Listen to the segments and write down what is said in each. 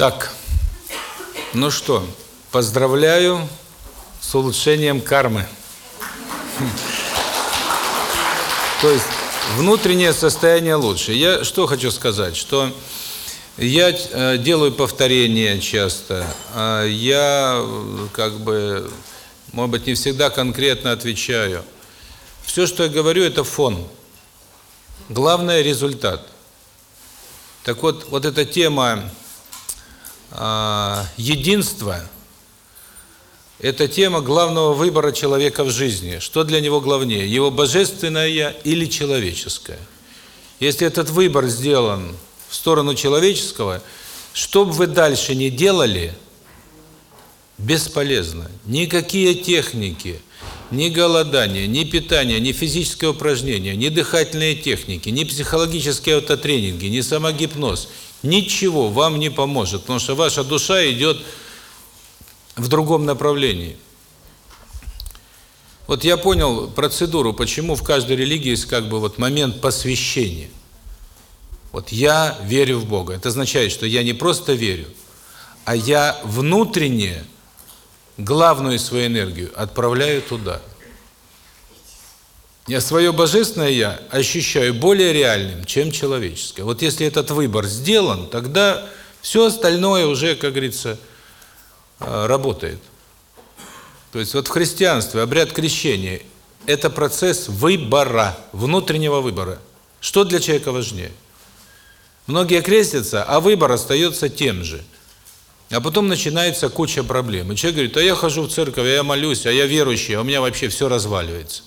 Так, ну что, поздравляю с улучшением кармы. То есть внутреннее состояние лучше. Я что хочу сказать, что я э, делаю повторения часто, а я э, как бы, может быть, не всегда конкретно отвечаю. Все, что я говорю, это фон. Главное – результат. Так вот, вот эта тема э, единства – это тема главного выбора человека в жизни. Что для него главнее, его божественное «я» или человеческое? Если этот выбор сделан в сторону человеческого, что бы вы дальше ни делали, бесполезно. Никакие техники, ни голодание, ни питание, ни физическое упражнение, ни дыхательные техники, ни психологические автотренинги, ни самогипноз, ничего вам не поможет, потому что ваша душа идет в другом направлении. Вот я понял процедуру, почему в каждой религии есть как бы вот момент посвящения. Вот я верю в Бога. Это означает, что я не просто верю, а я внутренне главную свою энергию отправляю туда. Я свое божественное я ощущаю более реальным, чем человеческое. Вот если этот выбор сделан, тогда все остальное уже, как говорится, а, работает. То есть вот в христианстве обряд крещения – это процесс выбора, внутреннего выбора. Что для человека важнее? Многие крестятся, а выбор остается тем же. А потом начинается куча проблем. И человек говорит, а я хожу в церковь, а я молюсь, а я верующий, а у меня вообще все разваливается.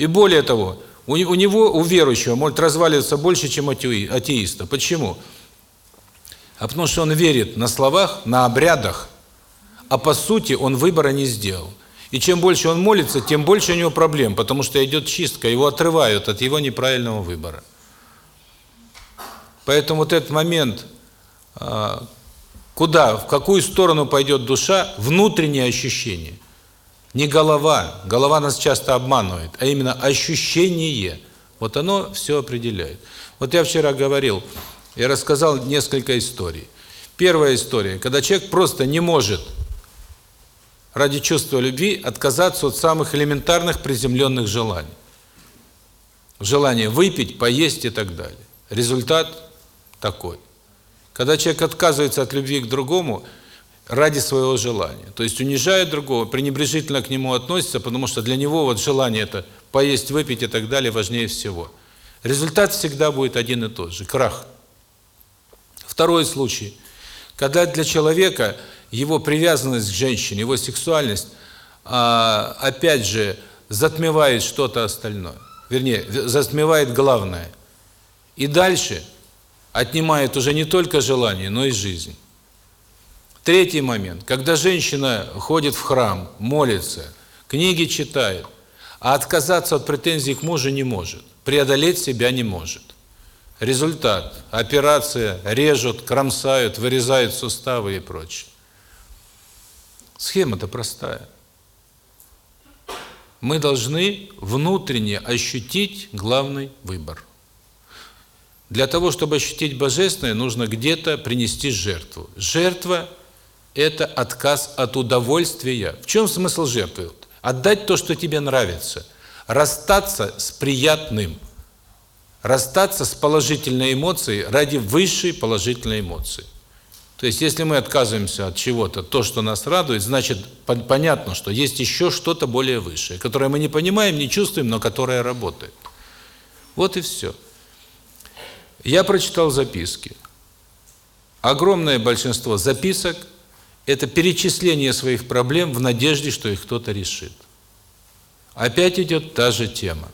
И более того, у, у него, у верующего, может разваливаться больше, чем атеиста. Почему? А потому что он верит на словах, на обрядах, а по сути он выбора не сделал. И чем больше он молится, тем больше у него проблем, потому что идет чистка, его отрывают от его неправильного выбора. Поэтому вот этот момент, а, куда, в какую сторону пойдет душа, внутреннее ощущение. Не голова, голова нас часто обманывает, а именно ощущение. Вот оно все определяет. Вот я вчера говорил, я рассказал несколько историй. Первая история, когда человек просто не может ради чувства любви отказаться от самых элементарных приземленных желаний. Желание выпить, поесть и так далее. Результат такой. Когда человек отказывается от любви к другому ради своего желания, то есть унижает другого, пренебрежительно к нему относится, потому что для него вот желание это поесть, выпить и так далее важнее всего. Результат всегда будет один и тот же – крах. Второй случай. Когда для человека его привязанность к женщине, его сексуальность, а, опять же, затмевает что-то остальное. Вернее, затмевает главное. И дальше – отнимает уже не только желание, но и жизнь. Третий момент. Когда женщина ходит в храм, молится, книги читает, а отказаться от претензий к мужу не может, преодолеть себя не может. Результат – операция, режут, кромсают, вырезают суставы и прочее. Схема-то простая. Мы должны внутренне ощутить главный выбор. Для того, чтобы ощутить Божественное, нужно где-то принести жертву. Жертва – это отказ от удовольствия. В чем смысл жертвы? Отдать то, что тебе нравится. Расстаться с приятным. Расстаться с положительной эмоцией ради высшей положительной эмоции. То есть, если мы отказываемся от чего-то, то, что нас радует, значит, понятно, что есть еще что-то более высшее, которое мы не понимаем, не чувствуем, но которое работает. Вот и все. Я прочитал записки. Огромное большинство записок – это перечисление своих проблем в надежде, что их кто-то решит. Опять идет та же тема.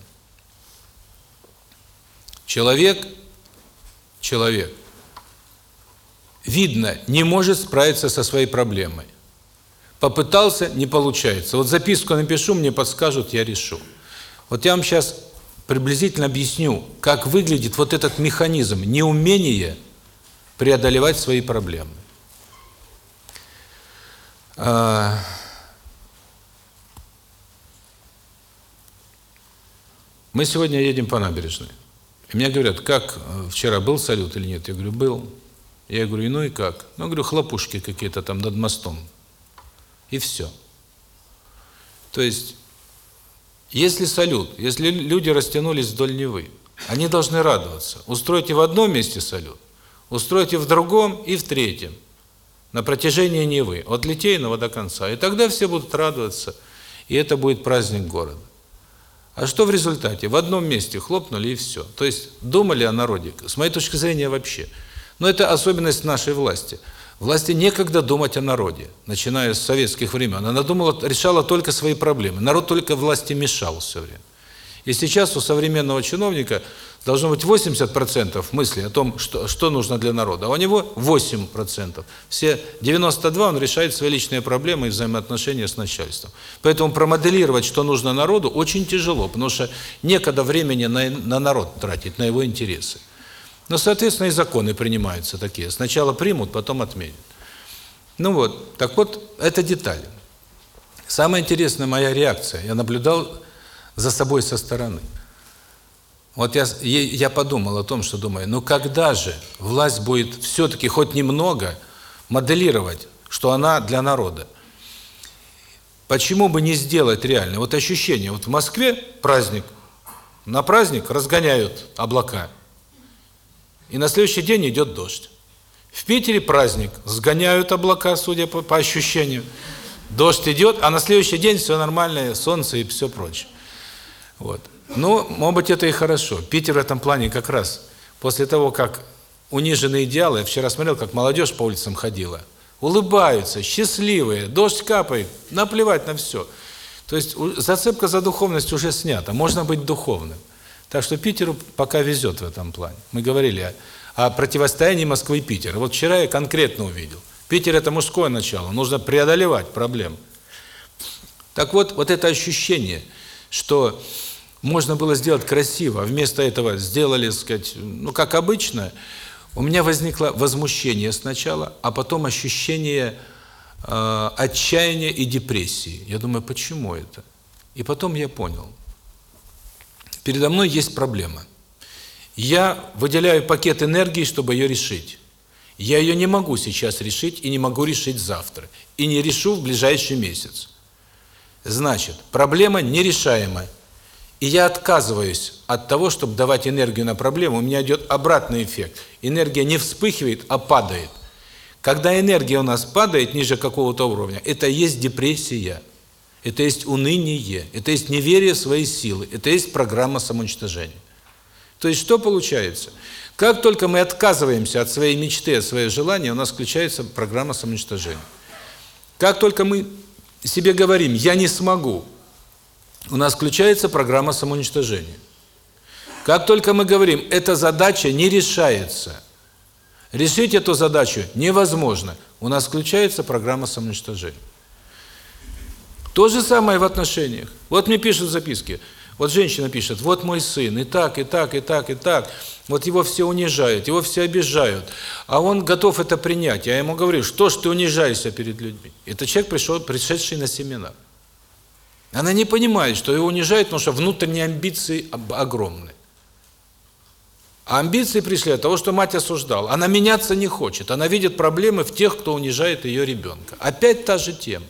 Человек, человек, видно, не может справиться со своей проблемой. Попытался, не получается. Вот записку напишу, мне подскажут, я решу. Вот я вам сейчас приблизительно объясню, как выглядит вот этот механизм неумения преодолевать свои проблемы. Мы сегодня едем по набережной. И мне говорят, как э, вчера был салют или нет? Я говорю, был. Я говорю, ну и как? Ну, говорю, хлопушки какие-то там над мостом. И все. То есть, если салют, если люди растянулись вдоль Невы, они должны радоваться. Устройте в одном месте салют, устройте в другом и в третьем. На протяжении Невы, от Литейного до конца. И тогда все будут радоваться, и это будет праздник города. А что в результате? В одном месте хлопнули и все. То есть думали о народе, с моей точки зрения вообще. Но это особенность нашей власти. Власти некогда думать о народе, начиная с советских времен. Она думала, решала только свои проблемы. Народ только власти мешал все время. И сейчас у современного чиновника должно быть 80% мысли о том, что, что нужно для народа, а у него 8%. Все 92 он решает свои личные проблемы и взаимоотношения с начальством. Поэтому промоделировать, что нужно народу, очень тяжело, потому что некогда времени на, на народ тратить, на его интересы. Но, соответственно, и законы принимаются такие. Сначала примут, потом отменят. Ну вот, так вот, это детали. Самая интересная моя реакция. Я наблюдал за собой со стороны. Вот я, я подумал о том, что думаю, ну когда же власть будет все-таки хоть немного моделировать, что она для народа? Почему бы не сделать реально? Вот ощущение, вот в Москве праздник, на праздник разгоняют облака, и на следующий день идет дождь. В Питере праздник, сгоняют облака, судя по, по ощущениям, дождь идет, а на следующий день все нормальное, солнце и все прочее. Вот. Ну, может быть, это и хорошо. Питер в этом плане как раз после того, как унижены идеалы, я вчера смотрел, как молодежь по улицам ходила, улыбаются, счастливые, дождь капает, наплевать на все. То есть зацепка за духовность уже снята, можно быть духовным. Так что Питеру пока везет в этом плане. Мы говорили о, о противостоянии Москвы и Питера. Вот вчера я конкретно увидел. Питер – это мужское начало, нужно преодолевать проблемы. Так вот, вот это ощущение, что можно было сделать красиво, вместо этого сделали, сказать, ну, как обычно, у меня возникло возмущение сначала, а потом ощущение э, отчаяния и депрессии. Я думаю, почему это? И потом я понял. Передо мной есть проблема. Я выделяю пакет энергии, чтобы ее решить. Я ее не могу сейчас решить и не могу решить завтра. И не решу в ближайший месяц. Значит, проблема нерешаемая. И я отказываюсь от того, чтобы давать энергию на проблему, у меня идет обратный эффект. Энергия не вспыхивает, а падает. Когда энергия у нас падает ниже какого-то уровня, это есть депрессия, это есть уныние, это есть неверие в свои силы, это есть программа самоуничтожения. То есть что получается? Как только мы отказываемся от своей мечты, от своего желания, у нас включается программа самоуничтожения. Как только мы себе говорим «я не смогу», у нас включается программа самоуничтожения. Как только мы говорим, эта задача не решается, решить эту задачу невозможно, у нас включается программа самоуничтожения. То же самое в отношениях. Вот мне пишут записки. Вот женщина пишет, вот мой сын, и так, и так, и так, и так. Вот его все унижают, его все обижают. А он готов это принять. Я ему говорю, что ж ты унижаешься перед людьми? Это человек, пришел, пришедший на семинар. Она не понимает, что его унижают, потому что внутренние амбиции огромны. А амбиции пришли от того, что мать осуждала. Она меняться не хочет. Она видит проблемы в тех, кто унижает ее ребенка. Опять та же тема.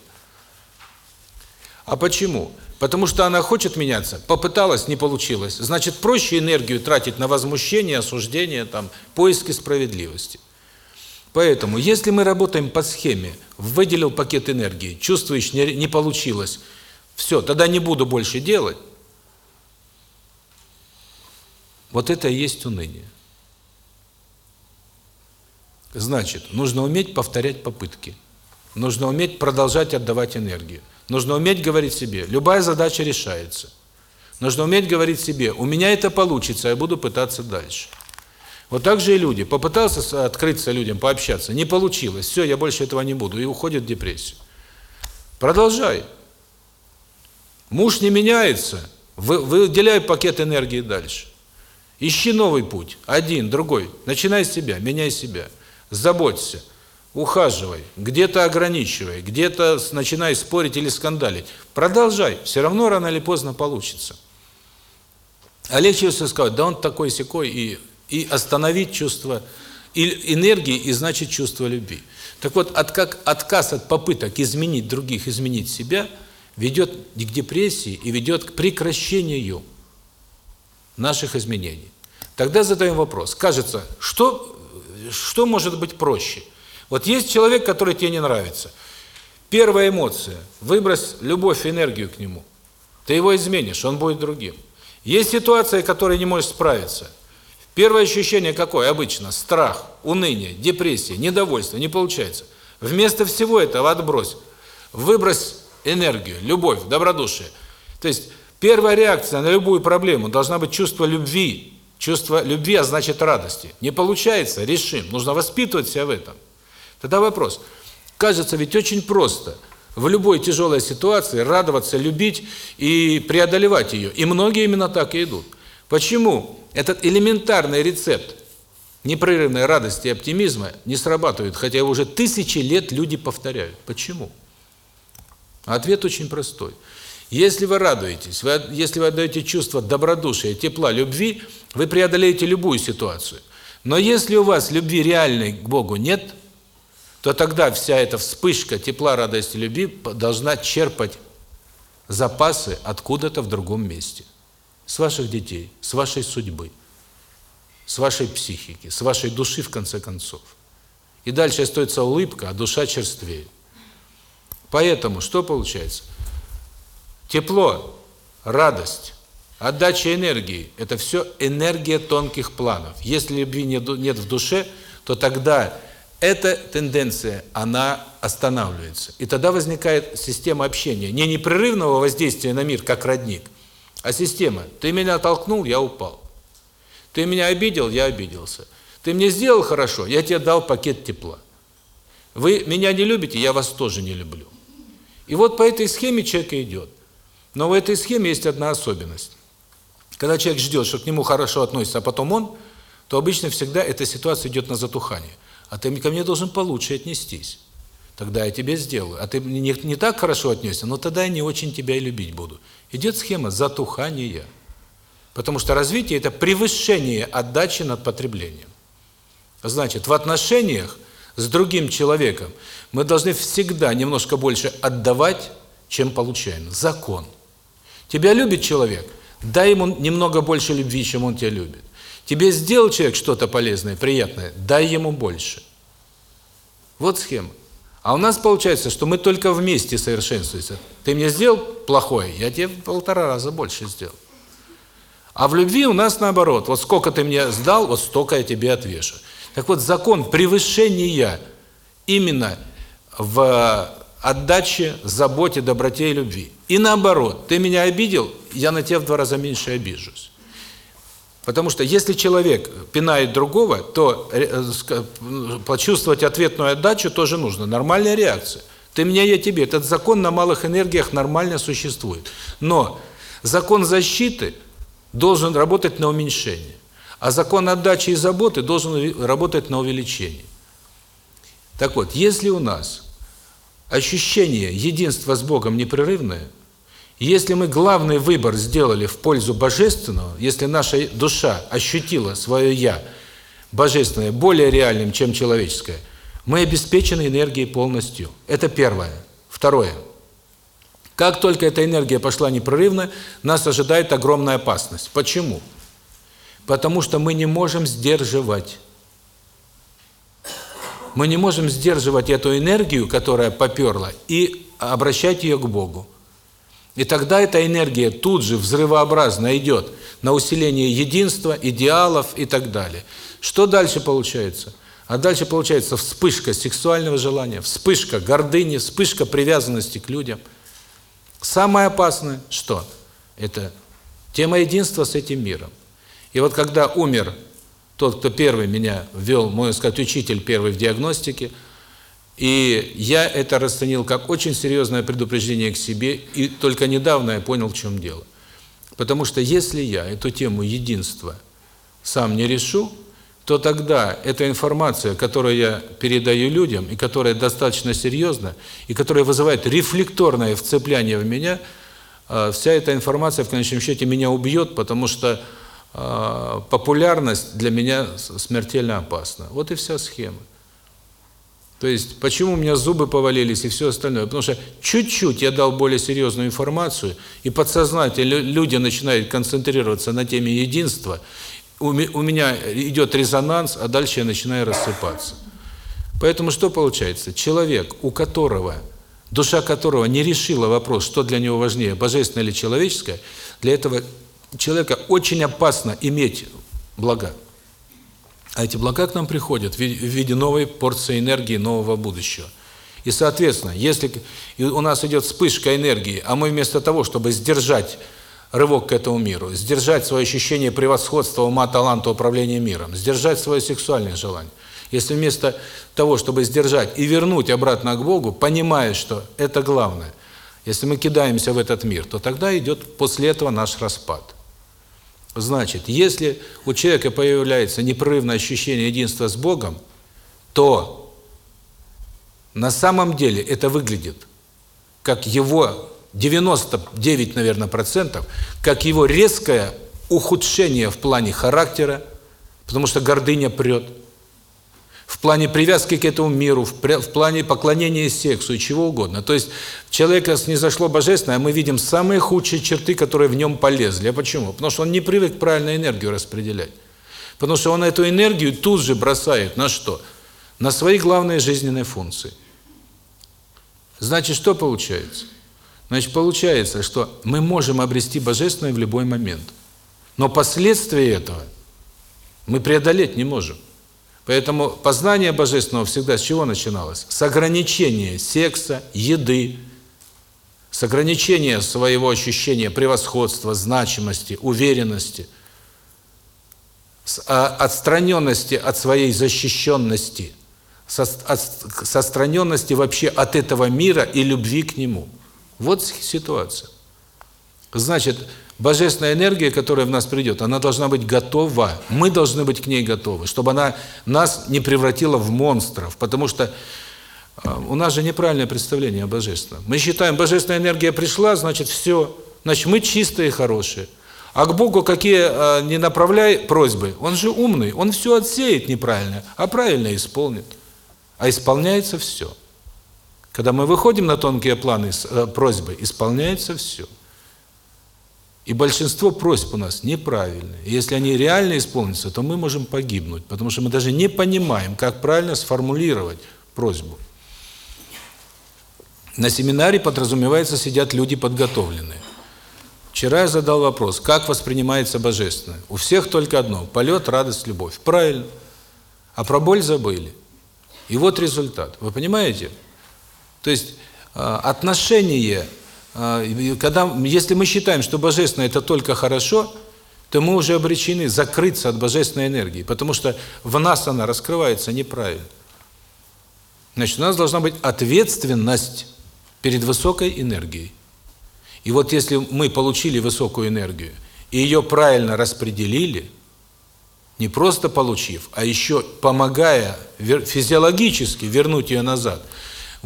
А почему? Потому что она хочет меняться, попыталась, не получилось. Значит, проще энергию тратить на возмущение, осуждение, там, поиски справедливости. Поэтому, если мы работаем по схеме, выделил пакет энергии, чувствуешь, не, не получилось, все, тогда не буду больше делать. Вот это и есть уныние. Значит, нужно уметь повторять попытки. Нужно уметь продолжать отдавать энергию. Нужно уметь говорить себе, любая задача решается. Нужно уметь говорить себе, у меня это получится, я буду пытаться дальше. Вот так же и люди. Попытался открыться людям, пообщаться, не получилось, все, я больше этого не буду, и уходит в депрессию. Продолжай. Муж не меняется, выделяй пакет энергии дальше. Ищи новый путь, один, другой. Начинай с себя, меняй себя. Заботься, ухаживай, где-то ограничивай, где-то начинай спорить или скандалить. Продолжай, все равно рано или поздно получится. А легче всего сказать, да он такой секой и и остановить чувство энергии, и значит чувство любви. Так вот, от, как, отказ от попыток изменить других, изменить себя, ведет к депрессии и ведет к прекращению наших изменений. Тогда задаем вопрос. Кажется, что, что может быть проще? Вот есть человек, который тебе не нравится. Первая эмоция – выбрось любовь, энергию к нему. Ты его изменишь, он будет другим. Есть ситуация, которая не можешь справиться. Первое ощущение какое обычно? Страх, уныние, депрессия, недовольство, не получается. Вместо всего этого отбрось. Выбрось энергию, любовь, добродушие. То есть первая реакция на любую проблему должна быть чувство любви. Чувство любви, а значит радости. Не получается, решим. Нужно воспитывать себя в этом. Тогда вопрос. Кажется ведь очень просто в любой тяжелой ситуации радоваться, любить и преодолевать ее. И многие именно так и идут. Почему этот элементарный рецепт непрерывной радости и оптимизма не срабатывает, хотя уже тысячи лет люди повторяют? Почему? Ответ очень простой. Если вы радуетесь, вы, если вы отдаете чувство добродушия, тепла, любви, вы преодолеете любую ситуацию. Но если у вас любви реальной к Богу нет, то тогда вся эта вспышка тепла, радости, любви должна черпать запасы откуда-то в другом месте с ваших детей, с вашей судьбы, с вашей психики, с вашей души, в конце концов. И дальше остается улыбка, а душа черствеет. Поэтому что получается? Тепло, радость, отдача энергии – это все энергия тонких планов. Если любви нет, в душе, то тогда эта тенденция, она останавливается. И тогда возникает система общения. Не непрерывного воздействия на мир, как родник, а система. Ты меня толкнул, я упал. Ты меня обидел, я обиделся. Ты мне сделал хорошо, я тебе дал пакет тепла. Вы меня не любите, я вас тоже не люблю. И вот по этой схеме человек идет. Но в этой схеме есть одна особенность. Когда человек ждет, что к нему хорошо относятся, а потом он, то обычно всегда эта ситуация идет на затухание. А ты ко мне должен получше отнестись. Тогда я тебе сделаю. А ты не, не так хорошо отнесся, но тогда я не очень тебя и любить буду. Идет схема затухания. Потому что развитие – это превышение отдачи над потреблением. Значит, в отношениях с другим человеком мы должны всегда немножко больше отдавать, чем получаем. Закон. Тебя любит человек, дай ему немного больше любви, чем он тебя любит. Тебе сделал человек что-то полезное, приятное, дай ему больше. Вот схема. А у нас получается, что мы только вместе совершенствуемся. Ты мне сделал плохое, я тебе полтора раза больше сделал. А в любви у нас наоборот. Вот сколько ты мне сдал, вот столько я тебе отвешу. Так вот, закон превышения именно в отдаче, заботе, доброте и любви. И наоборот, ты меня обидел, я на тебя в два раза меньше обижусь. Потому что если человек пинает другого, то э, почувствовать ответную отдачу тоже нужно. Нормальная реакция. Ты меня, я тебе. Этот закон на малых энергиях нормально существует. Но закон защиты должен работать на уменьшение. А закон отдачи и заботы должен работать на увеличение. Так вот, если у нас ощущение единства с Богом непрерывное, если мы главный выбор сделали в пользу божественного, если наша душа ощутила свое я божественное более реальным, чем человеческое, мы обеспечены энергией полностью. Это первое. Второе. Как только эта энергия пошла непрерывно, нас ожидает огромная опасность. Почему? Потому что мы не можем сдерживать. Мы не можем сдерживать эту энергию, которая поперла, и обращать ее к Богу. И тогда эта энергия тут же взрывообразно идет на усиление единства, идеалов и так далее. Что дальше получается? А дальше получается вспышка сексуального желания, вспышка гордыни, вспышка привязанности к людям. Самое опасное что? Это тема единства с этим миром. И вот когда умер тот, кто первый меня ввел, можно сказать, учитель первый в диагностике – и я это расценил как очень серьезное предупреждение к себе, и только недавно я понял, в чем дело. Потому что если я эту тему единства сам не решу, то тогда эта информация, которую я передаю людям, и которая достаточно серьезна, и которая вызывает рефлекторное вцепляние в меня, а, вся эта информация в конечном счете меня убьет, потому что э, популярность для меня смертельно опасна. Вот и вся схема. То есть, почему у меня зубы повалились и все остальное? Потому что чуть-чуть я дал более серьезную информацию, и подсознательно люди начинают концентрироваться на теме единства, у меня идет резонанс, а дальше я начинаю рассыпаться. Поэтому что получается? Человек, у которого, душа которого не решила вопрос, что для него важнее, божественное или человеческое, для этого человека очень опасно иметь блага. А эти блага к нам приходят в виде новой порции энергии, нового будущего. И, соответственно, если у нас идет вспышка энергии, а мы вместо того, чтобы сдержать рывок к этому миру, сдержать свое ощущение превосходства ума, таланта, управления миром, сдержать свое сексуальное желание, если вместо того, чтобы сдержать и вернуть обратно к Богу, понимая, что это главное, если мы кидаемся в этот мир, то тогда идет после этого наш распад. Значит, если у человека появляется непрерывное ощущение единства с Богом, то на самом деле это выглядит как его 99, наверное, процентов, как его резкое ухудшение в плане характера, потому что гордыня прет, в плане привязки к этому миру, в, в плане поклонения сексу и чего угодно. То есть человека снизошло божественное, а мы видим самые худшие черты, которые в нем полезли. А почему? Потому что он не привык правильно энергию распределять. Потому что он эту энергию тут же бросает на что? На свои главные жизненные функции. Значит, что получается? Значит, получается, что мы можем обрести божественное в любой момент. Но последствия этого мы преодолеть не можем. Поэтому познание Божественного всегда с чего начиналось? С ограничения секса, еды, с ограничения своего ощущения превосходства, значимости, уверенности, с а, отстраненности от своей защищенности, с отстраненности вообще от этого мира и любви к нему. Вот ситуация. Значит, Божественная энергия, которая в нас придет, она должна быть готова. Мы должны быть к ней готовы, чтобы она нас не превратила в монстров. Потому что а, у нас же неправильное представление о Божественном. Мы считаем, Божественная энергия пришла, значит, все. Значит, мы чистые и хорошие. А к Богу какие а, не направляй просьбы. Он же умный, он все отсеет неправильно, а правильно исполнит. А исполняется все. Когда мы выходим на тонкие планы э, просьбы, исполняется все. И большинство просьб у нас неправильные. И если они реально исполнятся, то мы можем погибнуть, потому что мы даже не понимаем, как правильно сформулировать просьбу. На семинаре, подразумевается, сидят люди подготовленные. Вчера я задал вопрос, как воспринимается Божественное. У всех только одно – полет, радость, любовь. Правильно. А про боль забыли. И вот результат. Вы понимаете? То есть а, отношение когда, если мы считаем, что Божественное – это только хорошо, то мы уже обречены закрыться от Божественной энергии, потому что в нас она раскрывается неправильно. Значит, у нас должна быть ответственность перед высокой энергией. И вот если мы получили высокую энергию, и ее правильно распределили, не просто получив, а еще помогая физиологически вернуть ее назад –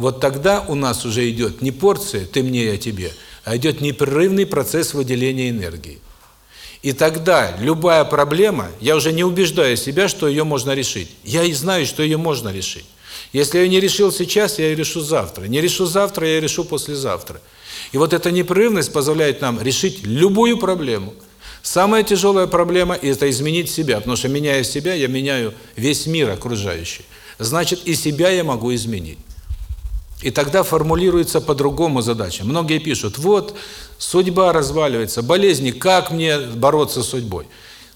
вот тогда у нас уже идет не порция «ты мне, я тебе», а идет непрерывный процесс выделения энергии. И тогда любая проблема, я уже не убеждаю себя, что ее можно решить. Я и знаю, что ее можно решить. Если я не решил сейчас, я ее решу завтра. Не решу завтра, я решу послезавтра. И вот эта непрерывность позволяет нам решить любую проблему. Самая тяжелая проблема – это изменить себя, потому что меняя себя, я меняю весь мир окружающий. Значит, и себя я могу изменить. И тогда формулируется по-другому задача. Многие пишут, вот, судьба разваливается, болезни, как мне бороться с судьбой?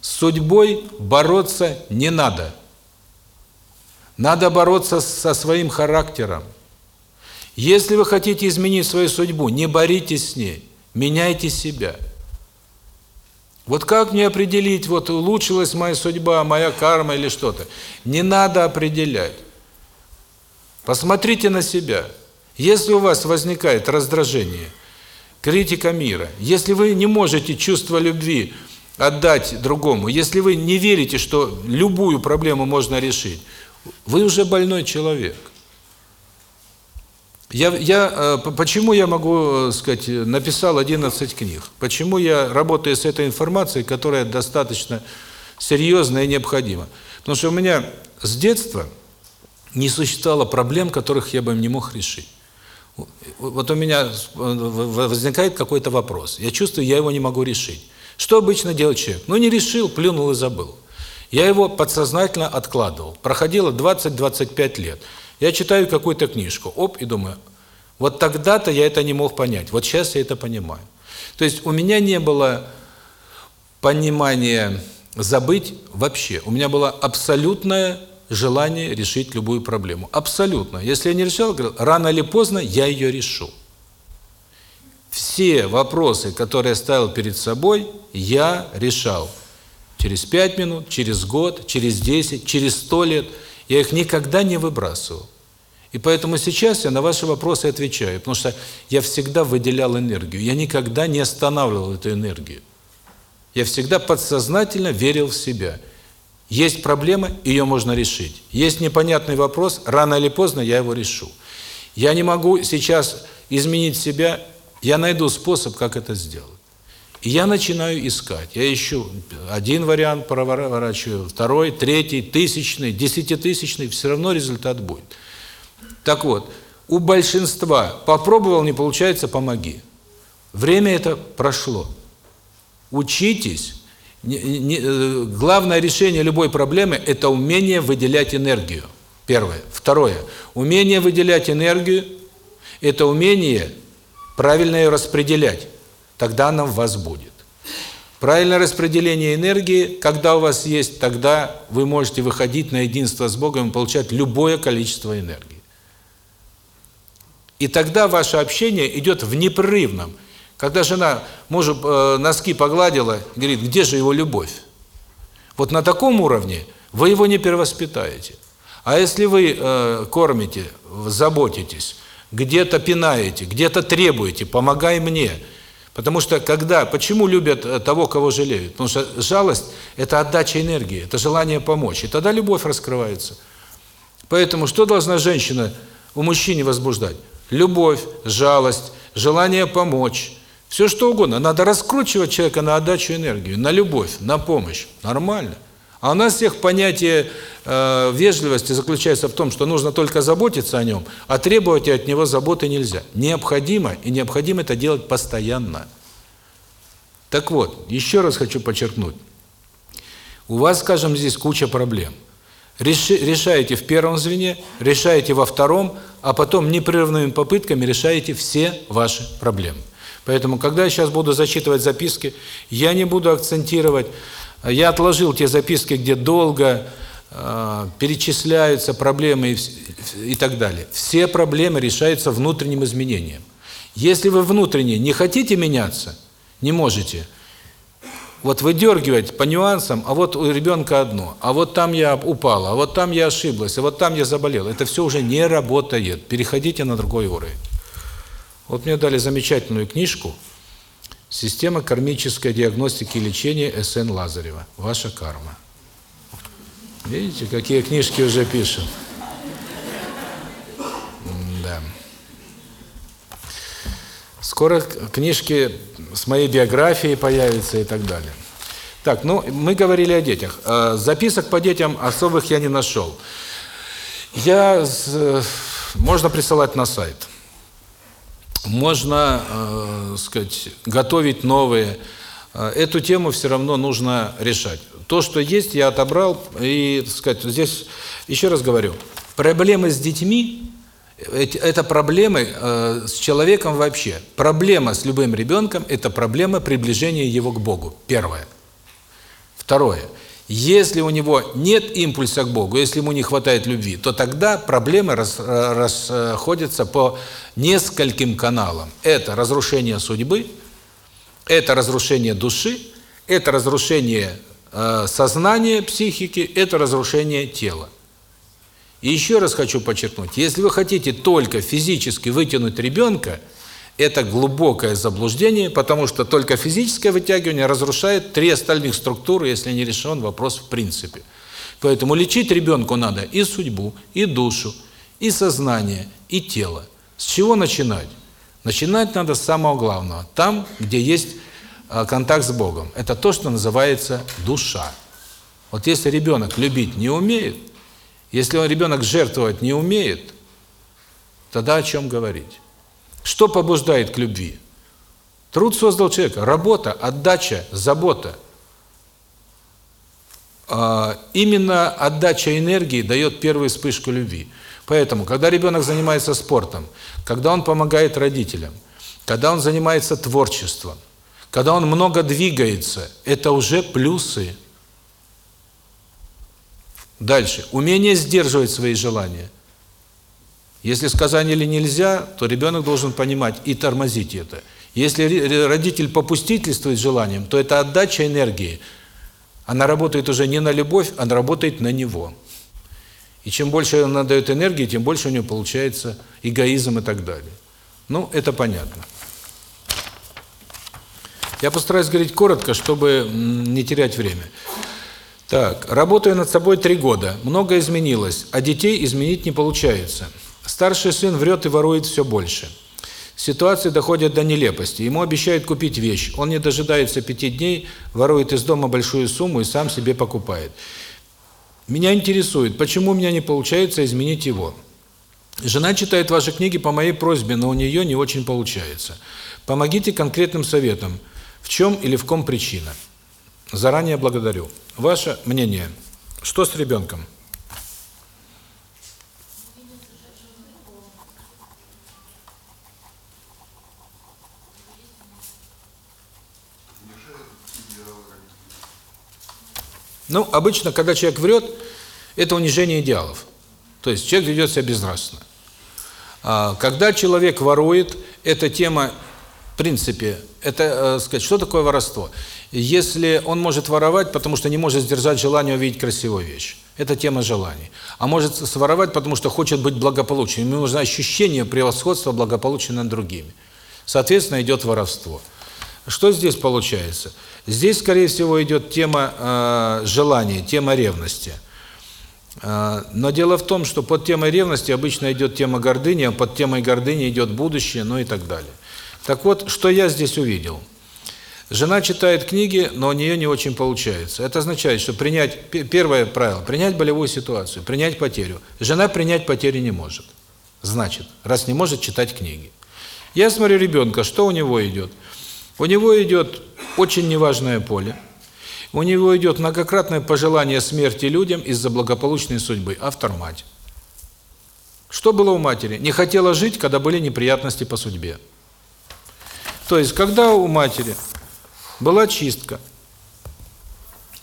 С судьбой бороться не надо. Надо бороться со своим характером. Если вы хотите изменить свою судьбу, не боритесь с ней, меняйте себя. Вот как мне определить, вот улучшилась моя судьба, моя карма или что-то? Не надо определять. Посмотрите на себя. Если у вас возникает раздражение, критика мира, если вы не можете чувство любви отдать другому, если вы не верите, что любую проблему можно решить, вы уже больной человек. Я, я, э, почему я могу э, сказать, написал 11 книг? Почему я работаю с этой информацией, которая достаточно серьезная и необходима? Потому что у меня с детства не существовало проблем, которых я бы не мог решить. Вот у меня возникает какой-то вопрос. Я чувствую, я его не могу решить. Что обычно делает человек? Ну, не решил, плюнул и забыл. Я его подсознательно откладывал. Проходило 20-25 лет. Я читаю какую-то книжку, оп, и думаю, вот тогда-то я это не мог понять, вот сейчас я это понимаю. То есть у меня не было понимания забыть вообще. У меня было абсолютное желание решить любую проблему. Абсолютно. Если я не решал, рано или поздно я ее решу. Все вопросы, которые я ставил перед собой, я решал. Через пять минут, через год, через десять, через сто лет. Я их никогда не выбрасывал. И поэтому сейчас я на ваши вопросы отвечаю, потому что я всегда выделял энергию. Я никогда не останавливал эту энергию. Я всегда подсознательно верил в себя – есть проблема, ее можно решить. Есть непонятный вопрос, рано или поздно я его решу. Я не могу сейчас изменить себя, я найду способ, как это сделать. И я начинаю искать. Я ищу один вариант, проворачиваю, второй, третий, тысячный, десятитысячный, все равно результат будет. Так вот, у большинства попробовал, не получается, помоги. Время это прошло. Учитесь не, не, э, главное решение любой проблемы – это умение выделять энергию. Первое. Второе. Умение выделять энергию – это умение правильно ее распределять. Тогда она в вас будет. Правильное распределение энергии, когда у вас есть, тогда вы можете выходить на единство с Богом и получать любое количество энергии. И тогда ваше общение идет в непрерывном, когда жена мужу э, носки погладила, говорит, где же его любовь? Вот на таком уровне вы его не перевоспитаете. А если вы э, кормите, заботитесь, где-то пинаете, где-то требуете, помогай мне. Потому что когда, почему любят э, того, кого жалеют? Потому что жалость – это отдача энергии, это желание помочь. И тогда любовь раскрывается. Поэтому что должна женщина у мужчины возбуждать? Любовь, жалость, желание помочь, все что угодно. Надо раскручивать человека на отдачу энергии, на любовь, на помощь. Нормально. А у нас всех понятие э, вежливости заключается в том, что нужно только заботиться о нем, а требовать от него заботы нельзя. Необходимо, и необходимо это делать постоянно. Так вот, еще раз хочу подчеркнуть. У вас, скажем, здесь куча проблем. Решаете в первом звене, решаете во втором, а потом непрерывными попытками решаете все ваши проблемы. Поэтому, когда я сейчас буду зачитывать записки, я не буду акцентировать. Я отложил те записки, где долго э, перечисляются проблемы и, и так далее. Все проблемы решаются внутренним изменением. Если вы внутренне не хотите меняться, не можете, вот выдергивать по нюансам, а вот у ребенка одно, а вот там я упала, а вот там я ошиблась, а вот там я заболел. Это все уже не работает. Переходите на другой уровень. Вот мне дали замечательную книжку «Система кармической диагностики и лечения С.Н. Лазарева. Ваша карма». Видите, какие книжки уже пишут? Да. Скоро книжки с моей биографией появятся и так далее. Так, ну, мы говорили о детях. Э, записок по детям особых я не нашел. Я, можно присылать на сайт можно, э, сказать, готовить новые. Э, эту тему все равно нужно решать. То, что есть, я отобрал, и, сказать, здесь, еще раз говорю, проблемы с детьми – это проблемы э, с человеком вообще. Проблема с любым ребенком – это проблема приближения его к Богу, первое. Второе – если у него нет импульса к Богу, если ему не хватает любви, то тогда проблемы расходятся по нескольким каналам. Это разрушение судьбы, это разрушение души, это разрушение э, сознания, психики, это разрушение тела. И еще раз хочу подчеркнуть, если вы хотите только физически вытянуть ребенка – это глубокое заблуждение, потому что только физическое вытягивание разрушает три остальных структуры, если не решен вопрос в принципе. Поэтому лечить ребенку надо и судьбу, и душу, и сознание, и тело. С чего начинать? Начинать надо с самого главного. Там, где есть а, контакт с Богом. Это то, что называется душа. Вот если ребенок любить не умеет, если он ребенок жертвовать не умеет, тогда о чем говорить? Что побуждает к любви? Труд создал человека, работа, отдача, забота. А, именно отдача энергии дает первую вспышку любви. Поэтому, когда ребенок занимается спортом, когда он помогает родителям, когда он занимается творчеством, когда он много двигается, это уже плюсы. Дальше. Умение сдерживать свои желания. Если сказали нельзя, то ребенок должен понимать и тормозить это. Если родитель попустительствует желанием, то это отдача энергии. Она работает уже не на любовь, она работает на него. И чем больше он отдает энергии, тем больше у него получается эгоизм и так далее. Ну, это понятно. Я постараюсь говорить коротко, чтобы не терять время. Так, работаю над собой три года. Многое изменилось, а детей изменить не получается. Старший сын врет и ворует все больше. Ситуации доходят до нелепости. Ему обещают купить вещь. Он не дожидается пяти дней, ворует из дома большую сумму и сам себе покупает. Меня интересует, почему у меня не получается изменить его. Жена читает ваши книги по моей просьбе, но у нее не очень получается. Помогите конкретным советом, в чем или в ком причина. Заранее благодарю. Ваше мнение. Что с ребенком? Ну, обычно, когда человек врет, это унижение идеалов. То есть человек ведет себя безнравственно. А, когда человек ворует, эта тема, в принципе, это, э, сказать, что такое воровство? Если он может воровать, потому что не может сдержать желание увидеть красивую вещь. Это тема желаний. А может своровать, потому что хочет быть благополучным. Ему нужно ощущение превосходства благополучия над другими. Соответственно, идет воровство. Что здесь получается? Здесь, скорее всего, идет тема э, желания, тема ревности. Э, но дело в том, что под темой ревности обычно идет тема гордыни, а под темой гордыни идет будущее, ну и так далее. Так вот, что я здесь увидел? Жена читает книги, но у нее не очень получается. Это означает, что принять, первое правило, принять болевую ситуацию, принять потерю. Жена принять потери не может. Значит, раз не может читать книги. Я смотрю ребенка, что у него идет? У него идет очень неважное поле. У него идет многократное пожелание смерти людям из-за благополучной судьбы. Автор – мать. Что было у матери? Не хотела жить, когда были неприятности по судьбе. То есть, когда у матери была чистка,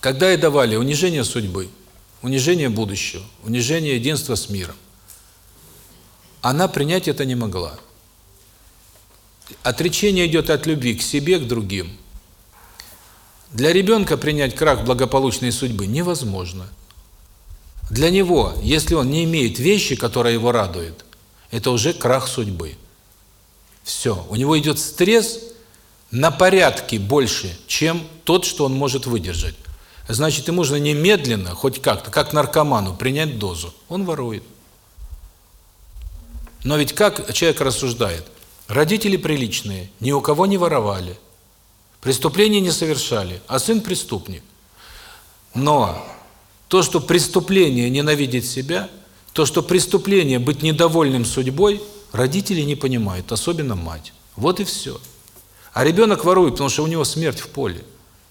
когда ей давали унижение судьбы, унижение будущего, унижение единства с миром, она принять это не могла. Отречение идет от любви к себе, к другим. Для ребенка принять крах благополучной судьбы невозможно. Для него, если он не имеет вещи, которая его радует, это уже крах судьбы. Все, у него идет стресс на порядке больше, чем тот, что он может выдержать. Значит, ему нужно немедленно, хоть как-то, как наркоману, принять дозу. Он ворует. Но ведь как человек рассуждает? Родители приличные, ни у кого не воровали, преступления не совершали, а сын преступник. Но то, что преступление ненавидеть себя, то, что преступление быть недовольным судьбой, родители не понимают, особенно мать. Вот и все. А ребенок ворует, потому что у него смерть в поле.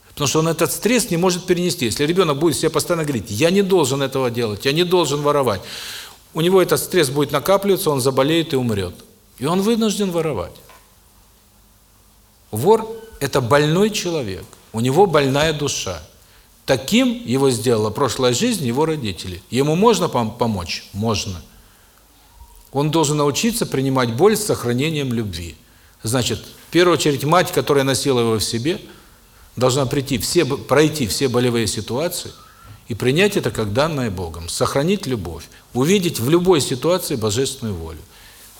Потому что он этот стресс не может перенести. Если ребенок будет себе постоянно говорить, я не должен этого делать, я не должен воровать, у него этот стресс будет накапливаться, он заболеет и умрет. И он вынужден воровать. Вор – это больной человек, у него больная душа. Таким его сделала прошлая жизнь его родители. Ему можно помочь? Можно. Он должен научиться принимать боль с сохранением любви. Значит, в первую очередь мать, которая носила его в себе, должна прийти все пройти все болевые ситуации и принять это как данное Богом, сохранить любовь, увидеть в любой ситуации божественную волю.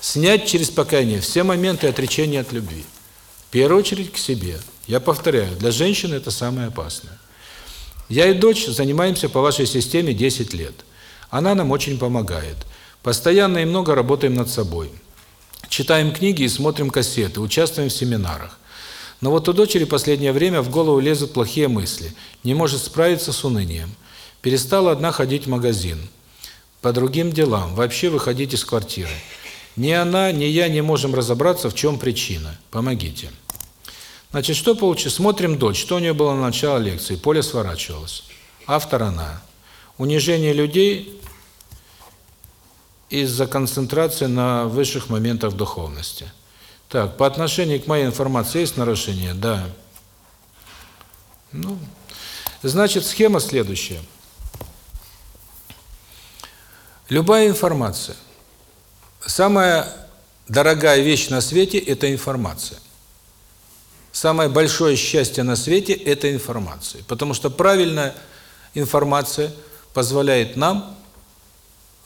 Снять через покаяние все моменты отречения от любви. В первую очередь к себе. Я повторяю, для женщины это самое опасное. Я и дочь занимаемся по вашей системе 10 лет. Она нам очень помогает. Постоянно и много работаем над собой. Читаем книги и смотрим кассеты, участвуем в семинарах. Но вот у дочери последнее время в голову лезут плохие мысли. Не может справиться с унынием. Перестала одна ходить в магазин. По другим делам. Вообще выходить из квартиры. Ни она, ни я не можем разобраться, в чем причина. Помогите. Значит, что получилось? Смотрим дочь. Что у нее было на начало лекции? Поле сворачивалось. Автор она. Унижение людей из-за концентрации на высших моментах духовности. Так, по отношению к моей информации есть нарушение? Да. Ну, значит, схема следующая. Любая информация. Самая дорогая вещь на свете – это информация. Самое большое счастье на свете – это информация. Потому что правильная информация позволяет нам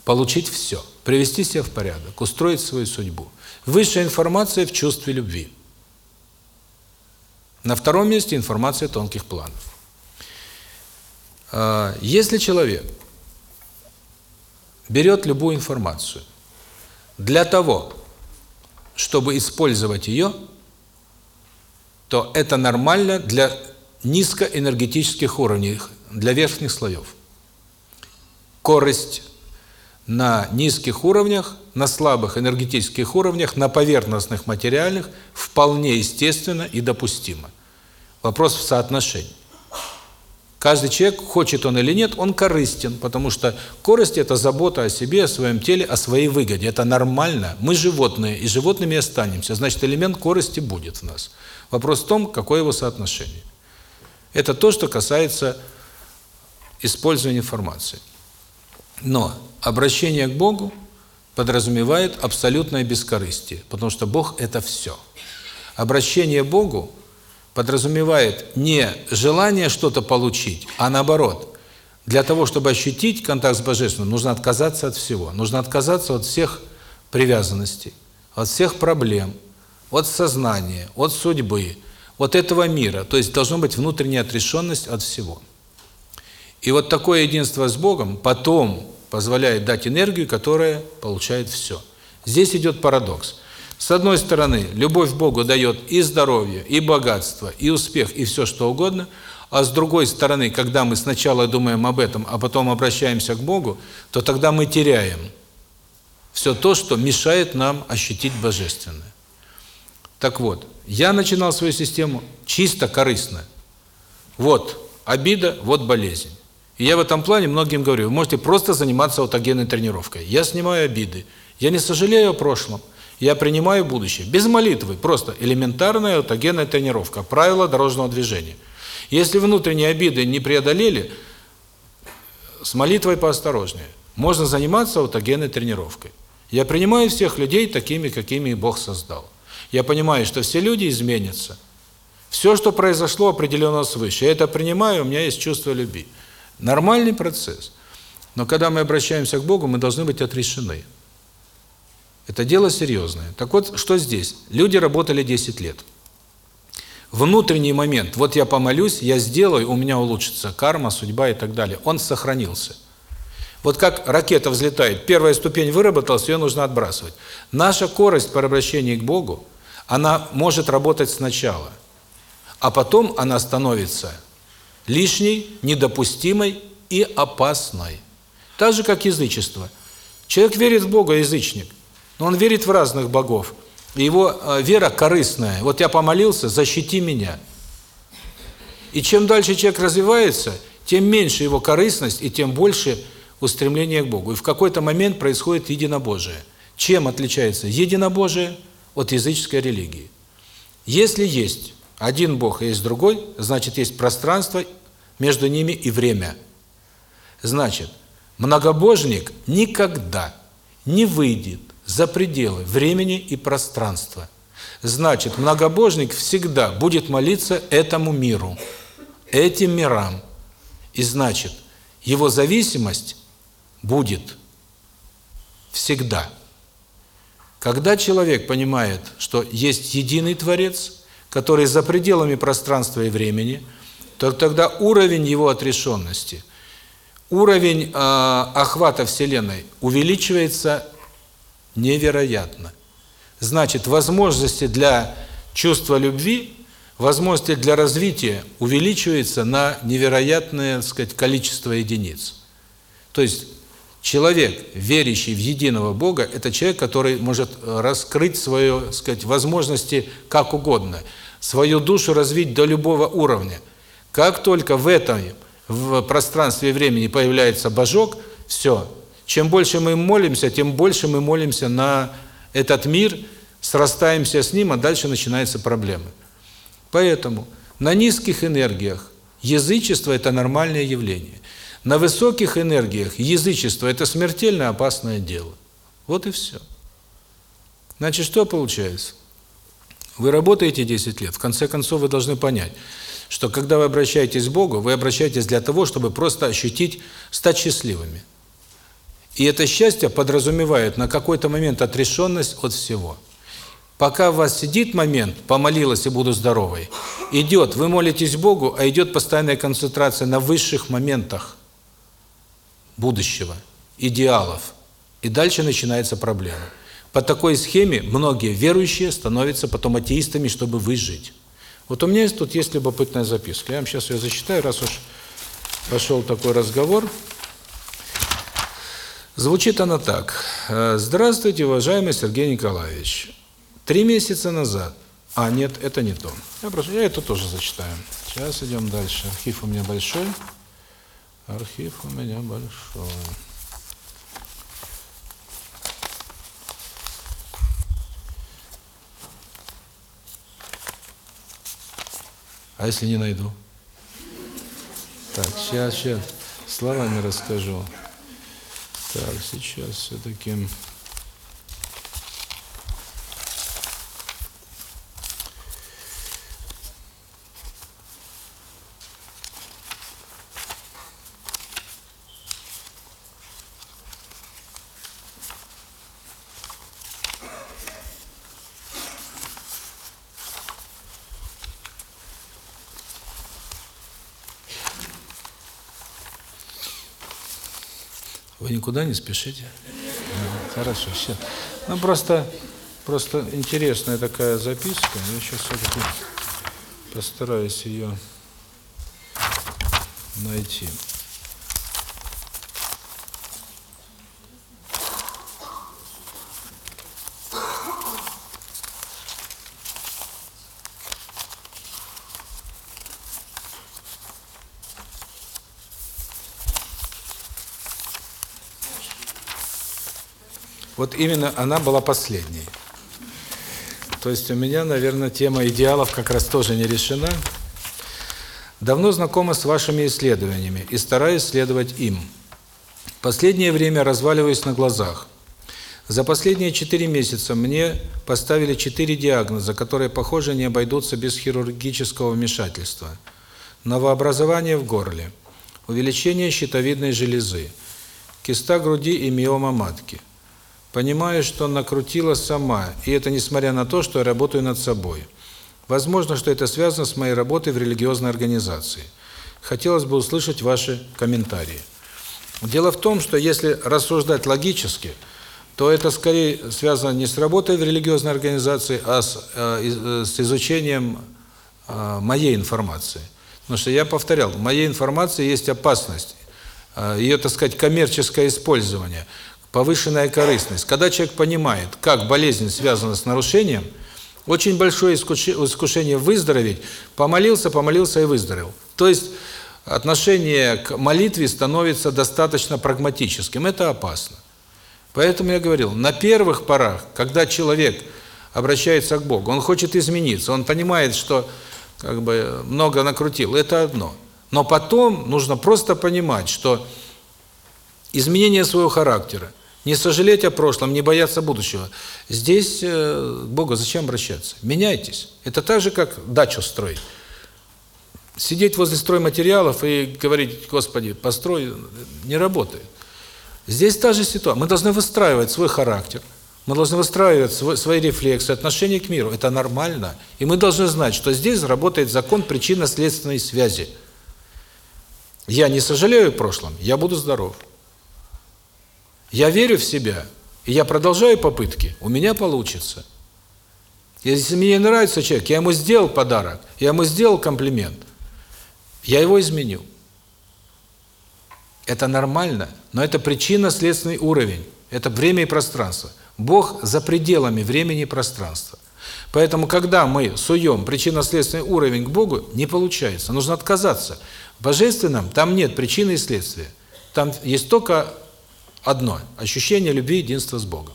получить все, привести себя в порядок, устроить свою судьбу. Высшая информация в чувстве любви. На втором месте информация тонких планов. А, если человек берет любую информацию для того, чтобы использовать ее, то это нормально для низкоэнергетических уровней, для верхних слоев. Корость на низких уровнях, на слабых энергетических уровнях, на поверхностных материальных вполне естественно и допустимо. Вопрос в соотношении. Каждый человек, хочет он или нет, он корыстен, потому что корость – это забота о себе, о своем теле, о своей выгоде. Это нормально. Мы животные, и животными останемся. Значит, элемент корости будет в нас. Вопрос в том, какое его соотношение. Это то, что касается использования информации. Но обращение к Богу подразумевает абсолютное бескорыстие, потому что Бог – это все. Обращение Богу подразумевает не желание что-то получить, а наоборот. Для того, чтобы ощутить контакт с Божественным, нужно отказаться от всего. Нужно отказаться от всех привязанностей, от всех проблем, от сознания, от судьбы, от этого мира. То есть должна быть внутренняя отрешенность от всего. И вот такое единство с Богом потом позволяет дать энергию, которая получает все. Здесь идет парадокс. С одной стороны, любовь к Богу дает и здоровье, и богатство, и успех, и все что угодно, а с другой стороны, когда мы сначала думаем об этом, а потом обращаемся к Богу, то тогда мы теряем все то, что мешает нам ощутить Божественное. Так вот, я начинал свою систему чисто корыстно. Вот обида, вот болезнь. И я в этом плане многим говорю, вы можете просто заниматься аутогенной тренировкой. Я снимаю обиды, я не сожалею о прошлом, я принимаю будущее. Без молитвы, просто элементарная аутогенная тренировка, правила дорожного движения. Если внутренние обиды не преодолели, с молитвой поосторожнее. Можно заниматься аутогенной тренировкой. Я принимаю всех людей такими, какими Бог создал. Я понимаю, что все люди изменятся. Все, что произошло, определено свыше. Я это принимаю, у меня есть чувство любви. Нормальный процесс. Но когда мы обращаемся к Богу, мы должны быть отрешены. Это дело серьезное. Так вот, что здесь? Люди работали 10 лет. Внутренний момент, вот я помолюсь, я сделаю, у меня улучшится карма, судьба и так далее. Он сохранился. Вот как ракета взлетает, первая ступень выработалась, ее нужно отбрасывать. Наша корость по обращению к Богу, она может работать сначала, а потом она становится лишней, недопустимой и опасной. Так же, как язычество. Человек верит в Бога, язычник, но он верит в разных богов. И его э, вера корыстная. Вот я помолился, защити меня. И чем дальше человек развивается, тем меньше его корыстность и тем больше устремление к Богу. И в какой-то момент происходит единобожие. Чем отличается единобожие от языческой религии? Если есть один Бог, и есть другой, значит, есть пространство между ними и время. Значит, многобожник никогда не выйдет за пределы времени и пространства. Значит, многобожник всегда будет молиться этому миру, этим мирам. И значит, его зависимость будет всегда. Когда человек понимает, что есть единый Творец, который за пределами пространства и времени, то тогда уровень его отрешенности, уровень э, охвата Вселенной увеличивается невероятно. значит, возможности для чувства любви, возможности для развития увеличиваются на невероятное, так сказать, количество единиц. То есть человек, верящий в единого Бога, это человек, который может раскрыть свое, так сказать, возможности как угодно, свою душу развить до любого уровня. Как только в этом в пространстве и времени появляется божок, все. Чем больше мы молимся, тем больше мы молимся на этот мир, срастаемся с ним, а дальше начинаются проблемы. Поэтому на низких энергиях язычество – это нормальное явление. На высоких энергиях язычество – это смертельно опасное дело. Вот и все. Значит, что получается? Вы работаете 10 лет, в конце концов вы должны понять, что когда вы обращаетесь к Богу, вы обращаетесь для того, чтобы просто ощутить, стать счастливыми. И это счастье подразумевает на какой-то момент отрешенность от всего. Пока у вас сидит момент, помолилась и буду здоровой, идет, вы молитесь Богу, а идет постоянная концентрация на высших моментах будущего, идеалов. И дальше начинается проблема. По такой схеме многие верующие становятся потом атеистами, чтобы выжить. Вот у меня тут есть любопытная записка. Я вам сейчас ее зачитаю, раз уж пошел такой разговор. Звучит она так. Здравствуйте, уважаемый Сергей Николаевич. Три месяца назад... А, нет, это не то. Я, прошу, я это тоже зачитаю. Сейчас идем дальше. Архив у меня большой. Архив у меня большой. А если не найду? Так, сейчас, сейчас. Словами расскажу. Так, сейчас все-таки... Вы никуда не спешите? Хорошо, все. Ну, просто, просто интересная такая записка. Я сейчас все-таки постараюсь ее найти. Вот именно она была последней. То есть у меня, наверное, тема идеалов как раз тоже не решена. Давно знакома с вашими исследованиями и стараюсь следовать им. Последнее время разваливаюсь на глазах. За последние четыре месяца мне поставили четыре диагноза, которые, похоже, не обойдутся без хирургического вмешательства. Новообразование в горле, увеличение щитовидной железы, киста груди и миома матки – Понимаю, что накрутила сама, и это несмотря на то, что я работаю над собой. Возможно, что это связано с моей работой в религиозной организации. Хотелось бы услышать ваши комментарии. Дело в том, что если рассуждать логически, то это скорее связано не с работой в религиозной организации, а с, э, с изучением э, моей информации. Потому что я повторял, в моей информации есть опасность, э, ее, так сказать, коммерческое использование – повышенная корыстность. Когда человек понимает, как болезнь связана с нарушением, очень большое искушение выздороветь, помолился, помолился и выздоровел. То есть отношение к молитве становится достаточно прагматическим. Это опасно. Поэтому я говорил, на первых порах, когда человек обращается к Богу, он хочет измениться, он понимает, что как бы много накрутил, это одно. Но потом нужно просто понимать, что изменение своего характера, не сожалеть о прошлом, не бояться будущего. Здесь э, к Богу зачем обращаться? Меняйтесь. Это так же, как дачу строить. Сидеть возле стройматериалов и говорить, Господи, построй, не работает. Здесь та же ситуация. Мы должны выстраивать свой характер, мы должны выстраивать свой, свои рефлексы, отношение к миру. Это нормально. И мы должны знать, что здесь работает закон причинно-следственной связи. Я не сожалею о прошлом, я буду здоров. Я верю в себя, и я продолжаю попытки, у меня получится. Если мне нравится человек, я ему сделал подарок, я ему сделал комплимент, я его изменю. Это нормально, но это причинно-следственный уровень. Это время и пространство. Бог за пределами времени и пространства. Поэтому, когда мы суем причинно-следственный уровень к Богу, не получается. Нужно отказаться. В Божественном там нет причины и следствия. Там есть только одно – ощущение любви единства с Богом.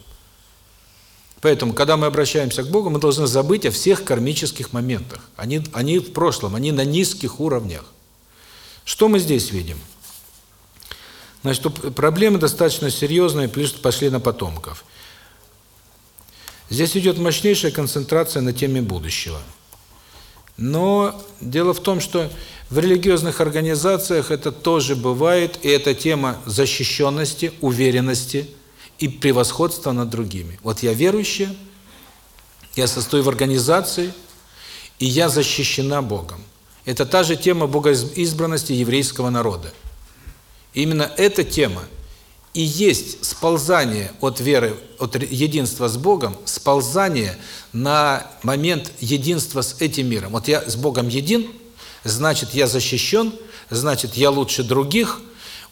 Поэтому, когда мы обращаемся к Богу, мы должны забыть о всех кармических моментах. Они, они в прошлом, они на низких уровнях. Что мы здесь видим? Значит, проблемы достаточно серьезные, плюс пошли на потомков. Здесь идет мощнейшая концентрация на теме будущего. Но дело в том, что в религиозных организациях это тоже бывает, и это тема защищенности, уверенности и превосходства над другими. Вот я верующая, я состою в организации, и я защищена Богом. Это та же тема богоизбранности еврейского народа. Именно эта тема и есть сползание от веры, от единства с Богом, сползание на момент единства с этим миром. Вот я с Богом един, значит, я защищен, значит, я лучше других,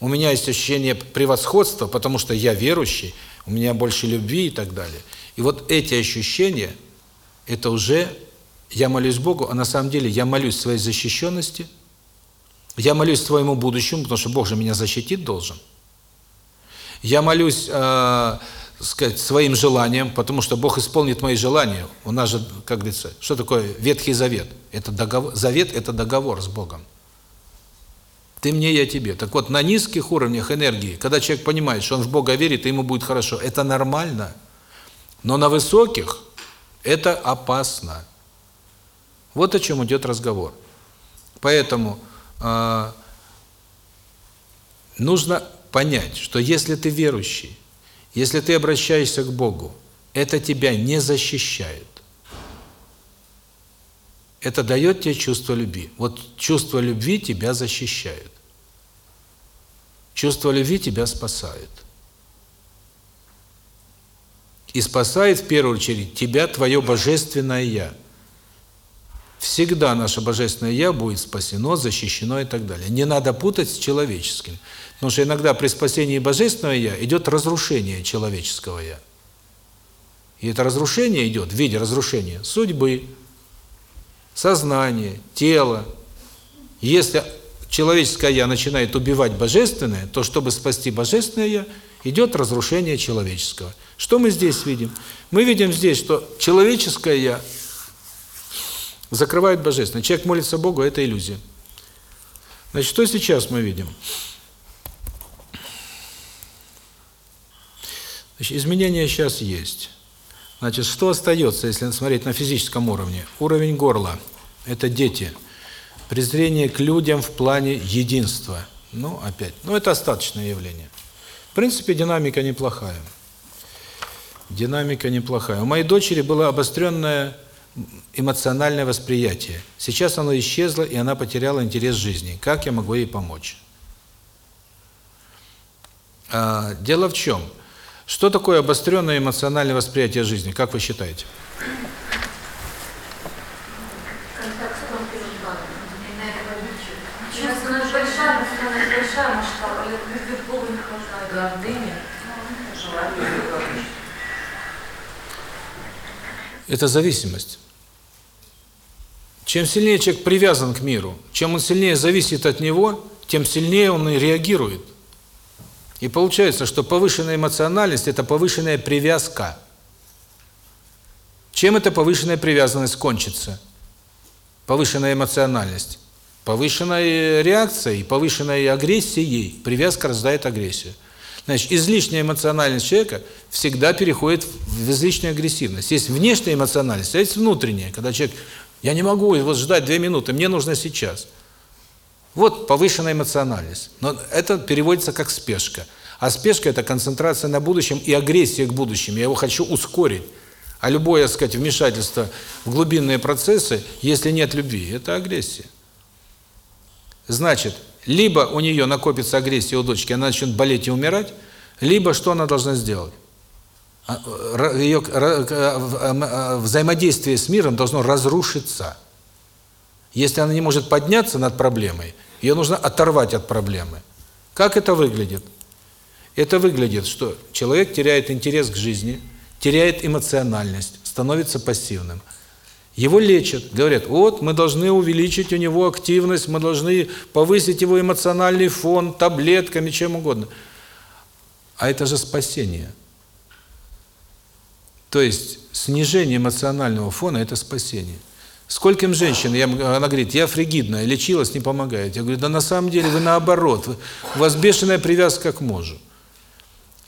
у меня есть ощущение превосходства, потому что я верующий, у меня больше любви и так далее. И вот эти ощущения, это уже я молюсь Богу, а на самом деле я молюсь своей защищенности, я молюсь своему будущему, потому что Бог же меня защитить должен. Я молюсь, э, сказать, своим желанием, потому что Бог исполнит мои желания. У нас же, как говорится, что такое Ветхий Завет? Это договор, завет – это договор с Богом. Ты мне, я тебе. Так вот, на низких уровнях энергии, когда человек понимает, что он в Бога верит, и ему будет хорошо, это нормально. Но на высоких это опасно. Вот о чем идет разговор. Поэтому э, нужно понять, что если ты верующий, если ты обращаешься к Богу, это тебя не защищает. Это дает тебе чувство любви. Вот чувство любви тебя защищает. Чувство любви тебя спасает. И спасает в первую очередь тебя твое божественное «Я». Всегда наше божественное «Я» будет спасено, защищено и так далее. Не надо путать с человеческим. Потому что иногда при спасении божественного «я» идет разрушение человеческого «я». И это разрушение идет в виде разрушения судьбы, сознания, тела. Если человеческое «я» начинает убивать божественное, то чтобы спасти божественное «я», идет разрушение человеческого. Что мы здесь видим? Мы видим здесь, что человеческое «я» закрывает божественное. Человек молится Богу – это иллюзия. Значит, что сейчас мы видим? Значит, изменения сейчас есть. Значит, что остается, если смотреть на физическом уровне? Уровень горла – это дети. Презрение к людям в плане единства. Ну, опять, ну это остаточное явление. В принципе, динамика неплохая. Динамика неплохая. У моей дочери было обостренное эмоциональное восприятие. Сейчас оно исчезло, и она потеряла интерес к жизни. Как я могу ей помочь? А, дело в чем? Что такое обостренное эмоциональное восприятие жизни, как вы считаете? Это зависимость. Чем сильнее человек привязан к миру, чем он сильнее зависит от него, тем сильнее он и реагирует. И получается, что повышенная эмоциональность – это повышенная привязка. Чем эта повышенная привязанность кончится? Повышенная эмоциональность. Повышенной реакцией, повышенной агрессией. Привязка рождает агрессию. Значит, излишняя эмоциональность человека всегда переходит в излишнюю агрессивность. Есть внешняя эмоциональность, а есть внутренняя, когда человек «я не могу вот ждать две минуты, мне нужно сейчас». Вот повышенная эмоциональность. Но это переводится как спешка. А спешка – это концентрация на будущем и агрессия к будущему. Я его хочу ускорить. А любое, так сказать, вмешательство в глубинные процессы, если нет любви, это агрессия. Значит, либо у нее накопится агрессия у дочки, она начнет болеть и умирать, либо что она должна сделать? а, ее взаимодействие с миром должно разрушиться. Если она не может подняться над проблемой, ее нужно оторвать от проблемы. Как это выглядит? Это выглядит, что человек теряет интерес к жизни, теряет эмоциональность, становится пассивным. Его лечат, говорят, вот мы должны увеличить у него активность, мы должны повысить его эмоциональный фон таблетками, чем угодно. А это же спасение. То есть снижение эмоционального фона – это спасение. Скольким женщин, я, она говорит, я фригидная, лечилась, не помогает. Я говорю, да на самом деле вы наоборот, у вас бешеная привязка к мужу.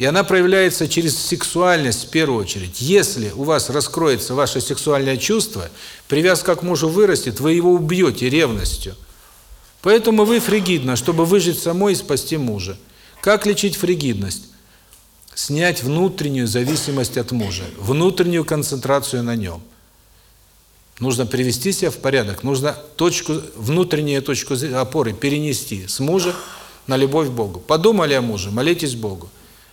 И она проявляется через сексуальность в первую очередь. Если у вас раскроется ваше сексуальное чувство, привязка к мужу вырастет, вы его убьете ревностью. Поэтому вы фригидна, чтобы выжить самой и спасти мужа. Как лечить фригидность? Снять внутреннюю зависимость от мужа, внутреннюю концентрацию на нем. Нужно привести себя в порядок, нужно точку, внутреннюю точку опоры перенести с мужа на любовь к Богу. Подумали о муже, молитесь Богу.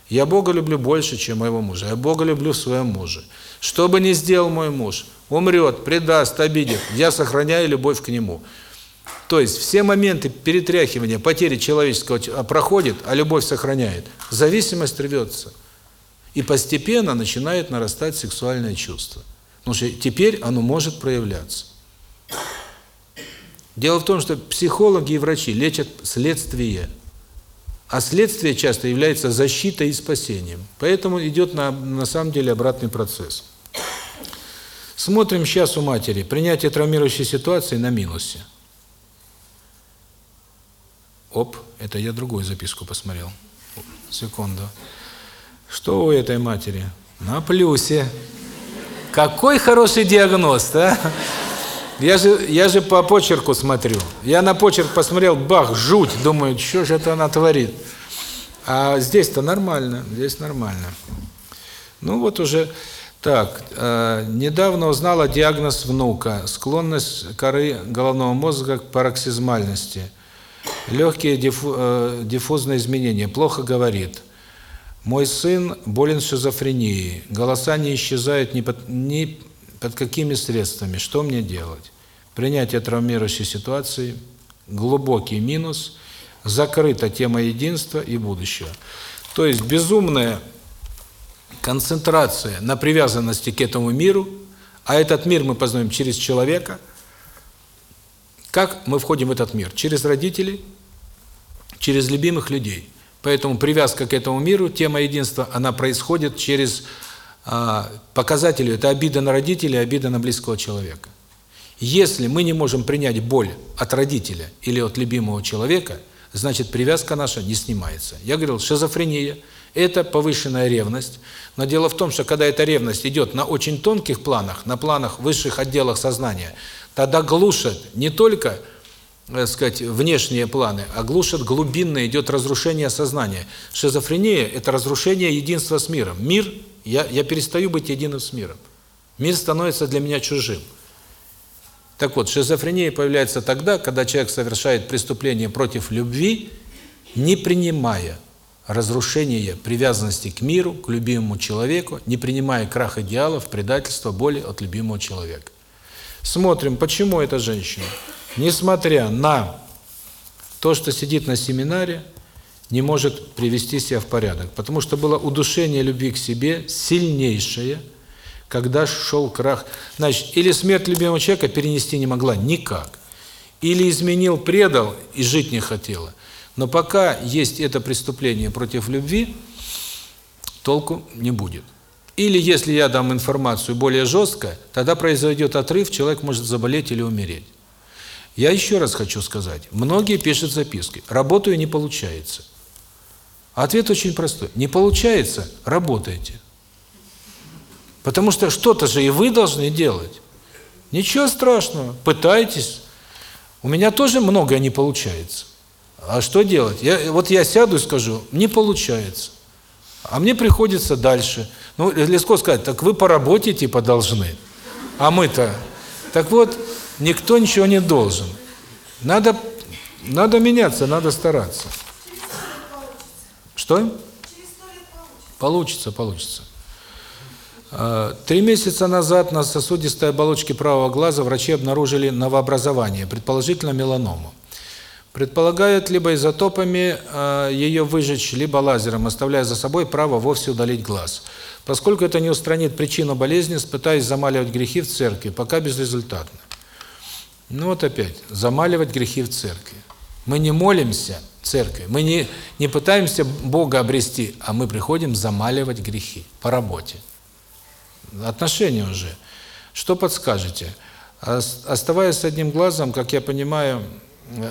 Я Бога люблю больше, чем моего мужа. Я Бога люблю в своем муже. Что бы ни сделал мой муж, умрет, предаст, обидит, я сохраняю любовь к нему. То есть все моменты перетряхивания, потери человеческого проходит, а любовь сохраняет. Зависимость рвется. И постепенно начинает нарастать сексуальное чувство. Потому что теперь оно может проявляться. Дело в том, что психологи и врачи лечат следствие. А следствие часто является защитой и спасением. Поэтому идет на, на самом деле обратный процесс. Смотрим сейчас у матери. Принятие травмирующей ситуации на минусе. Оп, это я другую записку посмотрел. Секунду. Что у этой матери? На плюсе. Какой хороший диагноз, а? Я же, я же по почерку смотрю. Я на почерк посмотрел, бах, жуть. Думаю, что же это она творит? А здесь-то нормально, здесь нормально. Ну вот уже... Так, э, недавно узнала диагноз внука. Склонность коры головного мозга к пароксизмальности. Легкие диффу, э, диффузные изменения. Плохо говорит. Мой сын болен шизофренией. Голоса не исчезают ни под, ни под какими средствами. Что мне делать? Принятие травмирующей ситуации, глубокий минус, закрыта тема единства и будущего. То есть безумная концентрация на привязанности к этому миру, а этот мир мы познаем через человека. Как мы входим в этот мир? Через родителей, через любимых людей – Поэтому привязка к этому миру, тема единства, она происходит через а, показатели. Это обида на родителей, обида на близкого человека. Если мы не можем принять боль от родителя или от любимого человека, значит привязка наша не снимается. Я говорил, шизофрения – это повышенная ревность. Но дело в том, что когда эта ревность идет на очень тонких планах, на планах высших отделах сознания, тогда глушат не только так э, сказать, внешние планы, а глушат глубинное, идет разрушение сознания. Шизофрения – это разрушение единства с миром. Мир, я, я перестаю быть единым с миром. Мир становится для меня чужим. Так вот, шизофрения появляется тогда, когда человек совершает преступление против любви, не принимая разрушение привязанности к миру, к любимому человеку, не принимая крах идеалов, предательства, боли от любимого человека. Смотрим, почему эта женщина несмотря на то, что сидит на семинаре, не может привести себя в порядок. Потому что было удушение любви к себе сильнейшее, когда шел крах. Значит, или смерть любимого человека перенести не могла никак, или изменил, предал и жить не хотела. Но пока есть это преступление против любви, толку не будет. Или если я дам информацию более жестко, тогда произойдет отрыв, человек может заболеть или умереть. Я еще раз хочу сказать. Многие пишут записки. Работаю, не получается. Ответ очень простой. Не получается – работайте. Потому что что-то же и вы должны делать. Ничего страшного. Пытайтесь. У меня тоже многое не получается. А что делать? Я, вот я сяду и скажу, не получается. А мне приходится дальше. Ну, легко сказать, так вы по работе типа должны. А мы-то... Так вот, Никто ничего не должен. Надо, надо меняться, надо стараться. Что? Получится, получится. Э, три месяца назад на сосудистой оболочке правого глаза врачи обнаружили новообразование, предположительно меланому. Предполагают либо изотопами э, ее выжечь, либо лазером, оставляя за собой право вовсе удалить глаз. Поскольку это не устранит причину болезни, пытаюсь замаливать грехи в церкви, пока безрезультатно. Ну вот опять, замаливать грехи в церкви. Мы не молимся церкви, мы не, не пытаемся Бога обрести, а мы приходим замаливать грехи по работе отношения уже. Что подскажете? Оставаясь с одним глазом, как я понимаю,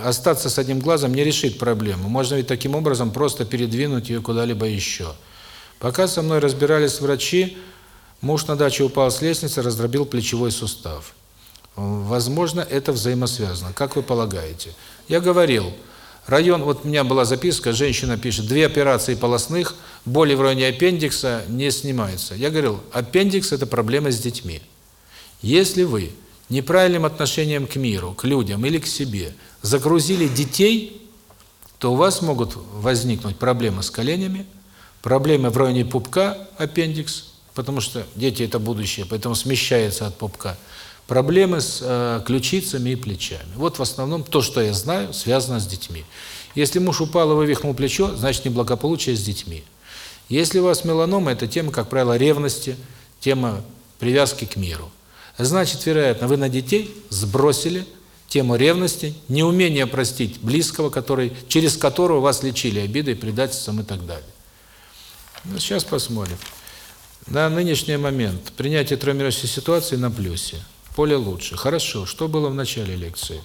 остаться с одним глазом не решит проблему. Можно ведь таким образом просто передвинуть ее куда-либо еще. Пока со мной разбирались врачи, муж на даче упал с лестницы, раздробил плечевой сустав. Возможно, это взаимосвязано. Как вы полагаете? Я говорил, район, вот у меня была записка, женщина пишет, две операции полостных – боли в районе аппендикса не снимаются. Я говорил, аппендикс – это проблема с детьми. Если вы неправильным отношением к миру, к людям или к себе загрузили детей, то у вас могут возникнуть проблемы с коленями, проблемы в районе пупка, аппендикс, потому что дети – это будущее, поэтому смещается от пупка, проблемы с э, ключицами и плечами. Вот в основном то, что я знаю, связано с детьми. Если муж упал и вывихнул плечо, значит неблагополучие с детьми. Если у вас меланома, это тема, как правило, ревности, тема привязки к миру. Значит, вероятно, вы на детей сбросили тему ревности, неумение простить близкого, который, через которого вас лечили обидой, предательством и так далее. Ну, сейчас посмотрим. На нынешний момент принятие травмирующей ситуации на плюсе. Поле лучше. Хорошо. Что было в начале лекции?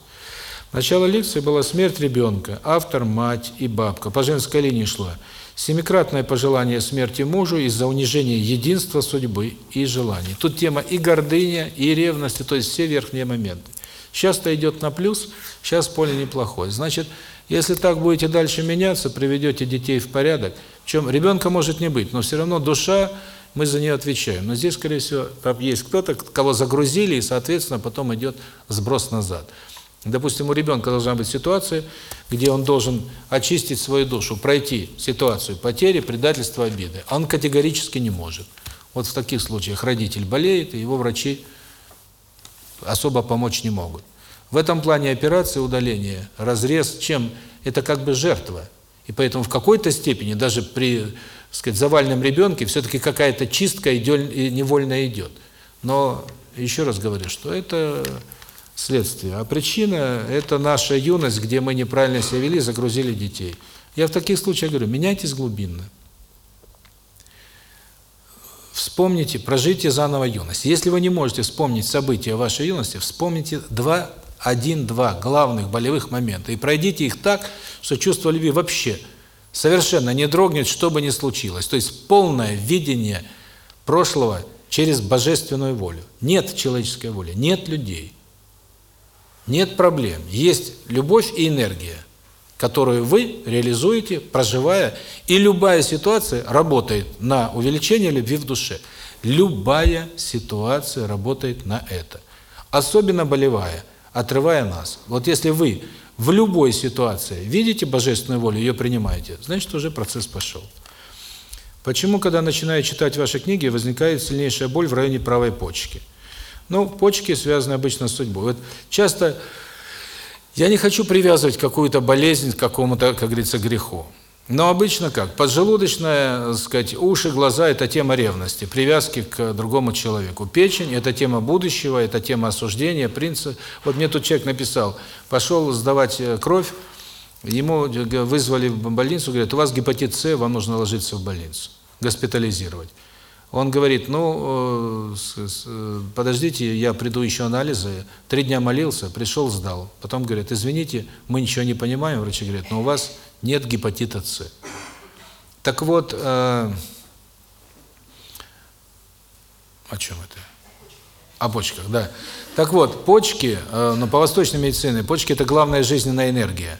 Начало лекции была смерть ребенка. Автор, мать и бабка. По женской линии шла. Семикратное пожелание смерти мужу из-за унижения единства судьбы и желаний. Тут тема и гордыня, и ревности, то есть все верхние моменты. Сейчас-то идет на плюс, сейчас поле неплохое. Значит, если так будете дальше меняться, приведете детей в порядок, в чем ребенка может не быть, но все равно душа, мы за нее отвечаем. Но здесь, скорее всего, есть кто-то, кого загрузили, и, соответственно, потом идет сброс назад. Допустим, у ребенка должна быть ситуация, где он должен очистить свою душу, пройти ситуацию потери, предательства, обиды. Он категорически не может. Вот в таких случаях родитель болеет, и его врачи особо помочь не могут. В этом плане операция удаления, разрез, чем это как бы жертва. И поэтому в какой-то степени, даже при сказать, завальном ребенке, все-таки какая-то чистка невольно идет. Но еще раз говорю, что это следствие. А причина – это наша юность, где мы неправильно себя вели, загрузили детей. Я в таких случаях говорю, меняйтесь глубинно. Вспомните, прожите заново юность. Если вы не можете вспомнить события вашей юности, вспомните два, один-два главных болевых момента и пройдите их так, что чувство любви вообще совершенно не дрогнет, что бы ни случилось. То есть полное видение прошлого через божественную волю. Нет человеческой воли, нет людей. Нет проблем. Есть любовь и энергия, которую вы реализуете, проживая, и любая ситуация работает на увеличение любви в душе. Любая ситуация работает на это. Особенно болевая, отрывая нас. Вот если вы в любой ситуации видите божественную волю, ее принимаете, значит, уже процесс пошел. Почему, когда начинаю читать ваши книги, возникает сильнейшая боль в районе правой почки? Ну, почки связаны обычно с судьбой. Вот часто я не хочу привязывать какую-то болезнь к какому-то, как говорится, греху. Но обычно как? Поджелудочная, так сказать, уши, глаза – это тема ревности, привязки к другому человеку. Печень – это тема будущего, это тема осуждения, принца. Вот мне тут человек написал, пошел сдавать э, кровь, ему вызвали в больницу, говорят, у вас гепатит С, вам нужно ложиться в больницу, госпитализировать. Он говорит, ну, э, э, подождите, я приду еще анализы. Три дня молился, пришел, сдал. Потом говорят, извините, мы ничего не понимаем. Врачи говорят, но у вас нет гепатита С. Так вот, э, о чем это? О почках, да. Так вот, почки, э, ну, по восточной медицине, почки – это главная жизненная энергия.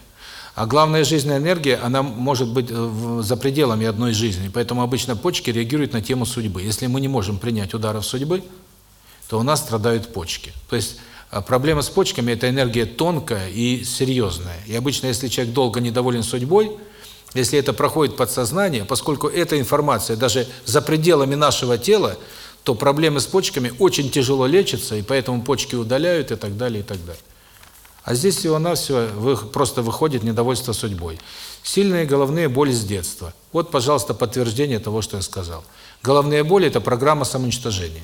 А главная жизненная энергия, она может быть э, за пределами одной жизни. Поэтому обычно почки реагируют на тему судьбы. Если мы не можем принять ударов судьбы, то у нас страдают почки. То есть э, проблема с почками – это энергия тонкая и серьезная. И обычно, если человек долго недоволен судьбой, если это проходит подсознание, поскольку эта информация даже за пределами нашего тела, то проблемы с почками очень тяжело лечатся, и поэтому почки удаляют и так далее, и так далее. А здесь всего-навсего вы, просто выходит недовольство судьбой. Сильные головные боли с детства. Вот, пожалуйста, подтверждение того, что я сказал. Головные боли – это программа самоуничтожения.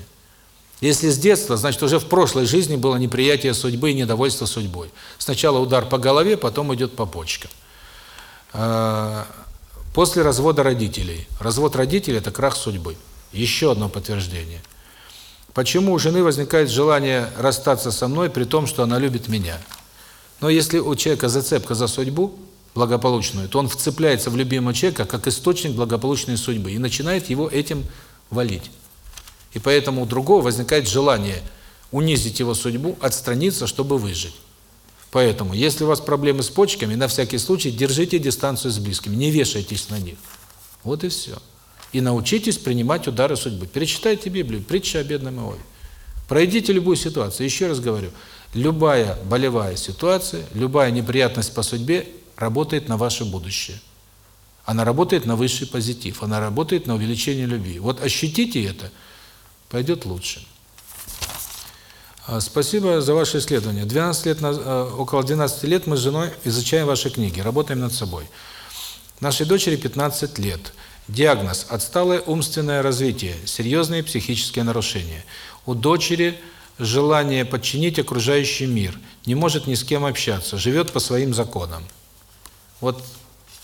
Если с детства, значит, уже в прошлой жизни было неприятие судьбы и недовольство судьбой. Сначала удар по голове, потом идет по почкам. А, после развода родителей. Развод родителей – это крах судьбы. Еще одно подтверждение. Почему у жены возникает желание расстаться со мной, при том, что она любит меня? Но если у человека зацепка за судьбу благополучную, то он вцепляется в любимого человека как источник благополучной судьбы и начинает его этим валить. И поэтому у другого возникает желание унизить его судьбу, отстраниться, чтобы выжить. Поэтому, если у вас проблемы с почками, на всякий случай держите дистанцию с близкими, не вешайтесь на них. Вот и все. И научитесь принимать удары судьбы. Перечитайте Библию, притча о бедном Иове. Пройдите любую ситуацию. Еще раз говорю, любая болевая ситуация, любая неприятность по судьбе работает на ваше будущее. Она работает на высший позитив, она работает на увеличение любви. Вот ощутите это – пойдет лучше. А, спасибо за ваше исследование. 12 лет, а, около 12 лет мы с женой изучаем ваши книги, работаем над собой. Нашей дочери 15 лет. Диагноз – отсталое умственное развитие, серьезные психические нарушения. У дочери желание подчинить окружающий мир, не может ни с кем общаться, живет по своим законам. Вот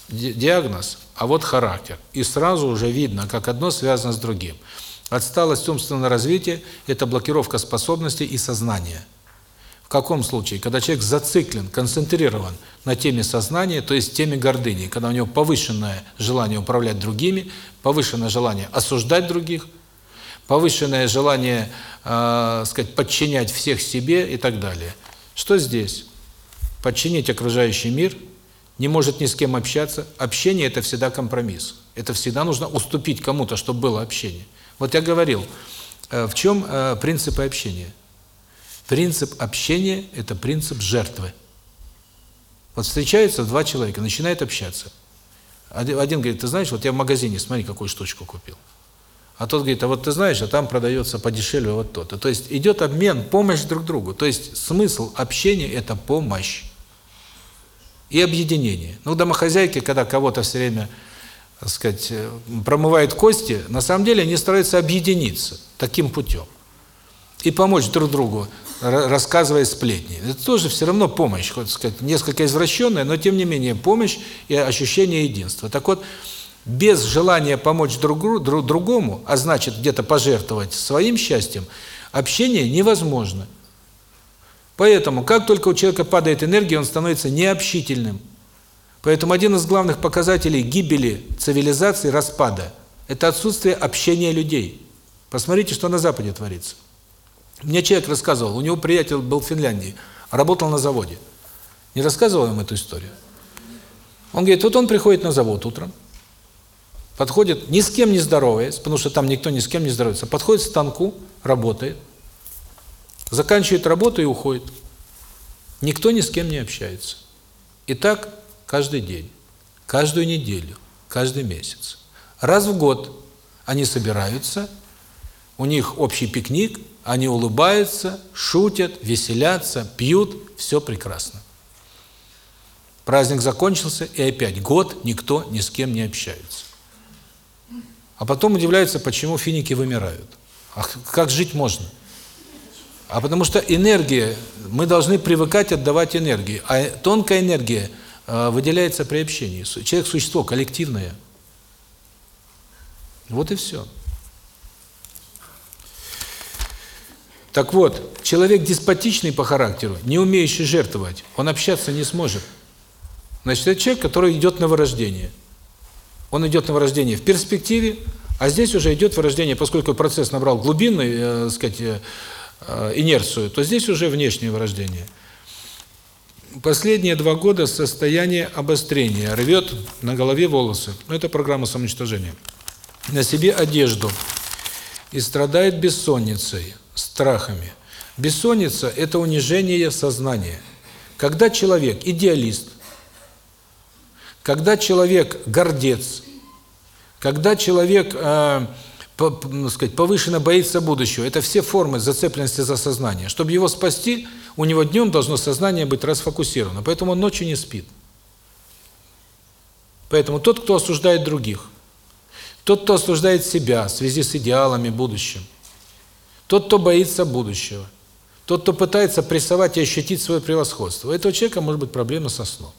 диагноз, а вот характер. И сразу уже видно, как одно связано с другим – Отсталость умственного развития – это блокировка способностей и сознания. В каком случае? Когда человек зациклен, концентрирован на теме сознания, то есть теме гордыни, когда у него повышенное желание управлять другими, повышенное желание осуждать других, повышенное желание, э, сказать, подчинять всех себе и так далее. Что здесь? Подчинить окружающий мир, не может ни с кем общаться. Общение – это всегда компромисс. Это всегда нужно уступить кому-то, чтобы было общение. Вот я говорил, э, в чем э, принципы общения? Принцип общения – это принцип жертвы. Вот встречаются два человека, начинают общаться. Один говорит, ты знаешь, вот я в магазине, смотри, какую штучку купил. А тот говорит, а вот ты знаешь, а там продается подешевле вот то-то. То есть идет обмен, помощь друг другу. То есть смысл общения – это помощь и объединение. Ну, домохозяйки, когда кого-то все время так сказать, э, промывает кости, на самом деле они стараются объединиться таким путем и помочь друг другу, рассказывая сплетни. Это тоже все равно помощь, хоть сказать, несколько извращенная, но тем не менее помощь и ощущение единства. Так вот, без желания помочь друг, друг другому, а значит где-то пожертвовать своим счастьем, общение невозможно. Поэтому, как только у человека падает энергия, он становится необщительным. Поэтому один из главных показателей гибели цивилизации, распада – это отсутствие общения людей. Посмотрите, что на Западе творится. Мне человек рассказывал, у него приятель был в Финляндии, работал на заводе. Не рассказывал им эту историю? Он говорит, вот он приходит на завод утром, подходит, ни с кем не здороваясь, потому что там никто ни с кем не здоровается, подходит к станку, работает, заканчивает работу и уходит. Никто ни с кем не общается. И так каждый день, каждую неделю, каждый месяц. Раз в год они собираются, у них общий пикник, они улыбаются, шутят, веселятся, пьют, все прекрасно. Праздник закончился, и опять год никто ни с кем не общается. А потом удивляются, почему финики вымирают. А как жить можно? А потому что энергия, мы должны привыкать отдавать энергию. А тонкая энергия – выделяется при общении. Человек – существо коллективное. Вот и все. Так вот, человек деспотичный по характеру, не умеющий жертвовать, он общаться не сможет. Значит, это человек, который идет на вырождение. Он идет на вырождение в перспективе, а здесь уже идет вырождение, поскольку процесс набрал глубинную, э, сказать, э, э, инерцию, то здесь уже внешнее вырождение – Последние два года состояние обострения, рвет на голове волосы. Ну, это программа самоуничтожения. На себе одежду. И страдает бессонницей, страхами. Бессонница – это унижение сознания. Когда человек идеалист, когда человек гордец, когда человек э, сказать, повышенно боится будущего. Это все формы зацепленности за сознание. Чтобы его спасти, у него днем должно сознание быть расфокусировано. Поэтому он ночью не спит. Поэтому тот, кто осуждает других, тот, кто осуждает себя в связи с идеалами будущим, тот, кто боится будущего, тот, кто пытается прессовать и ощутить свое превосходство, у этого человека может быть проблема со сном.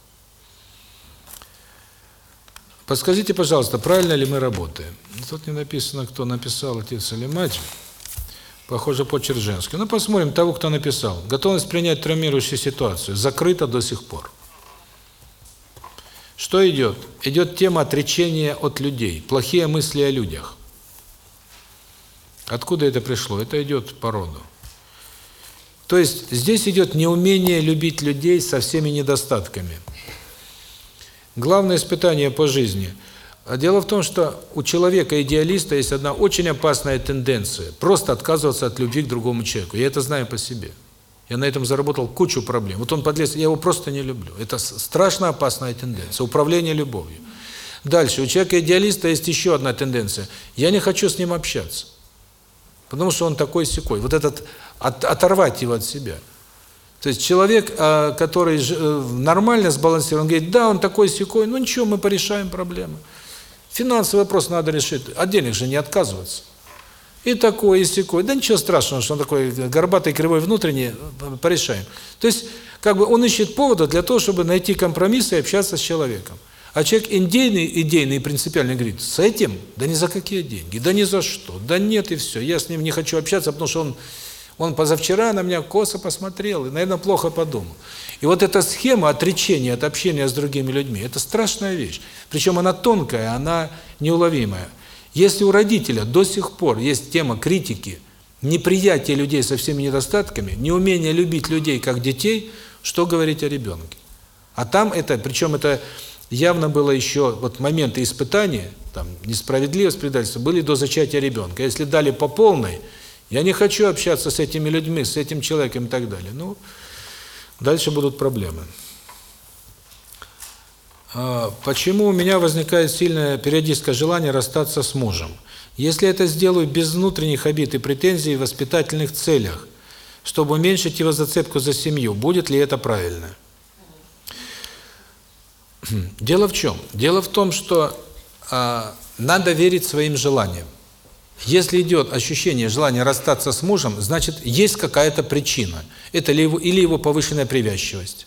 Подскажите, пожалуйста, правильно ли мы работаем? Тут не написано, кто написал, отец или мать. Похоже, почерк женский. Ну, посмотрим того, кто написал. Готовность принять травмирующую ситуацию закрыта до сих пор. Что идет? Идет тема отречения от людей, плохие мысли о людях. Откуда это пришло? Это идет по роду. То есть здесь идет неумение любить людей со всеми недостатками. Главное испытание по жизни. А дело в том, что у человека-идеалиста есть одна очень опасная тенденция – просто отказываться от любви к другому человеку. Я это знаю по себе. Я на этом заработал кучу проблем. Вот он подлез, я его просто не люблю. Это страшно опасная тенденция – управление любовью. Дальше, у человека-идеалиста есть еще одна тенденция – я не хочу с ним общаться. Потому что он такой секой. Вот этот, от, оторвать его от себя – то есть человек, а, который э, нормально сбалансирован, говорит, да, он такой секой, ну ничего, мы порешаем проблемы. Финансовый вопрос надо решить, от денег же не отказываться. И такой, и секой. Да ничего страшного, что он такой горбатый, кривой внутренний, э, порешаем. То есть, как бы он ищет повода для того, чтобы найти компромисс и общаться с человеком. А человек идейный, идейный и принципиальный говорит, с этим? Да ни за какие деньги, да ни за что, да нет и все. Я с ним не хочу общаться, потому что он он позавчера на меня косо посмотрел и, наверное, плохо подумал. И вот эта схема отречения от общения с другими людьми – это страшная вещь. Причем она тонкая, она неуловимая. Если у родителя до сих пор есть тема критики, неприятия людей со всеми недостатками, неумение любить людей как детей, что говорить о ребенке? А там это, причем это явно было еще, вот моменты испытания, там, несправедливость, предательство, были до зачатия ребенка. Если дали по полной – я не хочу общаться с этими людьми, с этим человеком и так далее. Ну, дальше будут проблемы. А, почему у меня возникает сильное периодическое желание расстаться с мужем? Если это сделаю без внутренних обид и претензий в воспитательных целях, чтобы уменьшить его зацепку за семью, будет ли это правильно? Дело в чем? Дело в том, что а, надо верить своим желаниям. Если идет ощущение желания расстаться с мужем, значит, есть какая-то причина. Это ли его, или его повышенная привязчивость,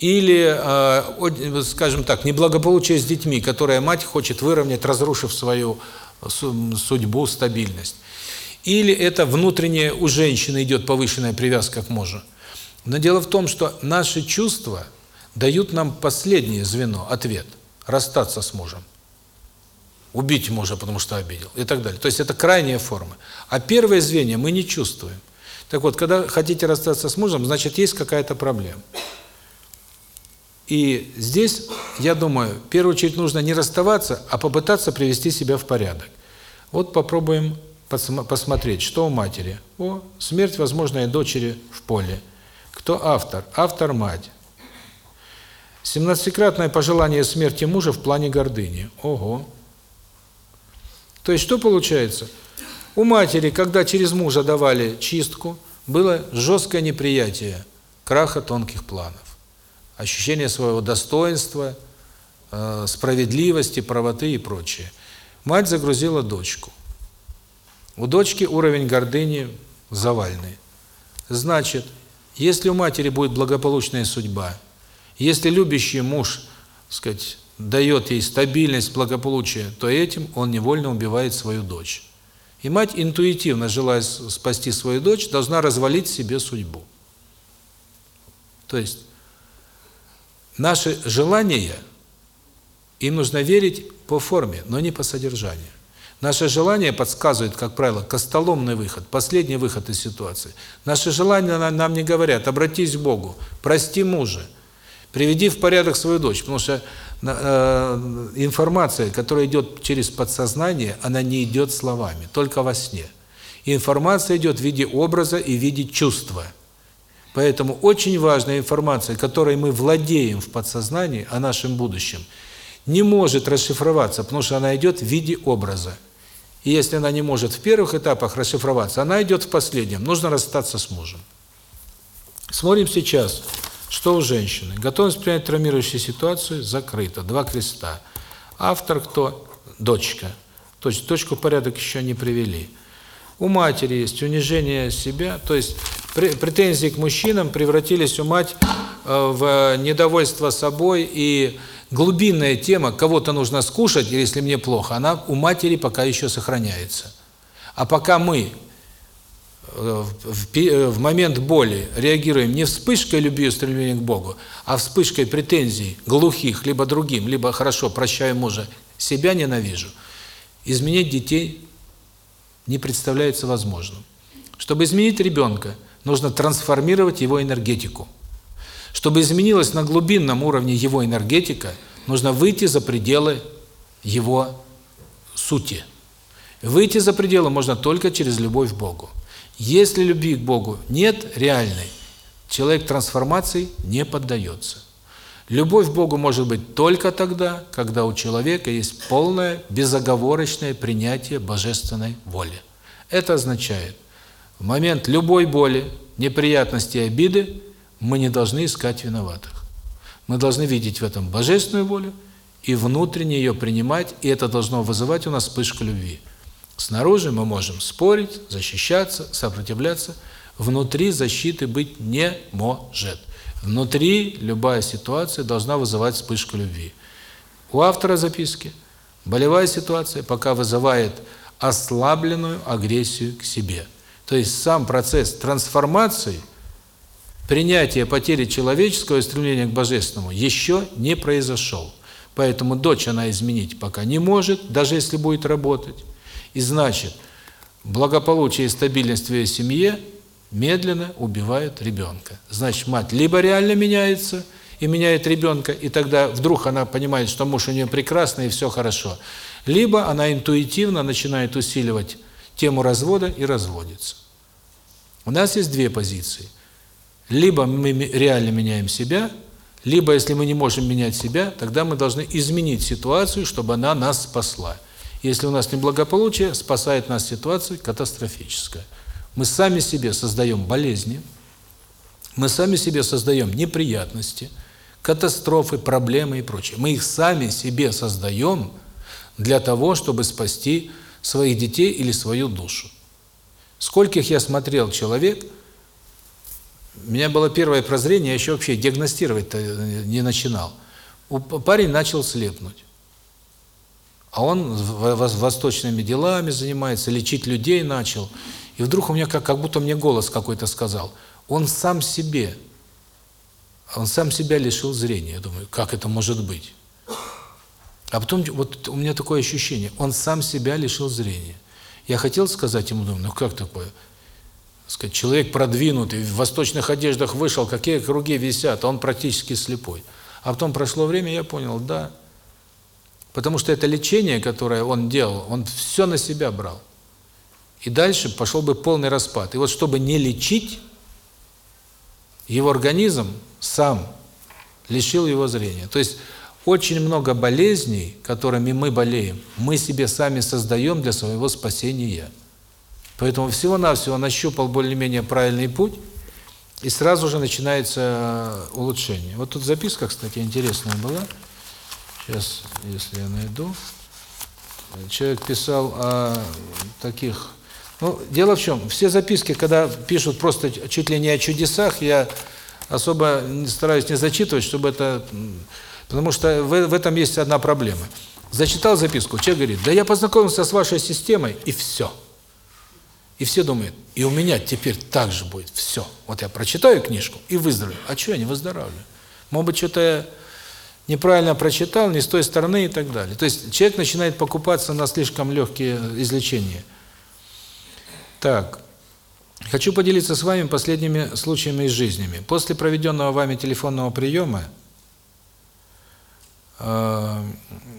или, э, скажем так, неблагополучие с детьми, которое мать хочет выровнять, разрушив свою судьбу, стабильность. Или это внутреннее у женщины идет повышенная привязка к мужу. Но дело в том, что наши чувства дают нам последнее звено, ответ – расстаться с мужем убить мужа, потому что обидел, и так далее. То есть это крайняя форма. А первое звенья мы не чувствуем. Так вот, когда хотите расстаться с мужем, значит, есть какая-то проблема. И здесь, я думаю, в первую очередь нужно не расставаться, а попытаться привести себя в порядок. Вот попробуем посмотреть, что у матери. О, смерть возможной дочери в поле. Кто автор? Автор – мать. Семнадцатикратное пожелание смерти мужа в плане гордыни. Ого! То есть что получается? У матери, когда через мужа давали чистку, было жесткое неприятие краха тонких планов. Ощущение своего достоинства, э, справедливости, правоты и прочее. Мать загрузила дочку. У дочки уровень гордыни завальный. Значит, если у матери будет благополучная судьба, если любящий муж, сказать, дает ей стабильность, благополучие, то этим он невольно убивает свою дочь. И мать, интуитивно желая спасти свою дочь, должна развалить себе судьбу. То есть наши желания, им нужно верить по форме, но не по содержанию. Наше желание подсказывает, как правило, костоломный выход, последний выход из ситуации. Наши желания нам не говорят, обратись к Богу, прости мужа, приведи в порядок свою дочь, потому что информация, которая идет через подсознание, она не идет словами, только во сне. Информация идет в виде образа и в виде чувства. Поэтому очень важная информация, которой мы владеем в подсознании о нашем будущем, не может расшифроваться, потому что она идет в виде образа. И если она не может в первых этапах расшифроваться, она идет в последнем. Нужно расстаться с мужем. Смотрим сейчас, что у женщины. Готовность принять травмирующую ситуацию закрыта. Два креста. Автор кто? Дочка. То есть точку порядок еще не привели. У матери есть унижение себя, то есть претензии к мужчинам превратились у мать э, в недовольство собой и глубинная тема «кого-то нужно скушать, если мне плохо», она у матери пока еще сохраняется. А пока мы в, э, в момент боли реагируем не вспышкой любви и стремления к Богу, а вспышкой претензий глухих, либо другим, либо хорошо, прощаю мужа, себя ненавижу, изменить детей не представляется возможным. Чтобы изменить ребенка, нужно трансформировать его энергетику. Чтобы изменилась на глубинном уровне его энергетика, нужно выйти за пределы его сути. Выйти за пределы можно только через любовь к Богу. Если любви к Богу нет реальной, человек трансформации не поддается. Любовь к Богу может быть только тогда, когда у человека есть полное, безоговорочное принятие божественной воли. Это означает, в момент любой боли, неприятности и обиды мы не должны искать виноватых. Мы должны видеть в этом божественную волю и внутренне ее принимать, и это должно вызывать у нас вспышку любви. Снаружи мы можем спорить, защищаться, сопротивляться, внутри защиты быть не может. Внутри любая ситуация должна вызывать вспышку любви. У автора записки болевая ситуация пока вызывает ослабленную агрессию к себе. То есть сам процесс трансформации – принятие потери человеческого и стремления к божественному еще не произошел. Поэтому дочь она изменить пока не может, даже если будет работать. И значит, благополучие и стабильность в ее семье медленно убивают ребенка. Значит, мать либо реально меняется и меняет ребенка, и тогда вдруг она понимает, что муж у нее прекрасный и все хорошо, либо она интуитивно начинает усиливать тему развода и разводится. У нас есть две позиции – либо мы реально меняем себя, либо, если мы не можем менять себя, тогда мы должны изменить ситуацию, чтобы она нас спасла. Если у нас неблагополучие, спасает нас ситуация катастрофическая. Мы сами себе создаем болезни, мы сами себе создаем неприятности, катастрофы, проблемы и прочее. Мы их сами себе создаем для того, чтобы спасти своих детей или свою душу. Скольких я смотрел человек – у меня было первое прозрение, я еще вообще диагностировать-то не начинал. Парень начал слепнуть. А он восточными делами занимается, лечить людей начал. И вдруг у меня как, как будто мне голос какой-то сказал. Он сам себе, он сам себя лишил зрения. Я думаю, как это может быть? А потом вот у меня такое ощущение, он сам себя лишил зрения. Я хотел сказать ему, думаю, ну как такое? сказать, человек продвинутый, в восточных одеждах вышел, какие круги висят, а он практически слепой. А потом прошло время, я понял, да. Потому что это лечение, которое он делал, он все на себя брал. И дальше пошел бы полный распад. И вот чтобы не лечить, его организм сам лишил его зрения. То есть очень много болезней, которыми мы болеем, мы себе сами создаем для своего спасения. Поэтому всего-навсего нащупал более-менее правильный путь, и сразу же начинается э, улучшение. Вот тут записка, кстати, интересная была. Сейчас, если я найду. Человек писал о таких... Ну, дело в чем, все записки, когда пишут просто чуть ли не о чудесах, я особо стараюсь не зачитывать, чтобы это... Потому что в, в этом есть одна проблема. Зачитал записку, человек говорит, да я познакомился с вашей системой, и все. И все думают, и у меня теперь так же будет все. Вот я прочитаю книжку и выздоровлю. А что я не выздоравливаю? Может быть, что-то неправильно прочитал, не с той стороны и так далее. То есть человек начинает покупаться на слишком легкие излечения. Так, хочу поделиться с вами последними случаями из жизни. После проведенного вами телефонного приема э,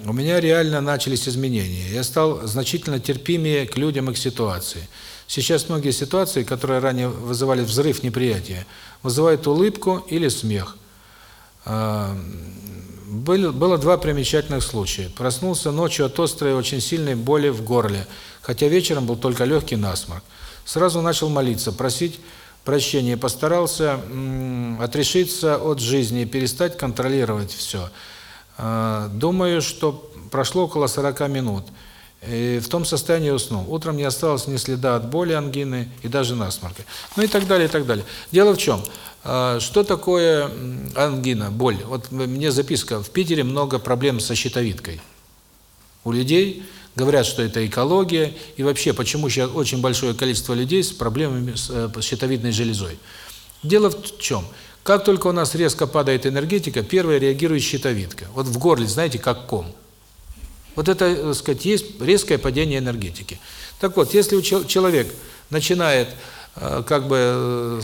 у меня реально начались изменения. Я стал значительно терпимее к людям и к ситуации. Сейчас многие ситуации, которые ранее вызывали взрыв неприятия, вызывают улыбку или смех. А, было два примечательных случая. Проснулся ночью от острой, очень сильной боли в горле. хотя вечером был только легкий насморк. Сразу начал молиться, просить прощения, постарался отрешиться от жизни и перестать контролировать все. А, думаю, что прошло около 40 минут. В том состоянии уснул. Утром не осталось ни следа от боли, ангины и даже насморка. Ну и так далее, и так далее. Дело в чем? А, что такое ангина, боль? Вот мне записка. В Питере много проблем со щитовидкой. У людей говорят, что это экология. И вообще, почему сейчас очень большое количество людей с проблемами с э, щитовидной железой. Дело в чем? Как только у нас резко падает энергетика, первое реагирует щитовидка. Вот в горле, знаете, как ком. Вот это, так сказать, есть резкое падение энергетики. Так вот, если человек начинает э, как бы э,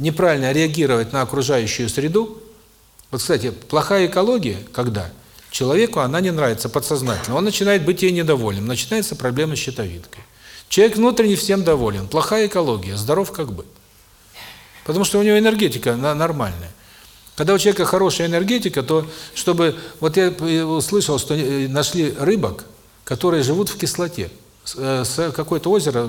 неправильно реагировать на окружающую среду, вот, кстати, плохая экология, когда человеку она не нравится подсознательно, он начинает быть ей недовольным, начинается проблема с щитовидкой. Человек внутренне всем доволен, плохая экология, здоров как бы. Потому что у него энергетика нормальная. Когда у человека хорошая энергетика, то чтобы... Вот я услышал, что э, нашли рыбок, которые живут в кислоте. Э, с какое-то озеро,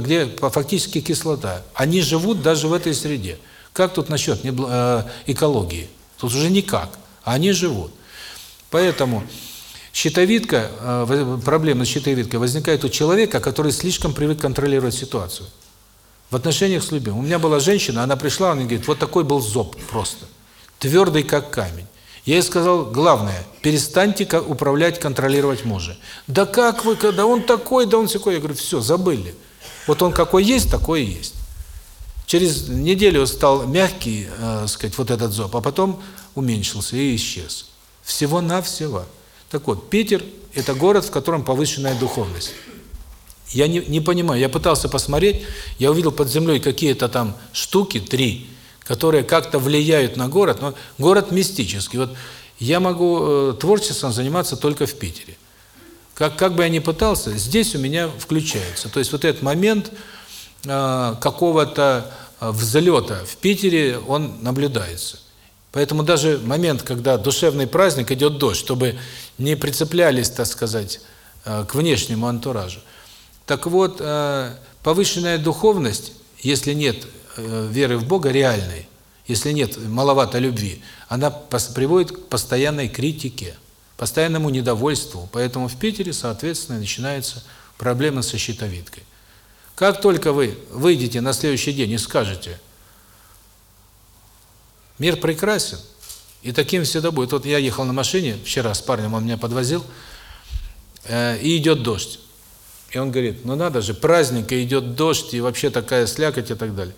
где фактически кислота. Они живут даже в этой среде. Как тут насчет э, экологии? Тут уже никак. Они живут. Поэтому щитовидка, проблема с щитовидкой возникает у человека, который слишком привык контролировать ситуацию. В отношениях с любимым. У меня была женщина, она пришла, она говорит, вот такой был зоб просто твердый как камень. Я ей сказал, главное, перестаньте управлять, контролировать мужа. Да как вы, когда он такой, да он такой. Я говорю, все, забыли. Вот он какой есть, такой и есть. Через неделю стал мягкий, э, сказать, вот этот зоб, а потом уменьшился и исчез. Всего-навсего. Так вот, Питер – это город, в котором повышенная духовность. Я не, не понимаю, я пытался посмотреть, я увидел под землей какие-то там штуки, три, которые как-то влияют на город, но город мистический. Вот я могу э, творчеством заниматься только в Питере. Как, как бы я ни пытался, здесь у меня включается. То есть вот этот момент э, какого-то э, взлета в Питере, он наблюдается. Поэтому даже момент, когда душевный праздник, идет дождь, чтобы не прицеплялись, так сказать, э, к внешнему антуражу. Так вот, повышенная духовность, если нет веры в Бога реальной, если нет маловато любви, она приводит к постоянной критике, постоянному недовольству. Поэтому в Питере, соответственно, начинается проблема со щитовидкой. Как только вы выйдете на следующий день и скажете, мир прекрасен, и таким всегда будет. Вот я ехал на машине вчера с парнем, он меня подвозил, э, и идет дождь. И он говорит, ну надо же, праздник, и идет дождь, и вообще такая слякоть и так далее.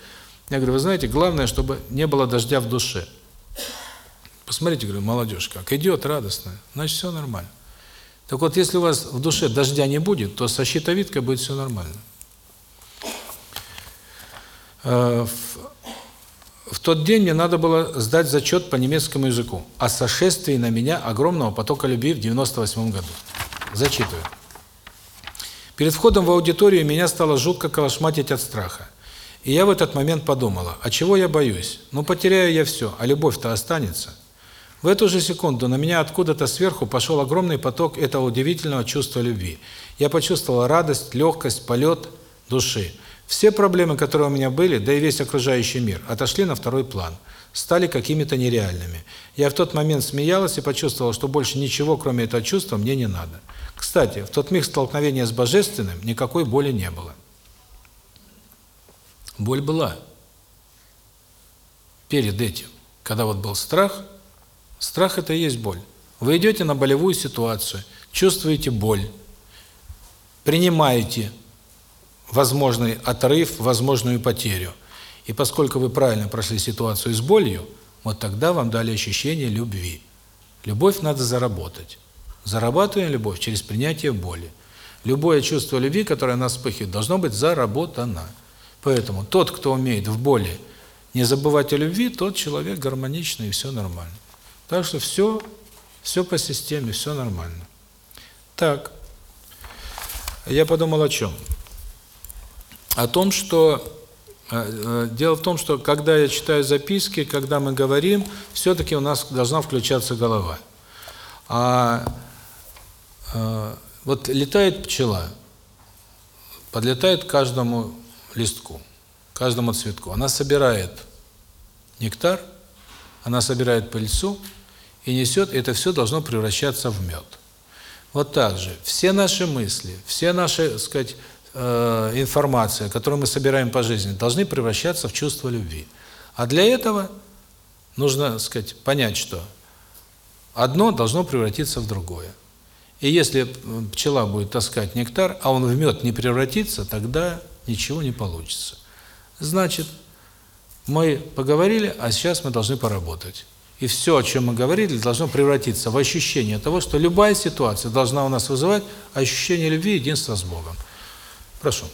Я говорю, вы знаете, главное, чтобы не было дождя в душе. Посмотрите, говорю, молодежь как идет радостно, значит все нормально. Так вот, если у вас в душе дождя не будет, то со щитовидкой будет все нормально. Э, в, тот день мне надо было сдать зачет по немецкому языку о сошествии на меня огромного потока любви в 98 году. Зачитываю. Перед входом в аудиторию меня стало жутко колошматить от страха. И я в этот момент подумала, а чего я боюсь? Ну, потеряю я все, а любовь-то останется. В эту же секунду на меня откуда-то сверху пошел огромный поток этого удивительного чувства любви. Я почувствовала радость, легкость, полет души. Все проблемы, которые у меня были, да и весь окружающий мир, отошли на второй план, стали какими-то нереальными. Я в тот момент смеялась и почувствовала, что больше ничего, кроме этого чувства, мне не надо. Кстати, в тот миг столкновения с Божественным никакой боли не было. Боль была. Перед этим, когда вот был страх, страх – это и есть боль. Вы идете на болевую ситуацию, чувствуете боль, принимаете возможный отрыв, возможную потерю. И поскольку вы правильно прошли ситуацию с болью, вот тогда вам дали ощущение любви. Любовь надо заработать. Зарабатываем любовь через принятие боли. Любое чувство любви, которое нас вспыхивает, должно быть заработано. Поэтому тот, кто умеет в боли не забывать о любви, тот человек гармоничный и все нормально. Так что все, все по системе, все нормально. Так, я подумал о чем? О том, что э, э, дело в том, что когда я читаю записки, когда мы говорим, все-таки у нас должна включаться голова. А, а вот летает пчела, подлетает каждому листку, каждому цветку. Она собирает нектар, она собирает пыльцу и несет, это все должно превращаться в мед. Вот так же все наши мысли, все наши, так сказать, э, информация, которую мы собираем по жизни, должны превращаться в чувство любви. А для этого нужно, так сказать, понять, что одно должно превратиться в другое. И если пчела будет таскать нектар, а он в мед не превратится, тогда ничего не получится. Значит, мы поговорили, а сейчас мы должны поработать. И все, о чем мы говорили, должно превратиться в ощущение того, что любая ситуация должна у нас вызывать ощущение любви единства с Богом. Прошу.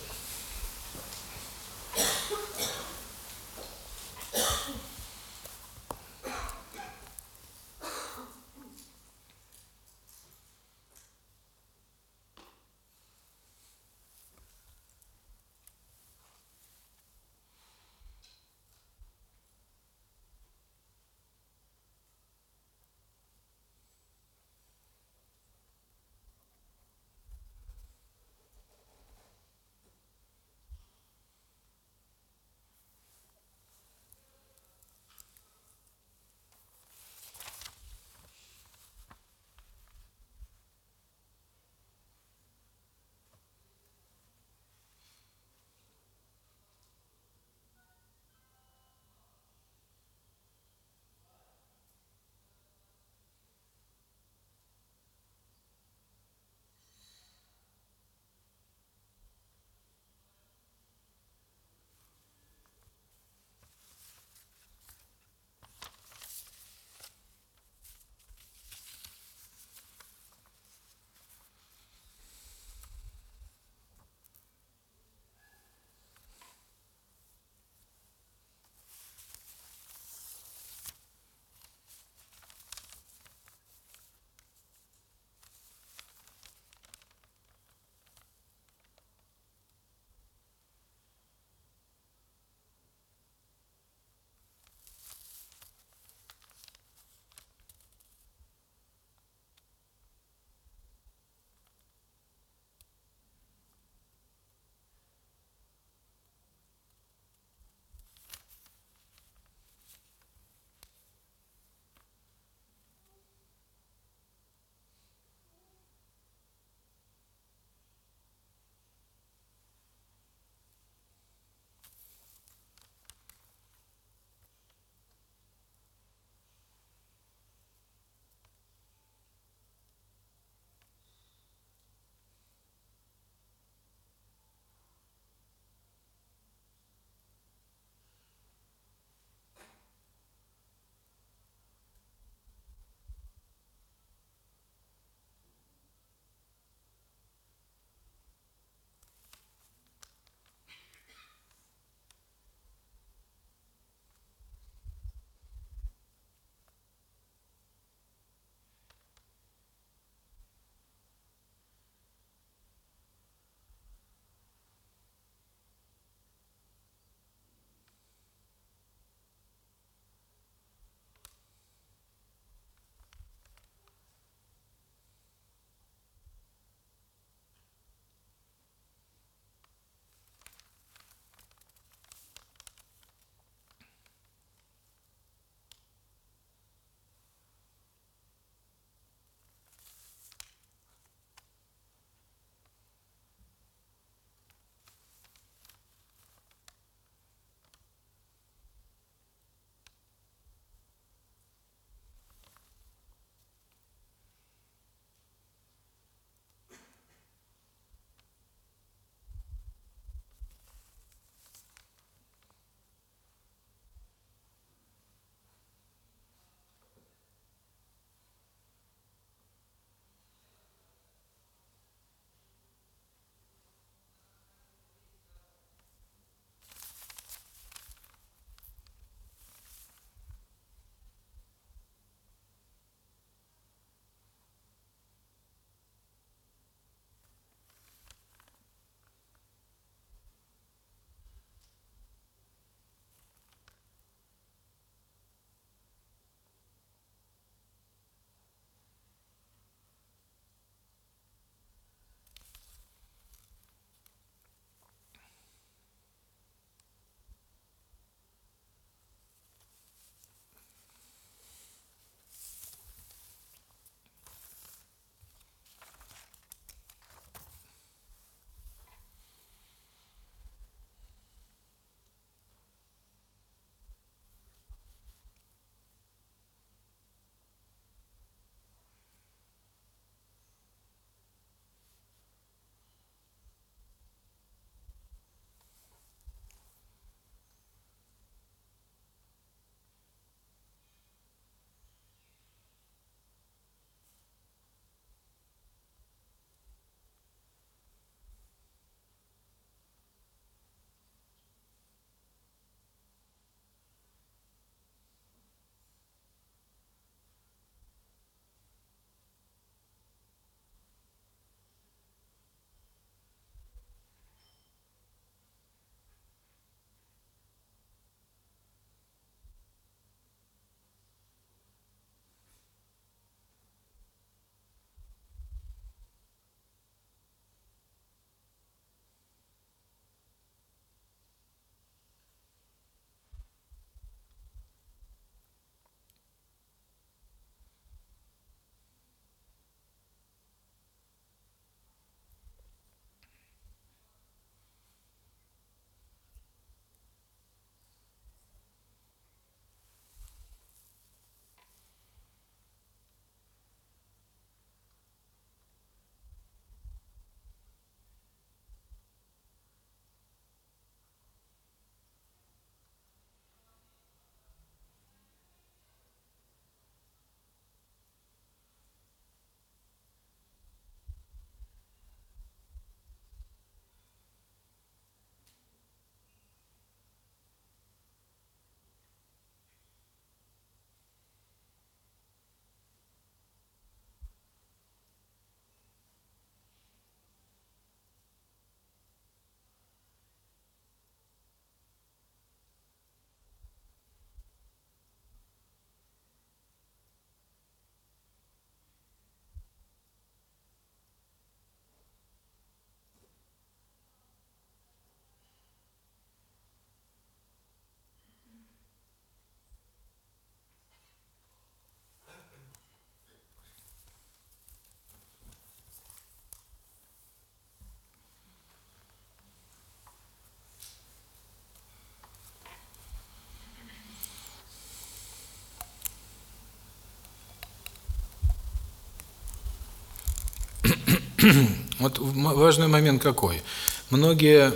вот важный момент какой. Многие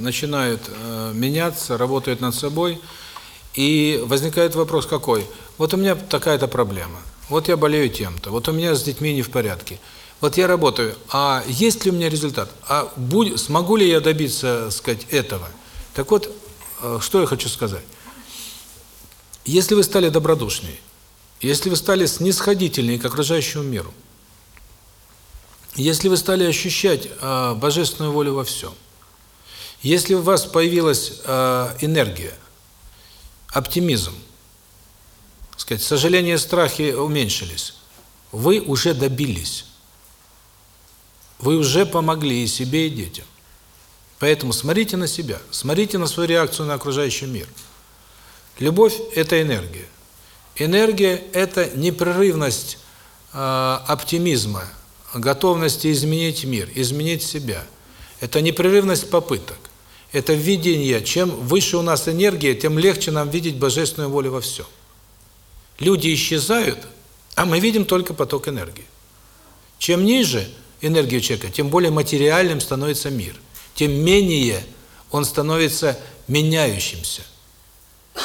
начинают э, меняться, работают над собой, и возникает вопрос какой? Вот у меня такая-то проблема, вот я болею тем-то, вот у меня с детьми не в порядке, вот я работаю, а есть ли у меня результат? А будь, смогу ли я добиться, сказать, этого? Так вот, э, что я хочу сказать. Если вы стали добродушнее, если вы стали снисходительнее к окружающему миру, если вы стали ощущать э, божественную волю во всем, если у вас появилась э, энергия, оптимизм, сказать, сожаление, страхи уменьшились, вы уже добились. Вы уже помогли и себе, и детям. Поэтому смотрите на себя, смотрите на свою реакцию на окружающий мир. Любовь – это энергия. Энергия – это непрерывность э, оптимизма, готовности изменить мир, изменить себя. Это непрерывность попыток. Это видение. Чем выше у нас энергия, тем легче нам видеть божественную волю во всем. Люди исчезают, а мы видим только поток энергии. Чем ниже энергия человека, тем более материальным становится мир. Тем менее он становится меняющимся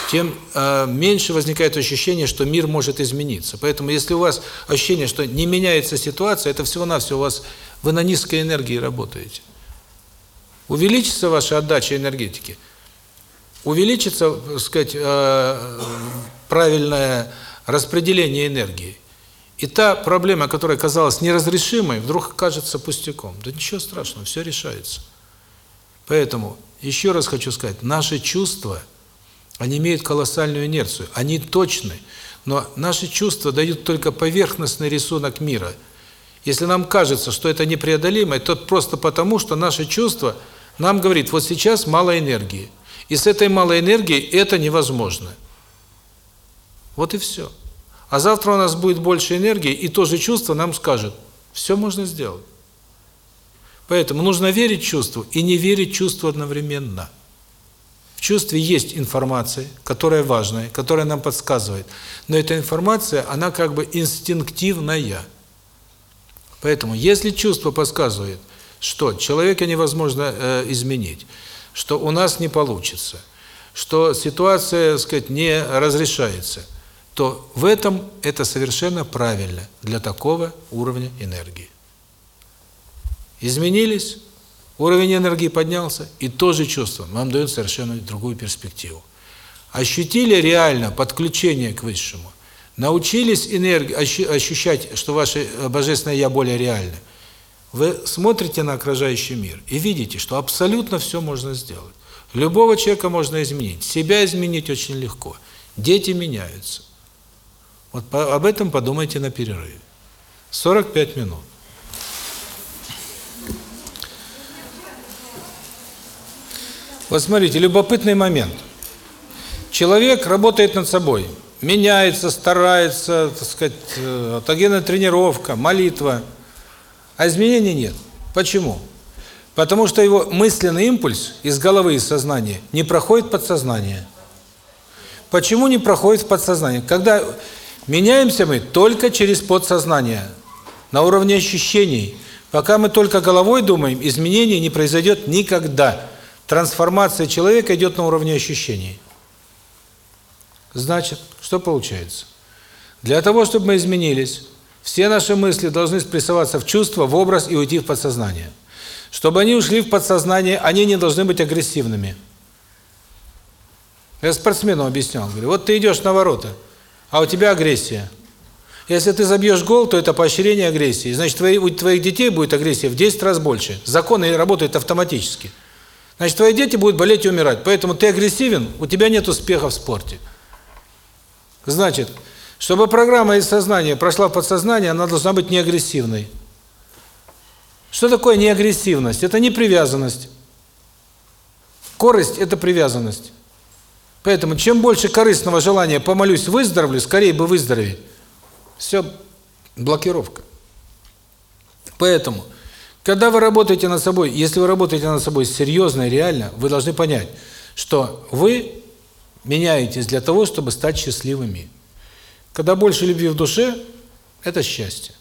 тем э, меньше возникает ощущение, что мир может измениться. Поэтому если у вас ощущение, что не меняется ситуация, это всего-навсего у вас вы на низкой энергии работаете. Увеличится ваша отдача энергетики, увеличится, так сказать, э, правильное распределение энергии. И та проблема, которая казалась неразрешимой, вдруг кажется пустяком. Да ничего страшного, все решается. Поэтому, еще раз хочу сказать, наши чувства – они имеют колоссальную инерцию, они точны, но наши чувства дают только поверхностный рисунок мира. Если нам кажется, что это непреодолимо, то просто потому, что наше чувство нам говорит, вот сейчас мало энергии, и с этой малой энергией это невозможно. Вот и все. А завтра у нас будет больше энергии, и то же чувство нам скажет, все можно сделать. Поэтому нужно верить чувству и не верить чувству одновременно чувстве есть информация, которая важная, которая нам подсказывает. Но эта информация, она как бы инстинктивная. Поэтому, если чувство подсказывает, что человека невозможно э, изменить, что у нас не получится, что ситуация, так сказать, не разрешается, то в этом это совершенно правильно для такого уровня энергии. Изменились? Уровень энергии поднялся, и тоже чувство вам дает совершенно другую перспективу. Ощутили реально подключение к Высшему, научились энергии, ощущать, что ваше э, Божественное Я более реально. Вы смотрите на окружающий мир и видите, что абсолютно все можно сделать. Любого человека можно изменить. Себя изменить очень легко. Дети меняются. Вот об этом подумайте на перерыве. 45 минут. Вот смотрите, любопытный момент. Человек работает над собой, меняется, старается, так сказать, э, автогенная тренировка, молитва, а изменений нет. Почему? Потому что его мысленный импульс из головы, из сознания не проходит подсознание. Почему не проходит в подсознание? Когда меняемся мы только через подсознание, на уровне ощущений. Пока мы только головой думаем, изменений не произойдет никогда. Трансформация человека идет на уровне ощущений. Значит, что получается? Для того, чтобы мы изменились, все наши мысли должны спрессоваться в чувство, в образ и уйти в подсознание. Чтобы они ушли в подсознание, они не должны быть агрессивными. Я спортсмену объяснял, говорю, вот ты идешь на ворота, а у тебя агрессия. Если ты забьешь гол, то это поощрение агрессии. Значит, твои, у твоих детей будет агрессия в 10 раз больше. Законы работают автоматически. Значит, твои дети будут болеть и умирать. Поэтому ты агрессивен, у тебя нет успеха в спорте. Значит, чтобы программа из сознания прошла в подсознание, она должна быть неагрессивной. Что такое неагрессивность? Это не привязанность. Корость – это привязанность. Поэтому чем больше корыстного желания «помолюсь, выздоровлю», скорее бы выздороветь. Все, блокировка. Поэтому когда вы работаете над собой, если вы работаете над собой серьезно и реально, вы должны понять, что вы меняетесь для того, чтобы стать счастливыми. Когда больше любви в душе – это счастье.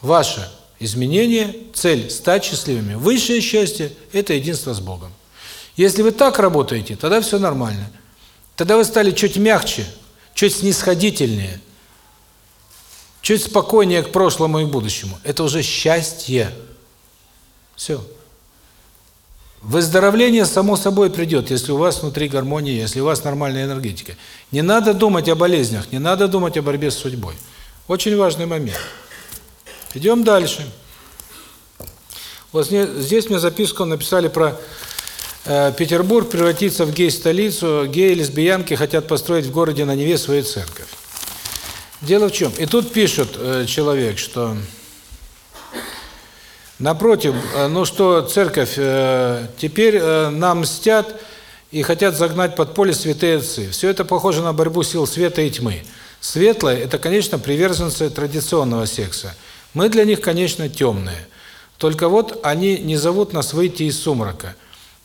Ваше Изменение, цель – стать счастливыми. Высшее счастье – это единство с Богом. Если вы так работаете, тогда все нормально. Тогда вы стали чуть мягче, чуть снисходительнее, чуть спокойнее к прошлому и будущему. Это уже счастье. Все. Выздоровление само собой придет, если у вас внутри гармония, если у вас нормальная энергетика. Не надо думать о болезнях, не надо думать о борьбе с судьбой. Очень важный момент. Идем дальше. Вот здесь мне записку написали про э, Петербург превратиться в гей-столицу, геи лесбиянки хотят построить в городе на Неве свою церковь. Дело в чем? И тут пишет э, человек, что напротив, э, ну что церковь, э, теперь э, нам мстят и хотят загнать под поле святые отцы. Все это похоже на борьбу сил света и тьмы. Светлое – это, конечно, приверженцы традиционного секса. Мы для них, конечно, темные. Только вот они не зовут нас выйти из сумрака.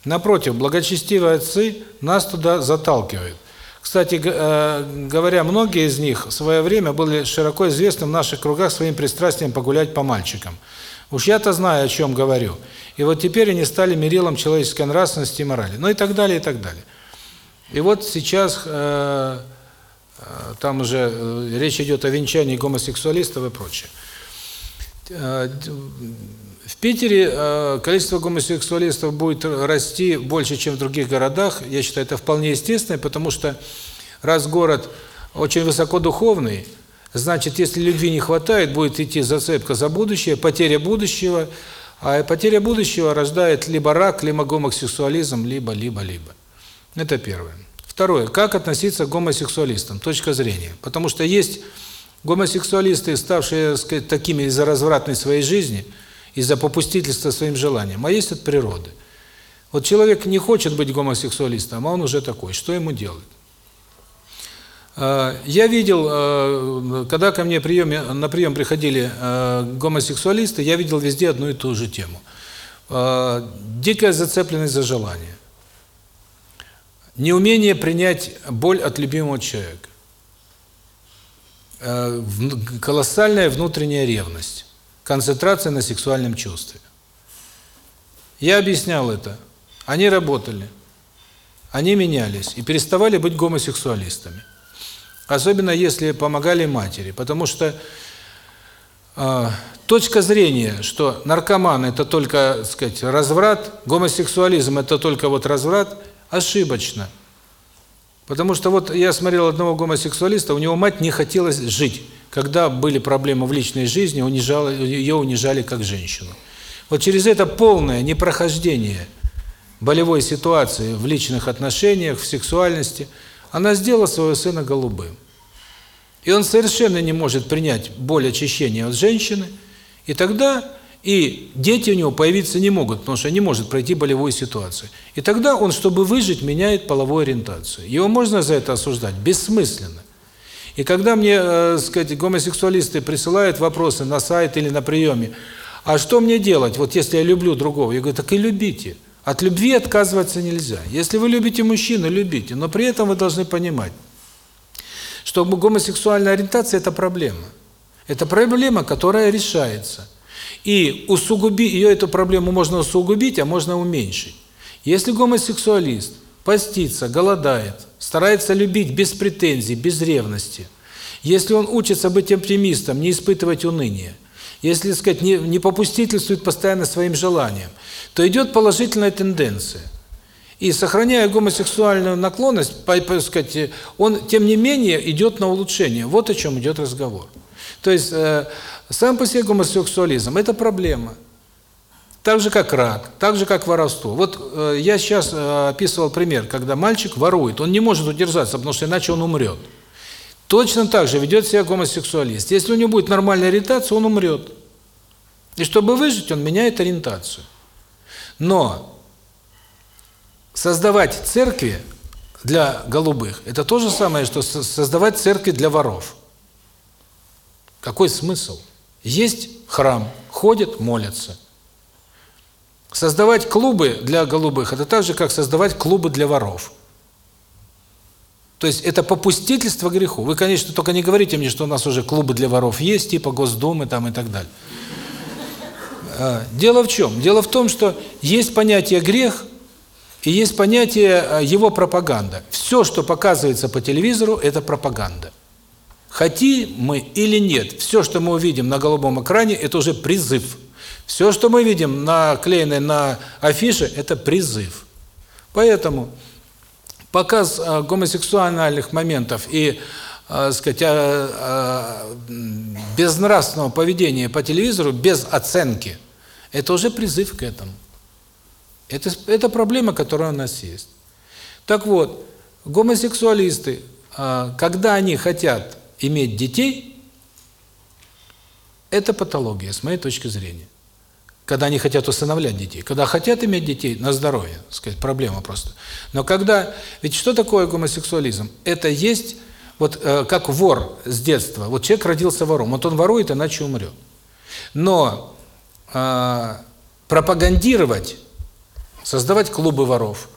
Напротив, благочестивые отцы нас туда заталкивают. Кстати говоря, многие из них в свое время были широко известны в наших кругах своим пристрастием погулять по мальчикам. Уж я-то знаю, о чем говорю. И вот теперь они стали мерилом человеческой нравственности и морали. Ну и так далее, и так далее. И вот сейчас э, э, там уже э, речь идет о венчании гомосексуалистов и прочее. Э, в Питере э, количество гомосексуалистов будет расти больше, чем в других городах. Я считаю, это вполне естественно, потому что раз город очень высокодуховный, значит, если любви не хватает, будет идти зацепка за будущее, потеря будущего, а потеря будущего рождает либо рак, либо гомосексуализм, либо, либо, либо. Это первое. Второе. Как относиться к гомосексуалистам? Точка зрения. Потому что есть гомосексуалисты, ставшие, сказать, такими из-за развратной своей жизни, из-за попустительства своим желаниям, а есть от природы. Вот человек не хочет быть гомосексуалистом, а он уже такой. Что ему делать? А, я видел, а, когда ко мне приеме, на прием приходили а, гомосексуалисты, я видел везде одну и ту же тему. Дикая зацепленность за желание. Неумение принять боль от любимого человека. Колоссальная внутренняя ревность. Концентрация на сексуальном чувстве. Я объяснял это. Они работали. Они менялись и переставали быть гомосексуалистами. Особенно если помогали матери, потому что э, точка зрения, что наркоман это только, так сказать, разврат, гомосексуализм это только вот разврат, ошибочно. Потому что вот я смотрел одного гомосексуалиста, у него мать не хотела жить. Когда были проблемы в личной жизни, унижала, ее унижали как женщину. Вот через это полное непрохождение болевой ситуации в личных отношениях, в сексуальности – она сделала своего сына голубым. И он совершенно не может принять боль очищения от женщины, и тогда и дети у него появиться не могут, потому что не может пройти болевую ситуацию. И тогда он, чтобы выжить, меняет половую ориентацию. Его можно за это осуждать? Бессмысленно. И когда мне, э, сказать, гомосексуалисты присылают вопросы на сайт или на приеме, а что мне делать, вот если я люблю другого? Я говорю, так и любите. От любви отказываться нельзя. Если вы любите мужчину, любите, но при этом вы должны понимать, что гомосексуальная ориентация – это проблема. Это проблема, которая решается. И усугуби ее эту проблему можно усугубить, а можно уменьшить. Если гомосексуалист постится, голодает, старается любить без претензий, без ревности, если он учится быть оптимистом, не испытывать уныния, если, так сказать, не, не попустительствует постоянно своим желаниям, то идет положительная тенденция. И сохраняя гомосексуальную наклонность, по, по, сказать, он, тем не менее, идет на улучшение. Вот о чем идет разговор. То есть, э, сам по себе гомосексуализм – это проблема. Так же, как рак, так же, как воровство. Вот э, я сейчас э, описывал пример, когда мальчик ворует, он не может удержаться, потому что иначе он умрет. Точно так же ведет себя гомосексуалист. Если у него будет нормальная ориентация, он умрет. И чтобы выжить, он меняет ориентацию. Но создавать церкви для голубых – это то же самое, что создавать церкви для воров. Какой смысл? Есть храм, ходят, молятся. Создавать клубы для голубых – это так же, как создавать клубы для воров. То есть это попустительство греху. Вы, конечно, только не говорите мне, что у нас уже клубы для воров есть, типа Госдумы там и так далее. А, дело в чем? Дело в том, что есть понятие грех и есть понятие а, его пропаганда. Все, что показывается по телевизору, это пропаганда. Хотим мы или нет, все, что мы увидим на голубом экране, это уже призыв. Все, что мы видим наклеенное на афише, это призыв. Поэтому показ э, гомосексуальных моментов и, э, сказать, э, безнравственного поведения по телевизору без оценки это уже призыв к этому. Это это проблема, которая у нас есть. Так вот, гомосексуалисты, когда они хотят иметь детей, это патология, с моей точки зрения когда они хотят усыновлять детей. Когда хотят иметь детей, на здоровье, сказать, проблема просто. Но когда... Ведь что такое гомосексуализм? Это есть, вот э, как вор с детства. Вот человек родился вором, вот он ворует, иначе умрет. Но э, пропагандировать, создавать клубы воров,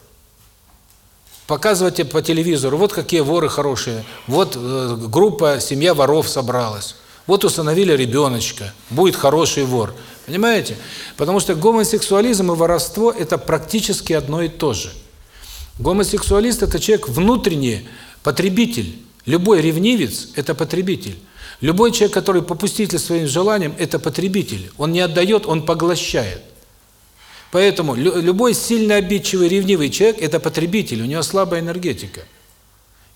показывать по телевизору, вот какие воры хорошие, вот э, группа, семья воров собралась, вот установили ребеночка, будет хороший вор – Понимаете? Потому что гомосексуализм и воровство – это практически одно и то же. Гомосексуалист – это человек внутренний потребитель. Любой ревнивец – это потребитель. Любой человек, который попуститель своим желаниям – это потребитель. Он не отдает, он поглощает. Поэтому любой сильно обидчивый, ревнивый человек – это потребитель, у него слабая энергетика.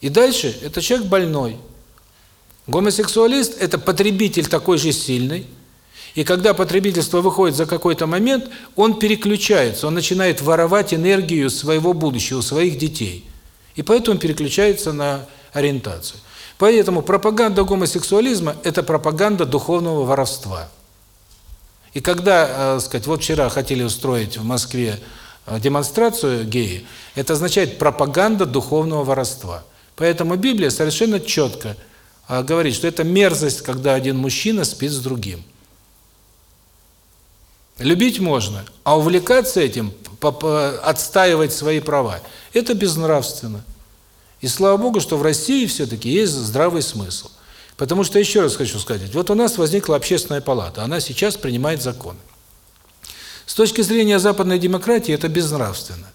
И дальше – это человек больной. Гомосексуалист – это потребитель такой же сильный – и когда потребительство выходит за какой-то момент, он переключается, он начинает воровать энергию своего будущего, своих детей. И поэтому переключается на ориентацию. Поэтому пропаганда гомосексуализма – это пропаганда духовного воровства. И когда, э, сказать, вот вчера хотели устроить в Москве э, демонстрацию геи, это означает пропаганда духовного воровства. Поэтому Библия совершенно четко говорит, что это мерзость, когда один мужчина спит с другим. Любить можно, а увлекаться этим, отстаивать свои права – это безнравственно. И слава Богу, что в России все-таки есть здравый смысл. Потому что, еще раз хочу сказать, вот у нас возникла общественная палата, она сейчас принимает законы. С точки зрения западной демократии это безнравственно,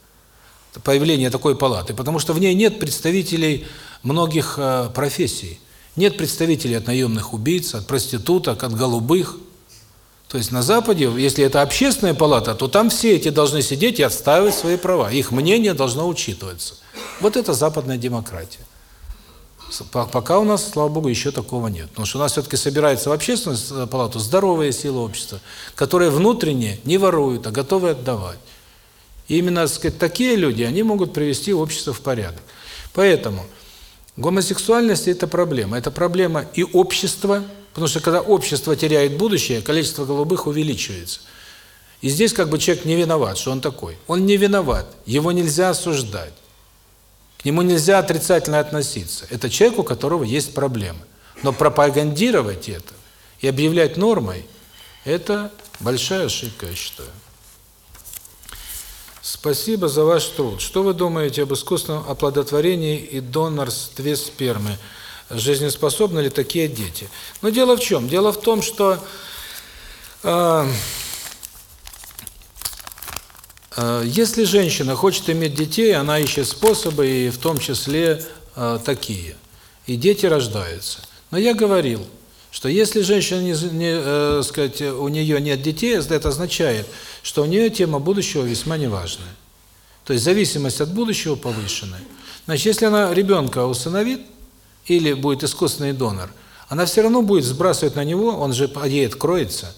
появление такой палаты, потому что в ней нет представителей многих э, профессий. Нет представителей от наемных убийц, от проституток, от голубых – то есть на Западе, если это общественная палата, то там все эти должны сидеть и отстаивать свои права. Их мнение должно учитываться. Вот это западная демократия. Пока у нас, слава богу, еще такого нет. Потому что у нас все-таки собирается в общественную палату здоровая сила общества, которые внутренне не воруют, а готовы отдавать. И именно, так сказать, такие люди, они могут привести общество в порядок. Поэтому гомосексуальность – это проблема. Это проблема и общества, Потому что когда общество теряет будущее, количество голубых увеличивается. И здесь как бы человек не виноват, что он такой. Он не виноват, его нельзя осуждать. К нему нельзя отрицательно относиться. Это человек, у которого есть проблемы. Но пропагандировать это и объявлять нормой – это большая ошибка, я считаю. Спасибо за ваш труд. Что вы думаете об искусственном оплодотворении и донорстве спермы? жизнеспособны ли такие дети. Но дело в чем? Дело в том, что э, э, если женщина хочет иметь детей, она ищет способы, и в том числе э, такие. И дети рождаются. Но я говорил, что если женщина не, не э, сказать, у нее нет детей, это означает, что у нее тема будущего весьма неважная. То есть зависимость от будущего повышенная. Значит, если она ребенка усыновит, или будет искусственный донор, она все равно будет сбрасывать на него, он же ей откроется,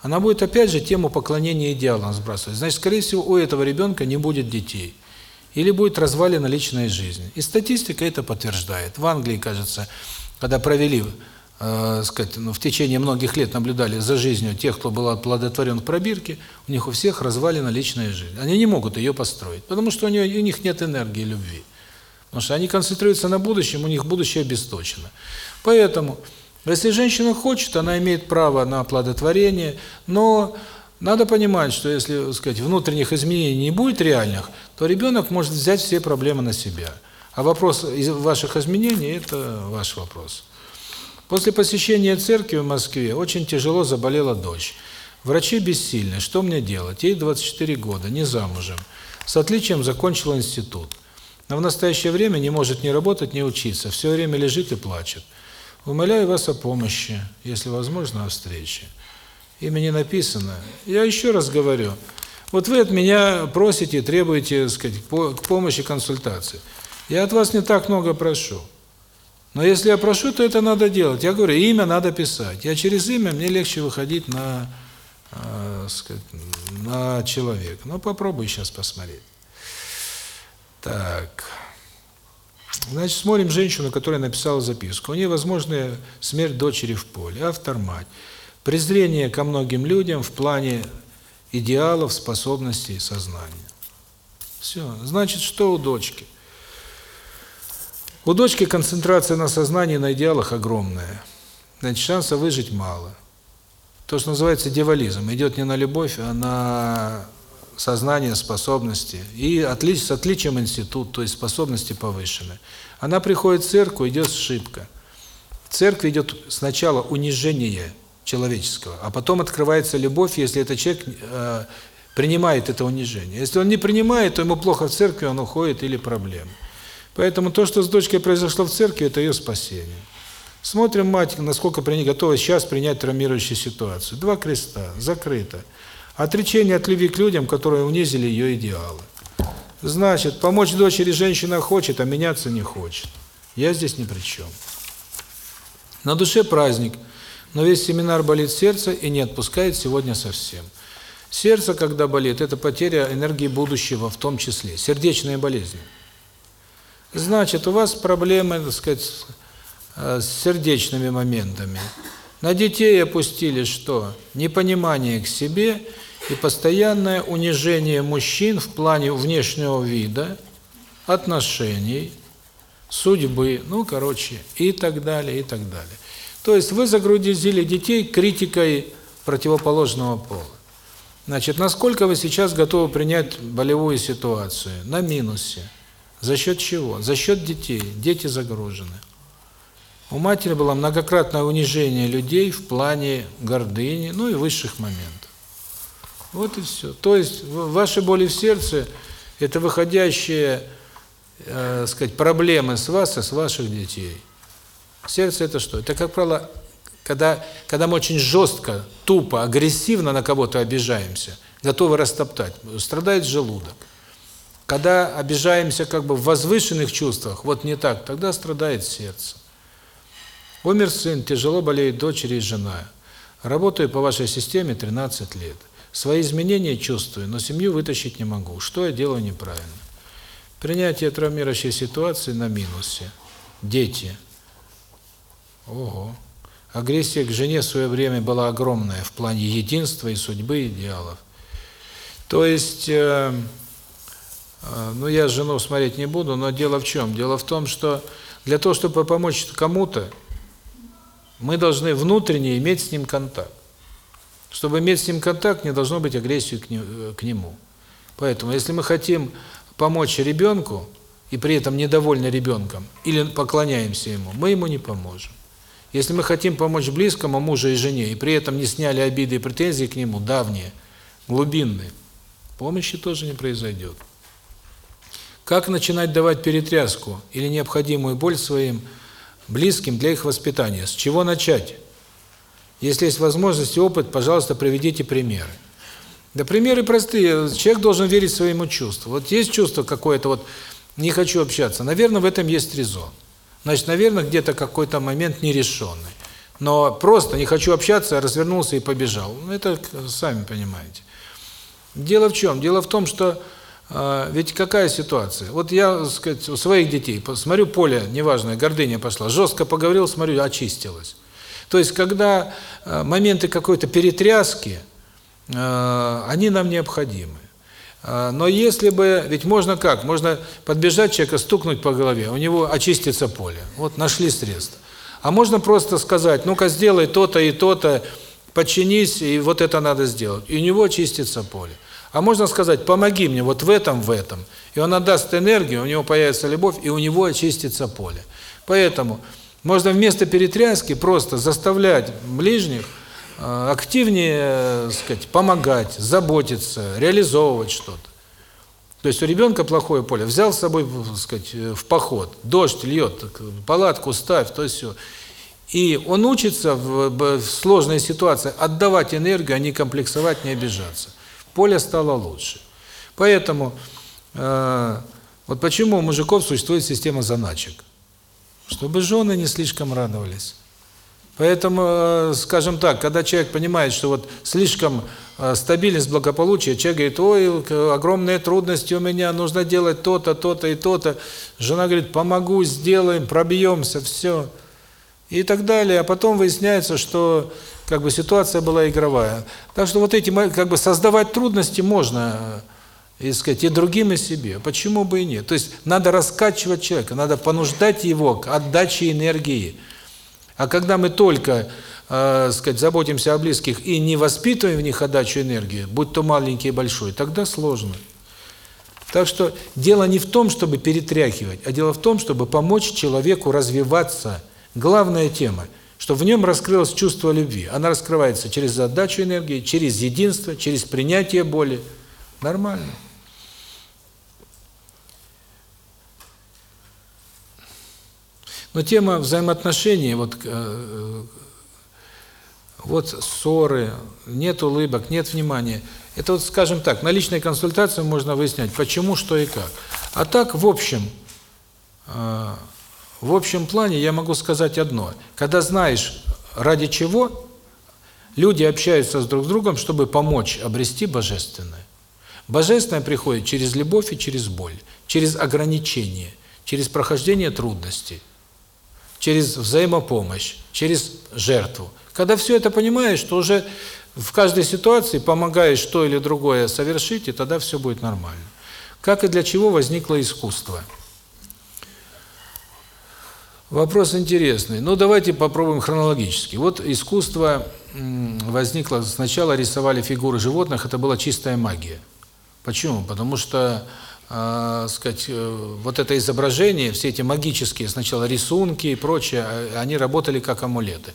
она будет опять же тему поклонения идеалам сбрасывать. Значит, скорее всего, у этого ребенка не будет детей. Или будет развалена личная жизнь. И статистика это подтверждает. В Англии, кажется, когда провели, э, сказать, ну, в течение многих лет наблюдали за жизнью тех, кто был оплодотворен в пробирке, у них у всех развалена личная жизнь. Они не могут ее построить, потому что у, нее, у них нет энергии любви. Потому что они концентрируются на будущем, у них будущее обесточено. Поэтому, если женщина хочет, она имеет право на оплодотворение, но надо понимать, что если, сказать, внутренних изменений не будет реальных, то ребенок может взять все проблемы на себя. А вопрос из ваших изменений – это ваш вопрос. После посещения церкви в Москве очень тяжело заболела дочь. Врачи бессильны. Что мне делать? Ей 24 года, не замужем. С отличием закончила институт. Но в настоящее время не может ни работать, ни учиться. Все время лежит и плачет. Умоляю вас о помощи, если возможно, о встрече. Имя не написано. Я еще раз говорю. Вот вы от меня просите, требуете, сказать, к помощи, консультации. Я от вас не так много прошу. Но если я прошу, то это надо делать. Я говорю, имя надо писать. Я через имя мне легче выходить на, э, сказать, на человека. Ну, попробуй сейчас посмотреть. Так. Значит, смотрим женщину, которая написала записку. У нее возможная смерть дочери в поле. Автор мать. Презрение ко многим людям в плане идеалов, способностей, сознания. Все. Значит, что у дочки? У дочки концентрация на сознании, на идеалах огромная. Значит, шанса выжить мало. То, что называется девализм, идет не на любовь, а на сознание, способности. И отлич, с отличием институт, то есть способности повышены. Она приходит в церковь, идет ошибка. В церкви идет сначала унижение человеческого, а потом открывается любовь, если этот человек э, принимает это унижение. Если он не принимает, то ему плохо в церкви, он уходит или проблемы. Поэтому то, что с дочкой произошло в церкви, это ее спасение. Смотрим мать, насколько при ней готова сейчас принять травмирующую ситуацию. Два креста, закрыто. Отречение от любви к людям, которые унизили ее идеалы. Значит, помочь дочери женщина хочет, а меняться не хочет. Я здесь ни при чем. На душе праздник – но весь семинар болит сердце и не отпускает сегодня совсем. Сердце, когда болит, это потеря энергии будущего в том числе, сердечные болезни. Значит, у вас проблемы, так сказать, э, с сердечными моментами. На детей опустили что? Непонимание к себе и постоянное унижение мужчин в плане внешнего вида, отношений, судьбы, ну, короче, и так далее, и так далее. То есть вы загрузили детей критикой противоположного пола. Значит, насколько вы сейчас готовы принять болевую ситуацию? На минусе. За счет чего? За счет детей. Дети загружены. У матери было многократное унижение людей в плане гордыни, ну и высших моментов. Вот и все. То есть ваши боли в сердце – это выходящие, э, сказать, проблемы с вас и с ваших детей. Сердце это что? Это, как правило, когда, когда мы очень жестко, тупо, агрессивно на кого-то обижаемся, готовы растоптать, страдает желудок. Когда обижаемся как бы в возвышенных чувствах, вот не так, тогда страдает сердце. Умер сын, тяжело болеет дочери и жена. Работаю по вашей системе 13 лет. Свои изменения чувствую, но семью вытащить не могу. Что я делаю неправильно? Принятие травмирующей ситуации на минусе. Дети – Ого. Агрессия к жене в свое время была огромная в плане единства и судьбы идеалов. То есть, э, ну я жену смотреть не буду, но дело в чем? Дело в том, что для того, чтобы помочь кому-то, мы должны внутренне иметь с ним контакт. Чтобы иметь с ним контакт, не должно быть агрессии э, к нему. Поэтому, если мы хотим помочь ребенку, и при этом недовольны ребенком, или поклоняемся ему, мы ему не поможем. Если мы хотим помочь близкому мужу и жене, и при этом не сняли обиды и претензии к нему, давние, глубинные, помощи тоже не произойдет. Как начинать давать перетряску или необходимую боль своим близким для их воспитания? С чего начать? Если есть возможность и опыт, пожалуйста, приведите примеры. Да примеры простые. Человек должен верить своему чувству. Вот есть чувство какое-то, вот не хочу общаться. Наверное, в этом есть резон. Значит, наверное, где-то какой-то момент нерешенный. Но просто не хочу общаться, развернулся и побежал. Ну, это сами понимаете. Дело в чем? Дело в том, что ведь какая ситуация? Вот я, так сказать, у своих детей смотрю поле, неважно, гордыня пошла, жестко поговорил, смотрю, очистилась. То есть, когда э, моменты какой-то перетряски, э, они нам необходимы. А, но если бы, ведь можно как? Можно подбежать человека, стукнуть по голове, у него очистится поле. Вот нашли средства. А можно просто сказать, ну-ка сделай то-то и то-то, подчинись, и вот это надо сделать. И у него очистится поле. А можно сказать, помоги мне вот в этом, в этом. И он отдаст энергию, у него появится любовь, и у него очистится поле. Поэтому можно вместо перетряски просто заставлять ближних э, активнее, сказать, помогать, заботиться, реализовывать что-то. То есть у ребенка плохое поле, взял с собой, сказать, в поход, дождь льет, палатку ставь, то все. И он учится в, в сложной ситуации отдавать энергию, а не комплексовать, не обижаться. Поле стало лучше. Поэтому, э, вот почему у мужиков существует система заначек. Чтобы жены не слишком радовались. Поэтому, э, скажем так, когда человек понимает, что вот слишком э, стабильность благополучия, человек говорит, ой, огромные трудности у меня, нужно делать то-то, то-то и то-то. Жена говорит, помогу, сделаем, пробьемся, все. И так далее. А потом выясняется, что как бы ситуация была игровая. Так что вот эти, как бы создавать трудности можно, и сказать, и другим, и себе. Почему бы и нет? То есть надо раскачивать человека, надо понуждать его к отдаче энергии. А когда мы только, э, сказать, заботимся о близких и не воспитываем в них отдачу энергии, будь то маленький и большой, тогда сложно. Так что дело не в том, чтобы перетряхивать, а дело в том, чтобы помочь человеку развиваться. Главная тема, что в нем раскрылось чувство любви. Она раскрывается через отдачу энергии, через единство, через принятие боли. Нормально. Но тема взаимоотношений, вот, э, вот ссоры, нет улыбок, нет внимания. Это вот, скажем так, на личной консультации можно выяснять, почему, что и как. А так, в общем, э, в общем плане я могу сказать одно. Когда знаешь, ради чего, люди общаются с друг с другом, чтобы помочь обрести Божественное. Божественное приходит через любовь и через боль, через ограничение, через прохождение трудностей через взаимопомощь, через жертву. Когда все это понимаешь, то уже в каждой ситуации помогаешь то или другое совершить, и тогда все будет нормально. Как и для чего возникло искусство? Вопрос интересный. Ну, давайте попробуем хронологически. Вот искусство возникло, сначала рисовали фигуры животных, это была чистая магия. Почему? Потому что э, сказать, вот это изображение, все эти магические сначала рисунки и прочее, а, они работали как амулеты.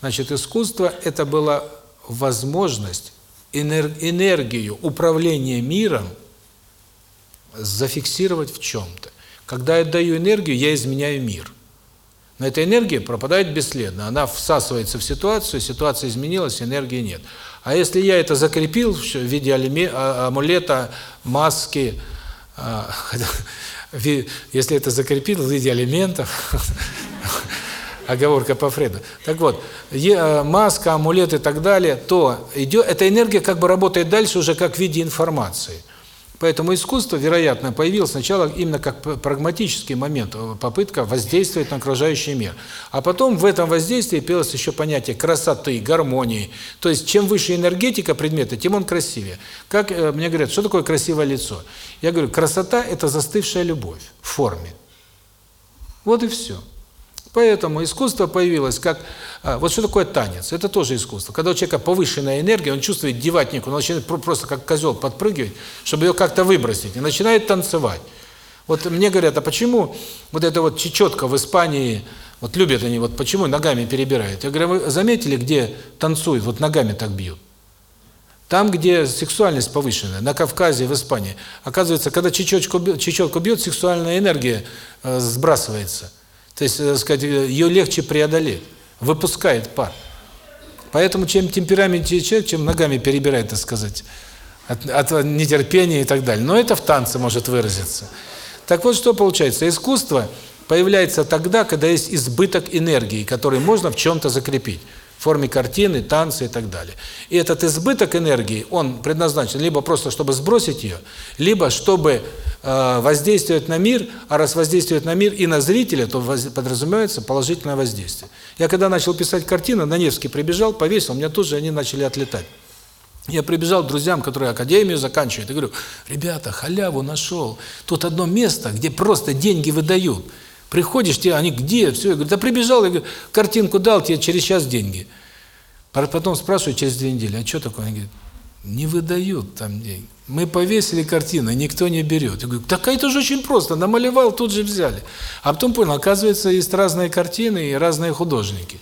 Значит, искусство – это была возможность энергию управления миром зафиксировать в чем-то. Когда я даю энергию, я изменяю мир. Но эта энергия пропадает бесследно. Она всасывается в ситуацию, ситуация изменилась, энергии нет. А если я это закрепил в виде а, амулета, маски, а, если это закрепил в виде элементов, оговорка по Фреду. Так вот, э, маска, амулет и так далее, то идет, эта энергия как бы работает дальше уже как в виде информации. Поэтому искусство, вероятно, появилось сначала именно как прагматический момент, э, попытка воздействовать на окружающий мир. А потом в этом воздействии появилось еще понятие красоты, гармонии. То есть, чем выше энергетика предмета, тем он красивее. Как э, мне говорят, что такое красивое лицо? Я говорю, красота – это застывшая любовь в форме. Вот и все. Поэтому искусство появилось как... А, вот что такое танец? Это тоже искусство. Когда у человека повышенная энергия, он чувствует девать некуда, он начинает просто как козел подпрыгивать, чтобы ее как-то выбросить, и начинает танцевать. Вот мне говорят, а почему вот это вот чечетка в Испании, вот любят они, вот почему ногами перебирают? Я говорю, вы заметили, где танцуют, вот ногами так бьют? Там, где сексуальность повышенная, на Кавказе, в Испании, оказывается, когда чечетку, чечетку бьет, сексуальная энергия э, сбрасывается – то есть, так сказать, ее легче преодолеть, выпускает пар. Поэтому чем темпераментнее человек, чем ногами перебирает, так сказать, от, от нетерпения и так далее. Но это в танце может выразиться. Так вот, что получается? Искусство появляется тогда, когда есть избыток энергии, который можно в чем-то закрепить в форме картины, танца и так далее. И этот избыток энергии, он предназначен либо просто, чтобы сбросить ее, либо чтобы э, воздействовать на мир, а раз воздействует на мир и на зрителя, то подразумевается положительное воздействие. Я когда начал писать картины, на Невский прибежал, повесил, у меня тут же они начали отлетать. Я прибежал к друзьям, которые академию заканчивают, и говорю, ребята, халяву нашел. Тут одно место, где просто деньги выдают. Приходишь, тебе, они где? Все, я говорю, да прибежал, я говорю, картинку дал, тебе через час деньги. Потом спрашиваю через две недели, а что такое? Они говорят, не выдают там деньги. Мы повесили картину, никто не берет. Я говорю, так это же очень просто, намалевал, тут же взяли. А потом понял, оказывается, есть разные картины и разные художники.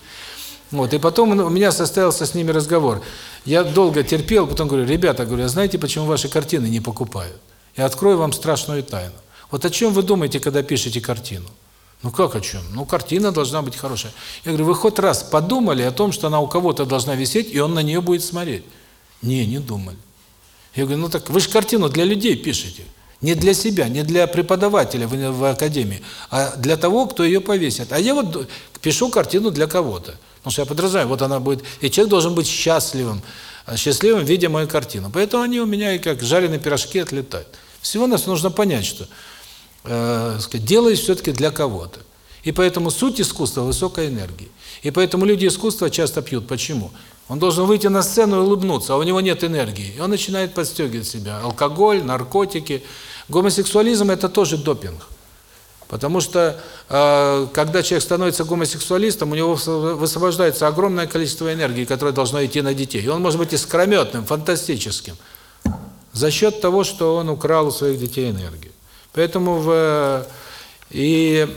Вот, и потом у меня состоялся с ними разговор. Я долго терпел, потом говорю, ребята, говорю, а знаете, почему ваши картины не покупают? Я открою вам страшную тайну. Вот о чем вы думаете, когда пишете картину? Ну как о чем? Ну картина должна быть хорошая. Я говорю, вы хоть раз подумали о том, что она у кого-то должна висеть, и он на нее будет смотреть? Не, не думали. Я говорю, ну так вы же картину для людей пишете. Не для себя, не для преподавателя в, в академии, а для того, кто ее повесит. А я вот пишу картину для кого-то. Потому что я подразумеваю, вот она будет... И человек должен быть счастливым, а счастливым, видя мою картину. Поэтому они у меня и как жареные пирожки отлетают. Всего нас нужно понять, что э, сказать, делаюсь все-таки для кого-то. И поэтому суть искусства – высокой энергии. И поэтому люди искусства часто пьют. Почему? Он должен выйти на сцену и улыбнуться, а у него нет энергии. И он начинает подстегивать себя. Алкоголь, наркотики. Гомосексуализм – это тоже допинг. Потому что, э, когда человек становится гомосексуалистом, у него высвобождается огромное количество энергии, которое должно идти на детей. И он может быть искрометным, фантастическим. За счет того, что он украл у своих детей энергию. Поэтому в... И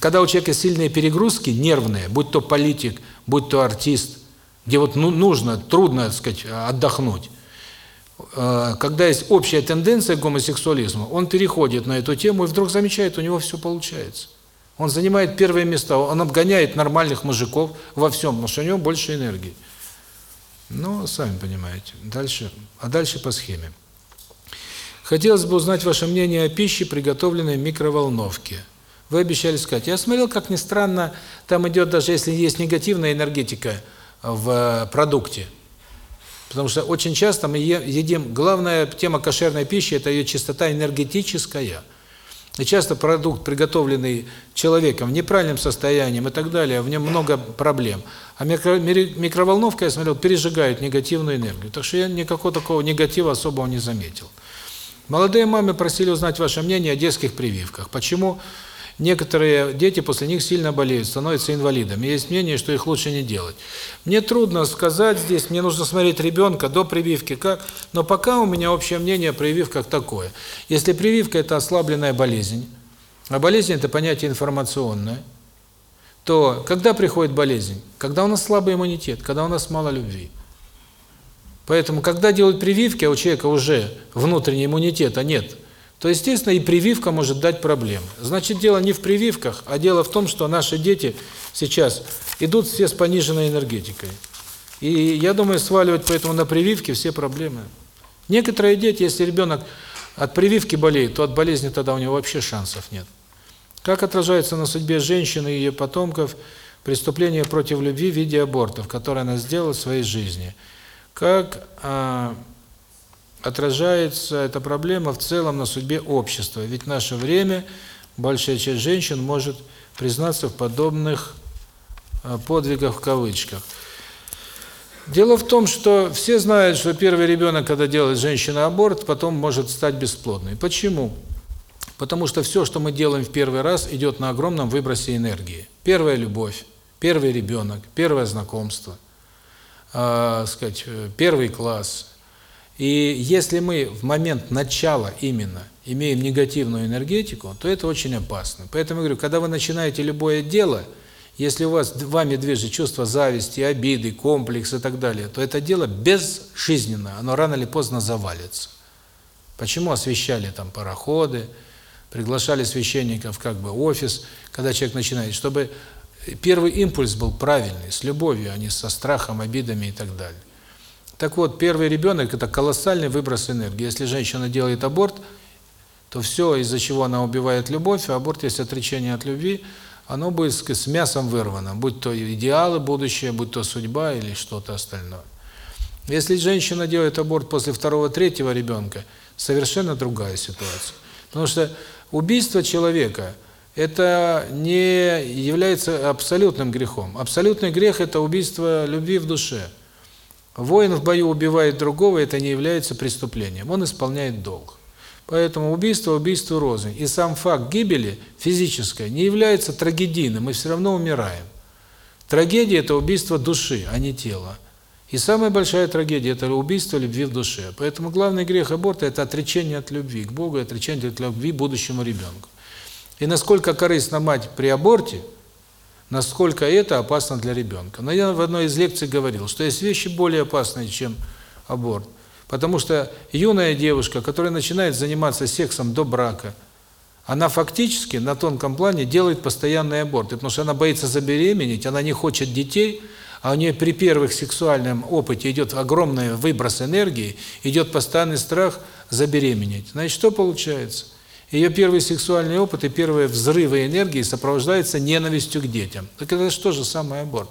когда у человека сильные перегрузки, нервные, будь то политик, будь то артист, где вот ну, нужно, трудно, так сказать, отдохнуть, Э, когда есть общая тенденция к гомосексуализму, он переходит на эту тему и вдруг замечает, у него все получается. Он занимает первое место, он обгоняет нормальных мужиков во всем, потому что у него больше энергии. Ну, сами понимаете. Дальше, а дальше по схеме. Хотелось бы узнать ваше мнение о пище, приготовленной в микроволновке. Вы обещали сказать. Я смотрел, как ни странно, там идет даже если есть негативная энергетика в продукте, Потому что очень часто мы едим, главная тема кошерной пищи – это ее чистота энергетическая. И часто продукт, приготовленный человеком в неправильном состоянии и так далее, в нем много проблем. А микро, микроволновка, я смотрел, пережигает негативную энергию. Так что я никакого такого негатива особого не заметил. Молодые мамы просили узнать ваше мнение о детских прививках. Почему? Некоторые дети после них сильно болеют, становятся инвалидами. Есть мнение, что их лучше не делать. Мне трудно сказать здесь, мне нужно смотреть ребенка до прививки, как, но пока у меня общее мнение о прививках такое. Если прививка – это ослабленная болезнь, а болезнь – это понятие информационное, то когда приходит болезнь? Когда у нас слабый иммунитет, когда у нас мало любви. Поэтому, когда делают прививки, а у человека уже внутренний иммунитет, а нет то, естественно, и прививка может дать проблемы. Значит, дело не в прививках, а дело в том, что наши дети сейчас идут все с пониженной энергетикой. И я думаю, сваливать поэтому на прививки все проблемы. Некоторые дети, если ребенок от прививки болеет, то от болезни тогда у него вообще шансов нет. Как отражается на судьбе женщины и ее потомков преступление против любви в виде абортов, которое она сделала в своей жизни? Как... А, отражается эта проблема в целом на судьбе общества. Ведь в наше время большая часть женщин может признаться в подобных а, подвигах в кавычках. Дело в том, что все знают, что первый ребенок, когда делает женщина аборт, потом может стать бесплодной. Почему? Потому что все, что мы делаем в первый раз, идет на огромном выбросе энергии. Первая любовь, первый ребенок, первое знакомство, э, сказать, э, первый класс, и если мы в момент начала именно имеем негативную энергетику, то это очень опасно. Поэтому я говорю, когда вы начинаете любое дело, если у вас вами движет чувство зависти, обиды, комплекс и так далее, то это дело безжизненно, оно рано или поздно завалится. Почему освещали там пароходы, приглашали священников как бы офис, когда человек начинает, чтобы первый импульс был правильный, с любовью, а не со страхом, обидами и так далее. Так вот, первый ребенок – это колоссальный выброс энергии. Если женщина делает аборт, то все, из-за чего она убивает любовь, а аборт есть отречение от любви, оно будет с мясом вырвано, будь то идеалы будущее, будь то судьба или что-то остальное. Если женщина делает аборт после второго, третьего ребенка, совершенно другая ситуация. Потому что убийство человека – это не является абсолютным грехом. Абсолютный грех – это убийство любви в душе – Воин в бою убивает другого, это не является преступлением. Он исполняет долг. Поэтому убийство убийству рознь. И сам факт гибели физической не является трагедийным, мы все равно умираем. Трагедия – это убийство души, а не тела. И самая большая трагедия – это убийство любви в душе. Поэтому главный грех аборта – это отречение от любви к Богу, отречение от любви будущему ребенку. И насколько корыстна мать при аборте, насколько это опасно для ребенка. Но я в одной из лекций говорил, что есть вещи более опасные, чем аборт. Потому что юная девушка, которая начинает заниматься сексом до брака, она фактически на тонком плане делает постоянные аборты, потому что она боится забеременеть, она не хочет детей, а у нее при первых сексуальном опыте идет огромный выброс энергии, идет постоянный страх забеременеть. Значит, что получается? Ее первый сексуальный опыт и первые взрывы энергии сопровождаются ненавистью к детям. Так это же самое аборт?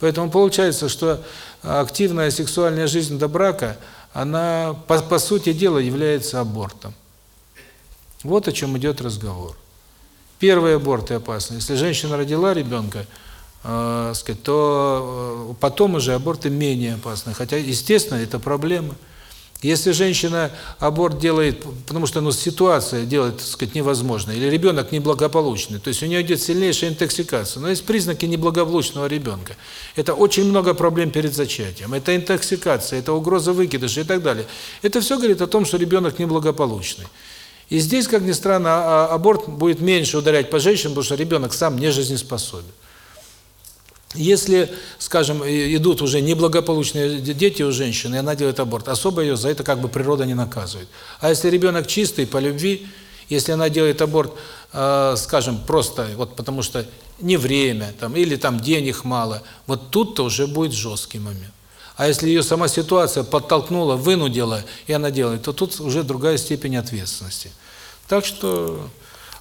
Поэтому получается, что активная сексуальная жизнь до брака, она по, по сути дела является абортом. Вот о чем идет разговор. Первые аборты опасны. Если женщина родила ребенка, э, сказать, то э, потом уже аборты менее опасны. Хотя, естественно, это проблема. Если женщина аборт делает, потому что ну, ситуация делает, так сказать, невозможно, или ребенок неблагополучный, то есть у нее идет сильнейшая интоксикация, но есть признаки неблагополучного ребенка. Это очень много проблем перед зачатием, это интоксикация, это угроза выкидыша и так далее. Это все говорит о том, что ребенок неблагополучный. И здесь, как ни странно, а, а, аборт будет меньше ударять по женщинам, потому что ребенок сам не жизнеспособен. Если, скажем, идут уже неблагополучные дети у женщины, и она делает аборт, особо ее за это как бы природа не наказывает. А если ребенок чистый, по любви, если она делает аборт, э, скажем, просто вот потому что не время, там или там денег мало, вот тут-то уже будет жесткий момент. А если ее сама ситуация подтолкнула, вынудила, и она делает, то тут уже другая степень ответственности. Так что,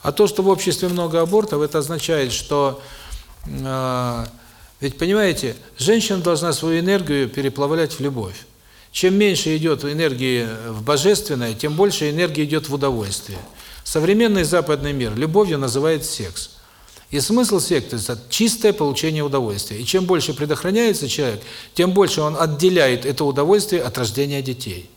а то, что в обществе много абортов, это означает, что э, ведь, понимаете, женщина должна свою энергию переплавлять в любовь. Чем меньше идет энергии в божественное, тем больше энергии идет в удовольствие. Современный западный мир любовью называет секс. И смысл секты – это чистое получение удовольствия. И чем больше предохраняется человек, тем больше он отделяет это удовольствие от рождения детей.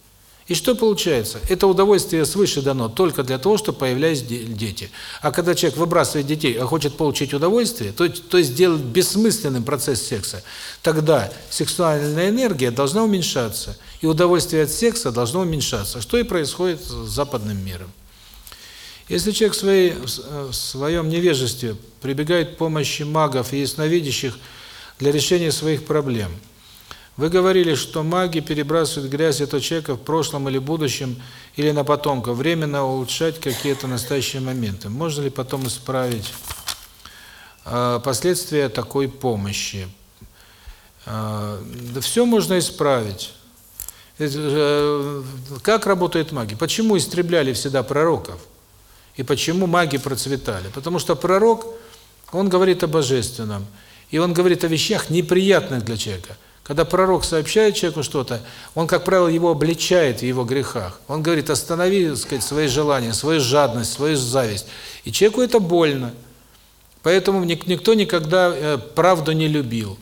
И что получается? Это удовольствие свыше дано только для того, чтобы появлялись дети. А когда человек выбрасывает детей, а хочет получить удовольствие, то, то есть делать бессмысленным процесс секса, тогда сексуальная энергия должна уменьшаться, и удовольствие от секса должно уменьшаться, что и происходит с западным миром. Если человек в, своей, в своем невежестве прибегает к помощи магов и ясновидящих для решения своих проблем – вы говорили, что маги перебрасывают грязь этого человека в прошлом или будущем, или на потомка, временно улучшать какие-то настоящие моменты. Можно ли потом исправить э, последствия такой помощи? Э, да все можно исправить. Э, как работает магия? Почему истребляли всегда пророков? И почему маги процветали? Потому что пророк, он говорит о божественном, и он говорит о вещах неприятных для человека. Когда пророк сообщает человеку что-то, он, как правило, его обличает в его грехах. Он говорит, останови, так сказать, свои желания, свою жадность, свою зависть. И человеку это больно. Поэтому никто никогда э, правду не любил.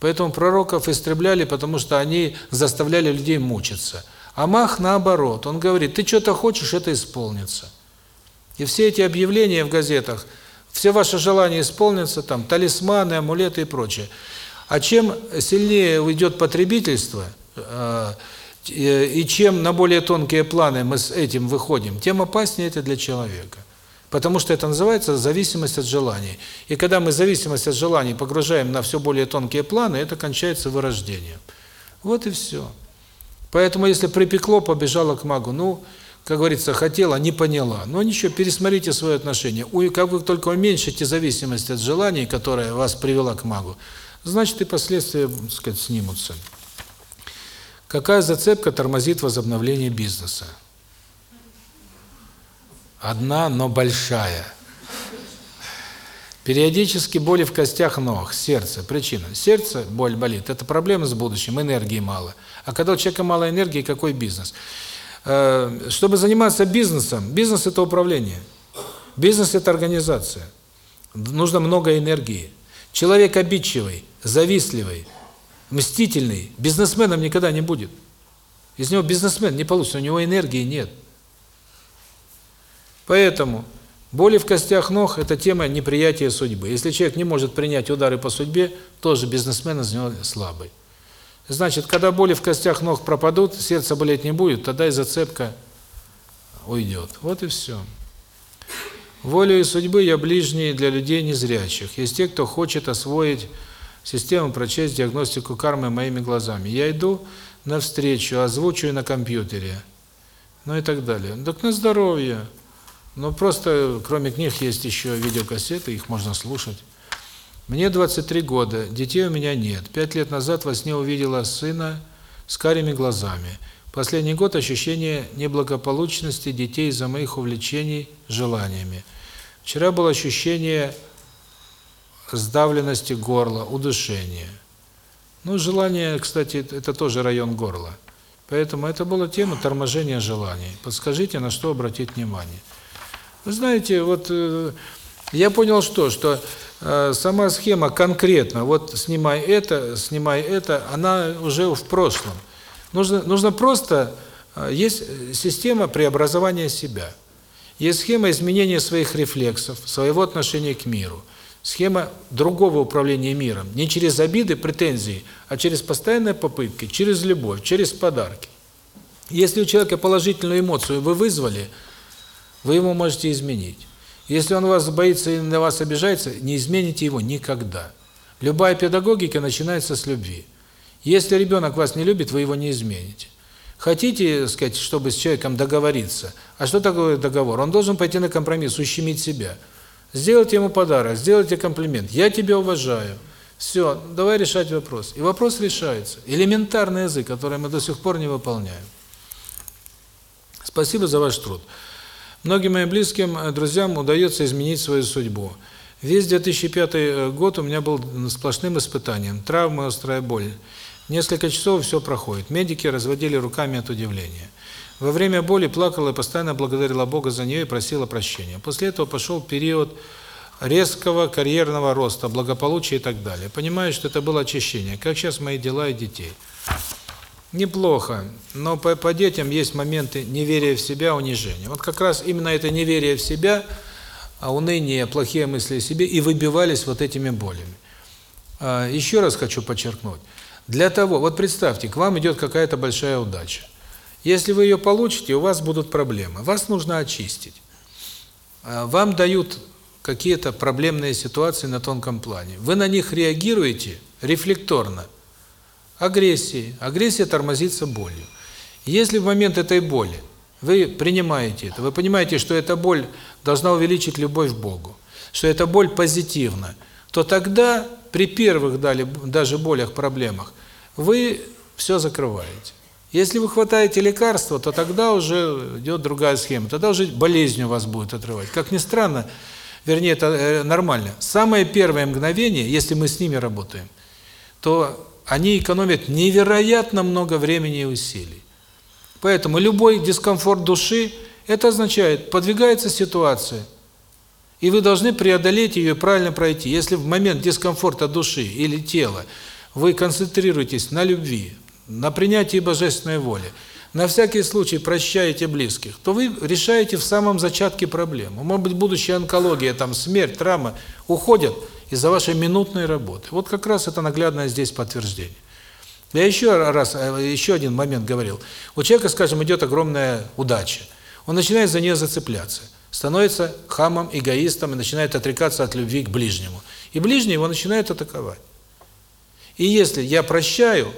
Поэтому пророков истребляли, потому что они заставляли людей мучиться. А Мах наоборот, он говорит, ты что-то хочешь, это исполнится. И все эти объявления в газетах, все ваши желания исполнятся, там, талисманы, амулеты и прочее. А чем сильнее уйдет потребительство, э, и чем на более тонкие планы мы с этим выходим, тем опаснее это для человека. Потому что это называется зависимость от желаний. И когда мы зависимость от желаний погружаем на все более тонкие планы, это кончается вырождением. Вот и все. Поэтому если припекло, побежала к магу, ну, как говорится, хотела, не поняла. Но ничего, пересмотрите свое отношение. Как вы только уменьшите зависимость от желаний, которая вас привела к магу, значит и последствия, так сказать, снимутся. Какая зацепка тормозит возобновление бизнеса? Одна, но большая. Периодически боли в костях ног, сердце. Причина. Сердце, боль болит. Это проблема с будущим, энергии мало. А когда у человека мало энергии, какой бизнес? Э, чтобы заниматься бизнесом, бизнес – это управление. Бизнес – это организация. Нужно много энергии. Человек обидчивый, завистливый, мстительный, бизнесменом никогда не будет. Из него бизнесмен не получится, у него энергии нет. Поэтому боли в костях ног – это тема неприятия судьбы. Если человек не может принять удары по судьбе, тоже бизнесмен из него слабый. Значит, когда боли в костях ног пропадут, сердце болеть не будет, тогда и зацепка уйдет. Вот и все. Волею судьбы я ближний для людей незрячих. Есть те, кто хочет освоить систему, прочесть диагностику кармы моими глазами. Я иду навстречу, озвучиваю на компьютере, ну и так далее. Так на здоровье. Но просто, кроме книг, есть еще видеокассеты, их можно слушать. Мне 23 года, детей у меня нет. Пять лет назад во сне увидела сына с карими глазами. Последний год ощущение неблагополучности детей из-за моих увлечений желаниями. Вчера было ощущение сдавленности горла, удушения. Ну, желание, кстати, это тоже район горла. Поэтому это была тема торможения желаний. Подскажите, на что обратить внимание. Вы знаете, вот э, я понял что, что э, сама схема конкретно, вот снимай это, снимай это, она уже в прошлом. Нужно нужно просто э, есть система преобразования себя. Есть схема изменения своих рефлексов, своего отношения к миру. Схема другого управления миром. Не через обиды, претензии, а через постоянные попытки, через любовь, через подарки. Если у человека положительную эмоцию вы вызвали, вы ему можете изменить. Если он вас боится и на вас обижается, не измените его никогда. Любая педагогика начинается с любви. Если ребенок вас не любит, вы его не измените. Хотите, сказать, чтобы с человеком договориться? А что такое договор? Он должен пойти на компромисс, ущемить себя. Сделайте ему подарок, сделайте комплимент. Я тебя уважаю. Все, давай решать вопрос. И вопрос решается. Элементарный язык, который мы до сих пор не выполняем. Спасибо за ваш труд. Многим моим близким э, друзьям удается изменить свою судьбу. Весь 2005 э, год у меня был сплошным испытанием. Травмы, острая боль. Несколько часов все проходит. Медики разводили руками от удивления. Во время боли плакала и постоянно благодарила Бога за нее и просила прощения. После этого пошел период резкого карьерного роста, благополучия и так далее. Понимаю, что это было очищение. Как сейчас мои дела и детей? Неплохо, но по, по детям есть моменты неверия в себя, унижения. Вот как раз именно это неверие в себя, а уныние, плохие мысли о себе и выбивались вот этими болями. А, еще раз хочу подчеркнуть. Для того, вот представьте, к вам идет какая-то большая удача. Если вы ее получите, у вас будут проблемы. Вас нужно очистить. А, вам дают какие-то проблемные ситуации на тонком плане. Вы на них реагируете рефлекторно. Агрессией. Агрессия тормозится болью. Если в момент этой боли вы принимаете это, вы понимаете, что эта боль должна увеличить любовь к Богу, что эта боль позитивна, то тогда при первых даже болях, проблемах, вы все закрываете. Если вы хватаете лекарства, то тогда уже идет другая схема. Тогда уже болезнь у вас будет отрывать. Как ни странно, вернее, это э, нормально. Самое первое мгновение, если мы с ними работаем, то они экономят невероятно много времени и усилий. Поэтому любой дискомфорт души, это означает, подвигается ситуация, и вы должны преодолеть ее и правильно пройти. Если в момент дискомфорта души или тела вы концентрируетесь на любви, на принятии божественной воли, на всякий случай прощаете близких, то вы решаете в самом зачатке проблему. Может быть, будущая онкология, там смерть, травма уходят из-за вашей минутной работы. Вот как раз это наглядное здесь подтверждение. Я еще раз, э, еще один момент говорил. У человека, скажем, идет огромная удача. Он начинает за нее зацепляться. Становится хамом, эгоистом и начинает отрекаться от любви к ближнему. И ближний его начинает атаковать. И если я прощаю,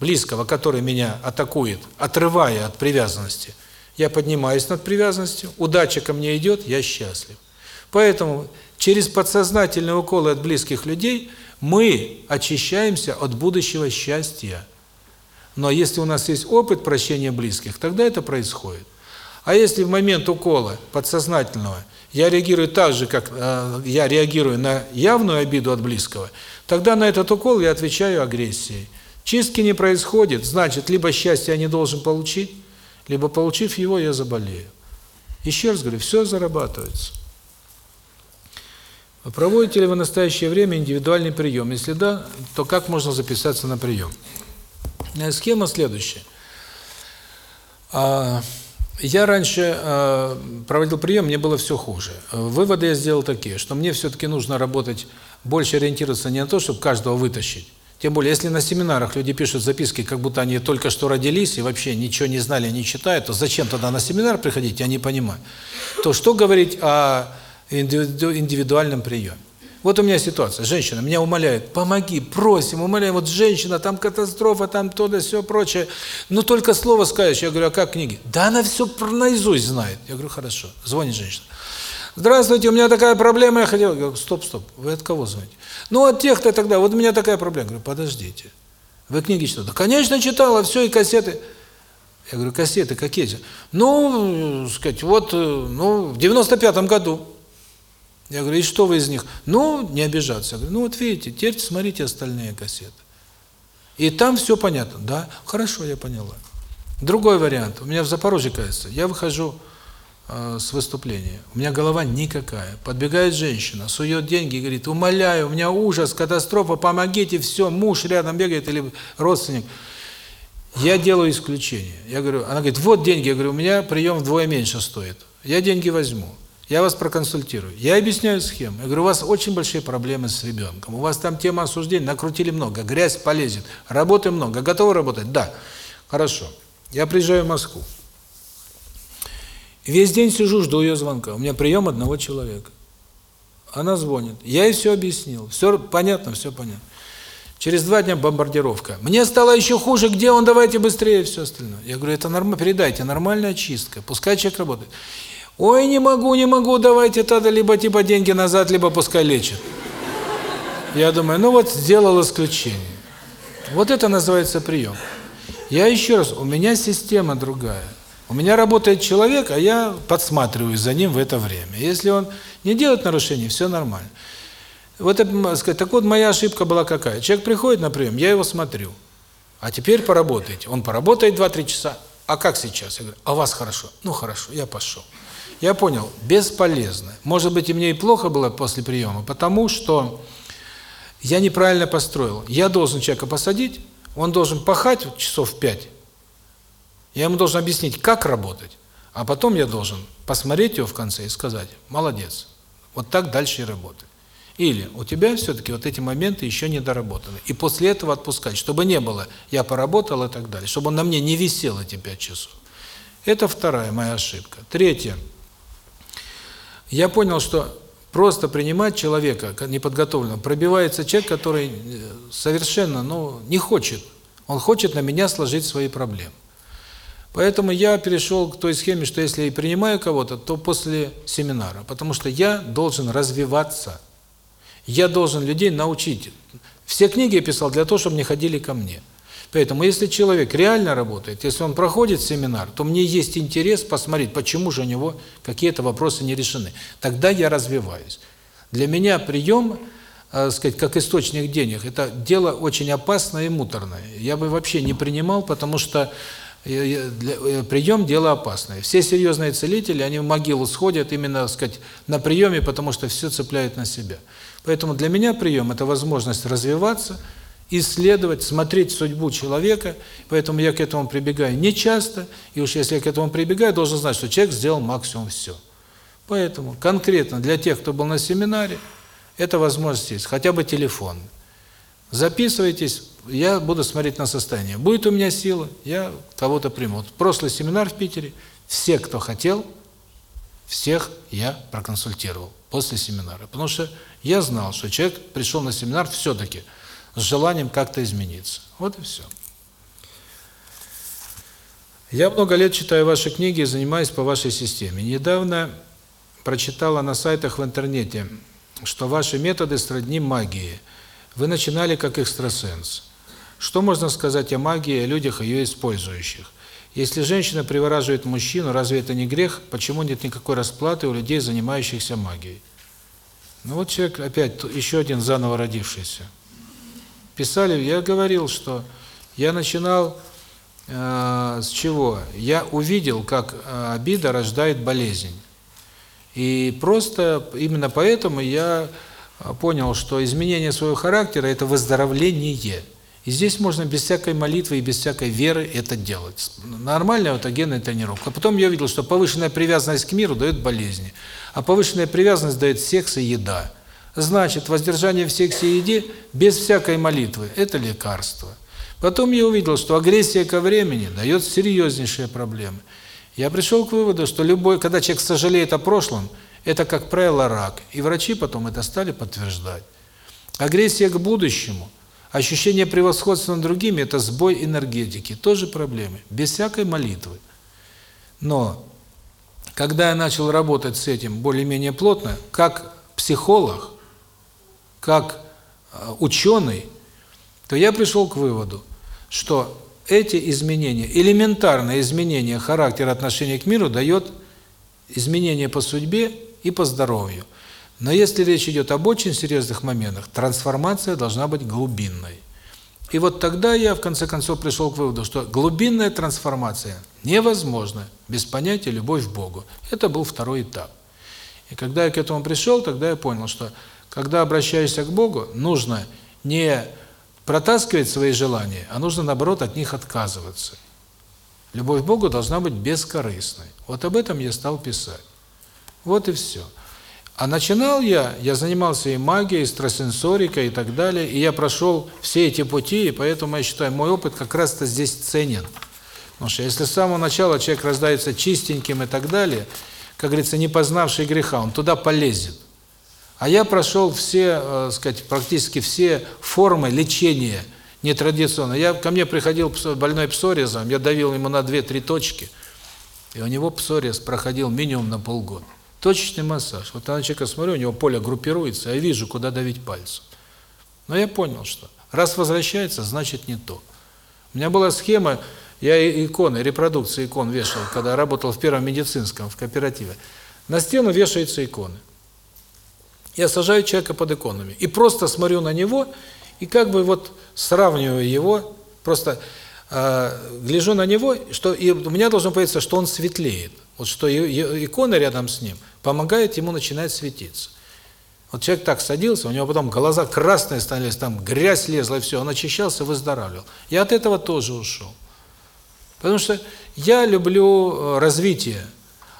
близкого, который меня атакует, отрывая от привязанности, я поднимаюсь над привязанностью, удача ко мне идет, я счастлив. Поэтому через подсознательные уколы от близких людей мы очищаемся от будущего счастья. Но если у нас есть опыт прощения близких, тогда это происходит. А если в момент укола подсознательного я реагирую так же, как э, я реагирую на явную обиду от близкого, тогда на этот укол я отвечаю агрессией. Чистки не происходит, значит, либо счастье я не должен получить, либо получив его, я заболею. Еще раз говорю, все зарабатывается. Проводите ли вы в настоящее время индивидуальный прием? Если да, то как можно записаться на прием? Э, схема следующая. А, я раньше э, проводил прием, мне было все хуже. Выводы я сделал такие, что мне все-таки нужно работать, больше ориентироваться не на то, чтобы каждого вытащить, тем более, если на семинарах люди пишут записки, как будто они только что родились и вообще ничего не знали, не читают, то зачем тогда на семинар приходить, я не понимаю. То что говорить о индивидуальном приеме. Вот у меня ситуация. Женщина меня умоляет, помоги, просим, умоляем. Вот женщина, там катастрофа, там то да все прочее. Ну только слово скажешь. Я говорю, а как книги? Да она все наизусть знает. Я говорю, хорошо. Звонит женщина. Здравствуйте, у меня такая проблема, я хотел. Я говорю, стоп, стоп, вы от кого звоните? Ну от тех-то тогда, вот у меня такая проблема. Я говорю, подождите. Вы книги читали? Да, конечно, читала, все, и кассеты. Я говорю, кассеты какие же? Ну, сказать, вот, ну, в 95-м году. Я говорю, и что вы из них? Ну, не обижаться. Я говорю, ну вот видите, теперь смотрите остальные кассеты. И там все понятно. Да, хорошо, я поняла. Другой вариант. У меня в Запорожье, кажется, я выхожу э, с выступления. У меня голова никакая. Подбегает женщина, сует деньги и говорит, умоляю, у меня ужас, катастрофа, помогите, все, муж рядом бегает или родственник. Я делаю исключение. Я говорю, она говорит, вот деньги. Я говорю, у меня прием вдвое меньше стоит. Я деньги возьму. Я вас проконсультирую. Я объясняю схему. Я говорю, у вас очень большие проблемы с ребенком. У вас там тема осуждения, накрутили много, грязь полезет, работы много. Готовы работать? Да. Хорошо. Я приезжаю в Москву. Весь день сижу, жду ее звонка. У меня прием одного человека. Она звонит. Я ей все объяснил. Все понятно, все понятно. Через два дня бомбардировка. Мне стало еще хуже, где он, давайте быстрее, все остальное. Я говорю, это нормально, передайте, нормальная чистка, пускай человек работает. Ой, не могу, не могу, давайте тогда либо типа деньги назад, либо пускай лечит. Я думаю, ну вот сделал исключение. Вот это называется прием. Я еще раз, у меня система другая. У меня работает человек, а я подсматриваю за ним в это время. Если он не делает нарушений, все нормально. Вот сказать, так вот моя ошибка была какая? Человек приходит на прием, я его смотрю. А теперь поработайте. Он поработает 2-3 часа. А как сейчас? Я говорю, а вас хорошо? Ну хорошо, я пошел. Я понял, бесполезно. Может быть, и мне и плохо было после приема, потому что я неправильно построил. Я должен человека посадить, он должен пахать часов пять. Я ему должен объяснить, как работать, а потом я должен посмотреть его в конце и сказать, молодец, вот так дальше и работай. Или у тебя все-таки вот эти моменты еще не доработаны. И после этого отпускать, чтобы не было «я поработал» и так далее, чтобы он на мне не висел эти пять часов. Это вторая моя ошибка. Третья. Я понял, что просто принимать человека неподготовленного, пробивается человек, который э, совершенно, ну, не хочет. Он хочет на меня сложить свои проблемы. Поэтому я перешел к той схеме, что если я принимаю кого-то, то после семинара, потому что я должен развиваться. Я должен людей научить. Все книги я писал для того, чтобы не ходили ко мне. Поэтому, если человек реально работает, если он проходит семинар, то мне есть интерес посмотреть, почему же у него какие-то вопросы не решены. Тогда я развиваюсь. Для меня прием, э, сказать, как источник денег, это дело очень опасное и муторное. Я бы вообще не принимал, потому что прием – дело опасное. Все серьезные целители, они в могилу сходят именно, сказать, на приеме, потому что все цепляют на себя. Поэтому для меня прием – это возможность развиваться – исследовать, смотреть судьбу человека, поэтому я к этому прибегаю не часто, и уж если я к этому прибегаю, должен знать, что человек сделал максимум все. Поэтому конкретно для тех, кто был на семинаре, эта возможность есть, хотя бы телефон. Записывайтесь, я буду смотреть на состояние. Будет у меня сила, я кого-то приму. Вот прошлый семинар в Питере, все, кто хотел, всех я проконсультировал после семинара. Потому что я знал, что человек пришел на семинар все-таки – с желанием как-то измениться. Вот и все. Я много лет читаю ваши книги и занимаюсь по вашей системе. Недавно прочитала на сайтах в интернете, что ваши методы сродни магии. Вы начинали как экстрасенс. Что можно сказать о магии, о людях, ее использующих? Если женщина привораживает мужчину, разве это не грех? Почему нет никакой расплаты у людей, занимающихся магией? Ну вот человек опять, еще один заново родившийся писали, я говорил, что я начинал э, с чего? Я увидел, как э, обида рождает болезнь. И просто именно поэтому я э, понял, что изменение своего характера – это выздоровление. И здесь можно без всякой молитвы и без всякой веры это делать. Нормальная аутогенная тренировка. Потом я увидел, что повышенная привязанность к миру дает болезни, а повышенная привязанность дает секс и еда. Значит, воздержание в сексе и еде без всякой молитвы – это лекарство. Потом я увидел, что агрессия ко времени дает серьезнейшие проблемы. Я пришел к выводу, что любой, когда человек сожалеет о прошлом, это, как правило, рак. И врачи потом это стали подтверждать. Агрессия к будущему, ощущение превосходства над другими – это сбой энергетики, тоже проблемы, без всякой молитвы. Но когда я начал работать с этим более-менее плотно, как психолог, как э, ученый, то я пришел к выводу, что эти изменения, элементарные изменения характера отношения к миру дает изменения по судьбе и по здоровью. Но если речь идет об очень серьезных моментах, трансформация должна быть глубинной. И вот тогда я в конце концов пришел к выводу, что глубинная трансформация невозможна без понятия любовь к Богу. Это был второй этап. И когда я к этому пришел, тогда я понял, что когда обращаешься к Богу, нужно не протаскивать свои желания, а нужно, наоборот, от них отказываться. Любовь к Богу должна быть бескорыстной. Вот об этом я стал писать. Вот и все. А начинал я, я занимался и магией, и экстрасенсорикой и так далее, и я прошел все эти пути, и поэтому я считаю, мой опыт как раз-то здесь ценен. Потому что если с самого начала человек рождается чистеньким и так далее, как говорится, не познавший греха, он туда полезет. А я прошел все, э, сказать, практически все формы лечения нетрадиционно. Я ко мне приходил больной псориазом, я давил ему на 2-3 точки, и у него псориаз проходил минимум на полгода. Точечный массаж. Вот я на человека смотрю, у него поле группируется, я вижу, куда давить пальцем. Но я понял, что раз возвращается, значит не то. У меня была схема, я иконы, репродукции икон вешал, когда работал в первом медицинском, в кооперативе. На стену вешаются иконы. Я сажаю человека под иконами и просто смотрю на него и как бы вот сравниваю его, просто гляжу на него, что и у меня должно появиться, что он светлеет. Вот что икона рядом с ним помогает ему начинать светиться. Вот человек так садился, у него потом глаза красные становились, там грязь лезла и все, он очищался, выздоравливал. Я от этого тоже ушел. Потому что я люблю э, развитие.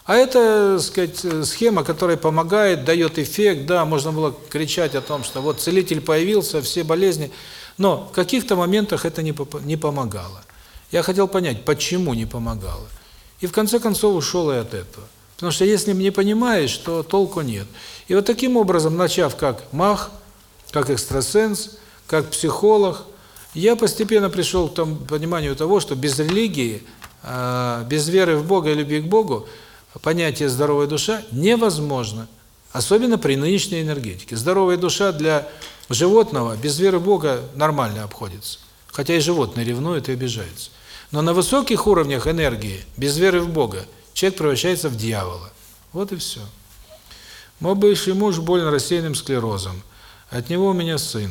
А это, так сказать, схема, которая помогает, дает эффект. Да, можно было кричать о том, что вот целитель появился, все болезни. Но в каких-то моментах это не, не помогало. Я хотел понять, почему не помогало. И в конце концов ушел и от этого. Потому что если не понимаешь, то толку нет. И вот таким образом, начав как мах, как экстрасенс, как психолог, я постепенно пришел к тому пониманию того, что без религии, а, без веры в Бога и любви к Богу понятие «здоровая душа» невозможно, особенно при нынешней энергетике. Здоровая душа для животного без веры в Бога нормально обходится, хотя и животные ревнуют и обижаются. Но на высоких уровнях энергии, без веры в Бога, человек превращается в дьявола. Вот и все. Мой бывший муж болен рассеянным склерозом. От него у меня сын.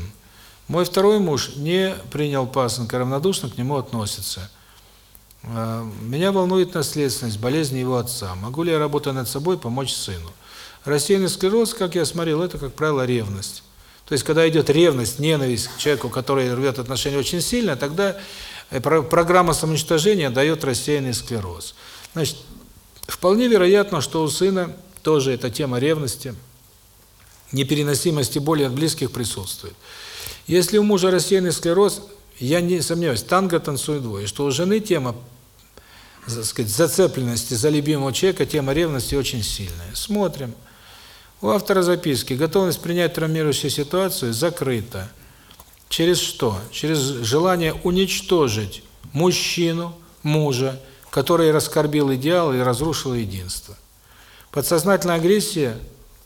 Мой второй муж не принял пасынка, равнодушно к нему относится. А, меня волнует наследственность, болезни его отца. Могу ли я, работая над собой, помочь сыну? Рассеянный склероз, как я смотрел, это, как правило, ревность. То есть, когда идет ревность, ненависть к человеку, который рвет отношения очень сильно, тогда э, программа самоуничтожения дает рассеянный склероз. Значит, вполне вероятно, что у сына тоже эта тема ревности, непереносимости боли от близких присутствует. Если у мужа рассеянный склероз, я не сомневаюсь, танго танцует двое, что у жены тема, так сказать, зацепленности за любимого человека, тема ревности очень сильная. Смотрим. У автора записки готовность принять травмирующую ситуацию закрыта. Через что? Через желание уничтожить мужчину, мужа, который раскорбил идеал и разрушил единство. Подсознательная агрессия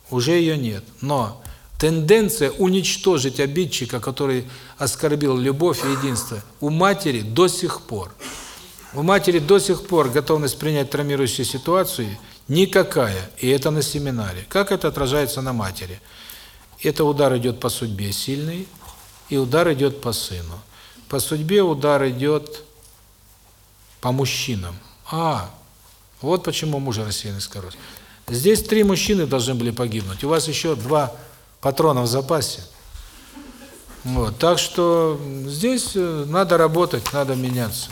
уже ее нет, но Тенденция уничтожить обидчика, который оскорбил любовь и единство, у матери до сих пор. У матери до сих пор готовность принять травмирующую ситуацию никакая, и это на семинаре. Как это отражается на матери? Это удар идет по судьбе сильный, и удар идет по сыну. По судьбе удар идет по мужчинам. А, вот почему мужа рассеянный скорость. Здесь три мужчины должны были погибнуть. У вас еще два патронов в запасе. Вот, так что здесь э, надо работать, надо меняться.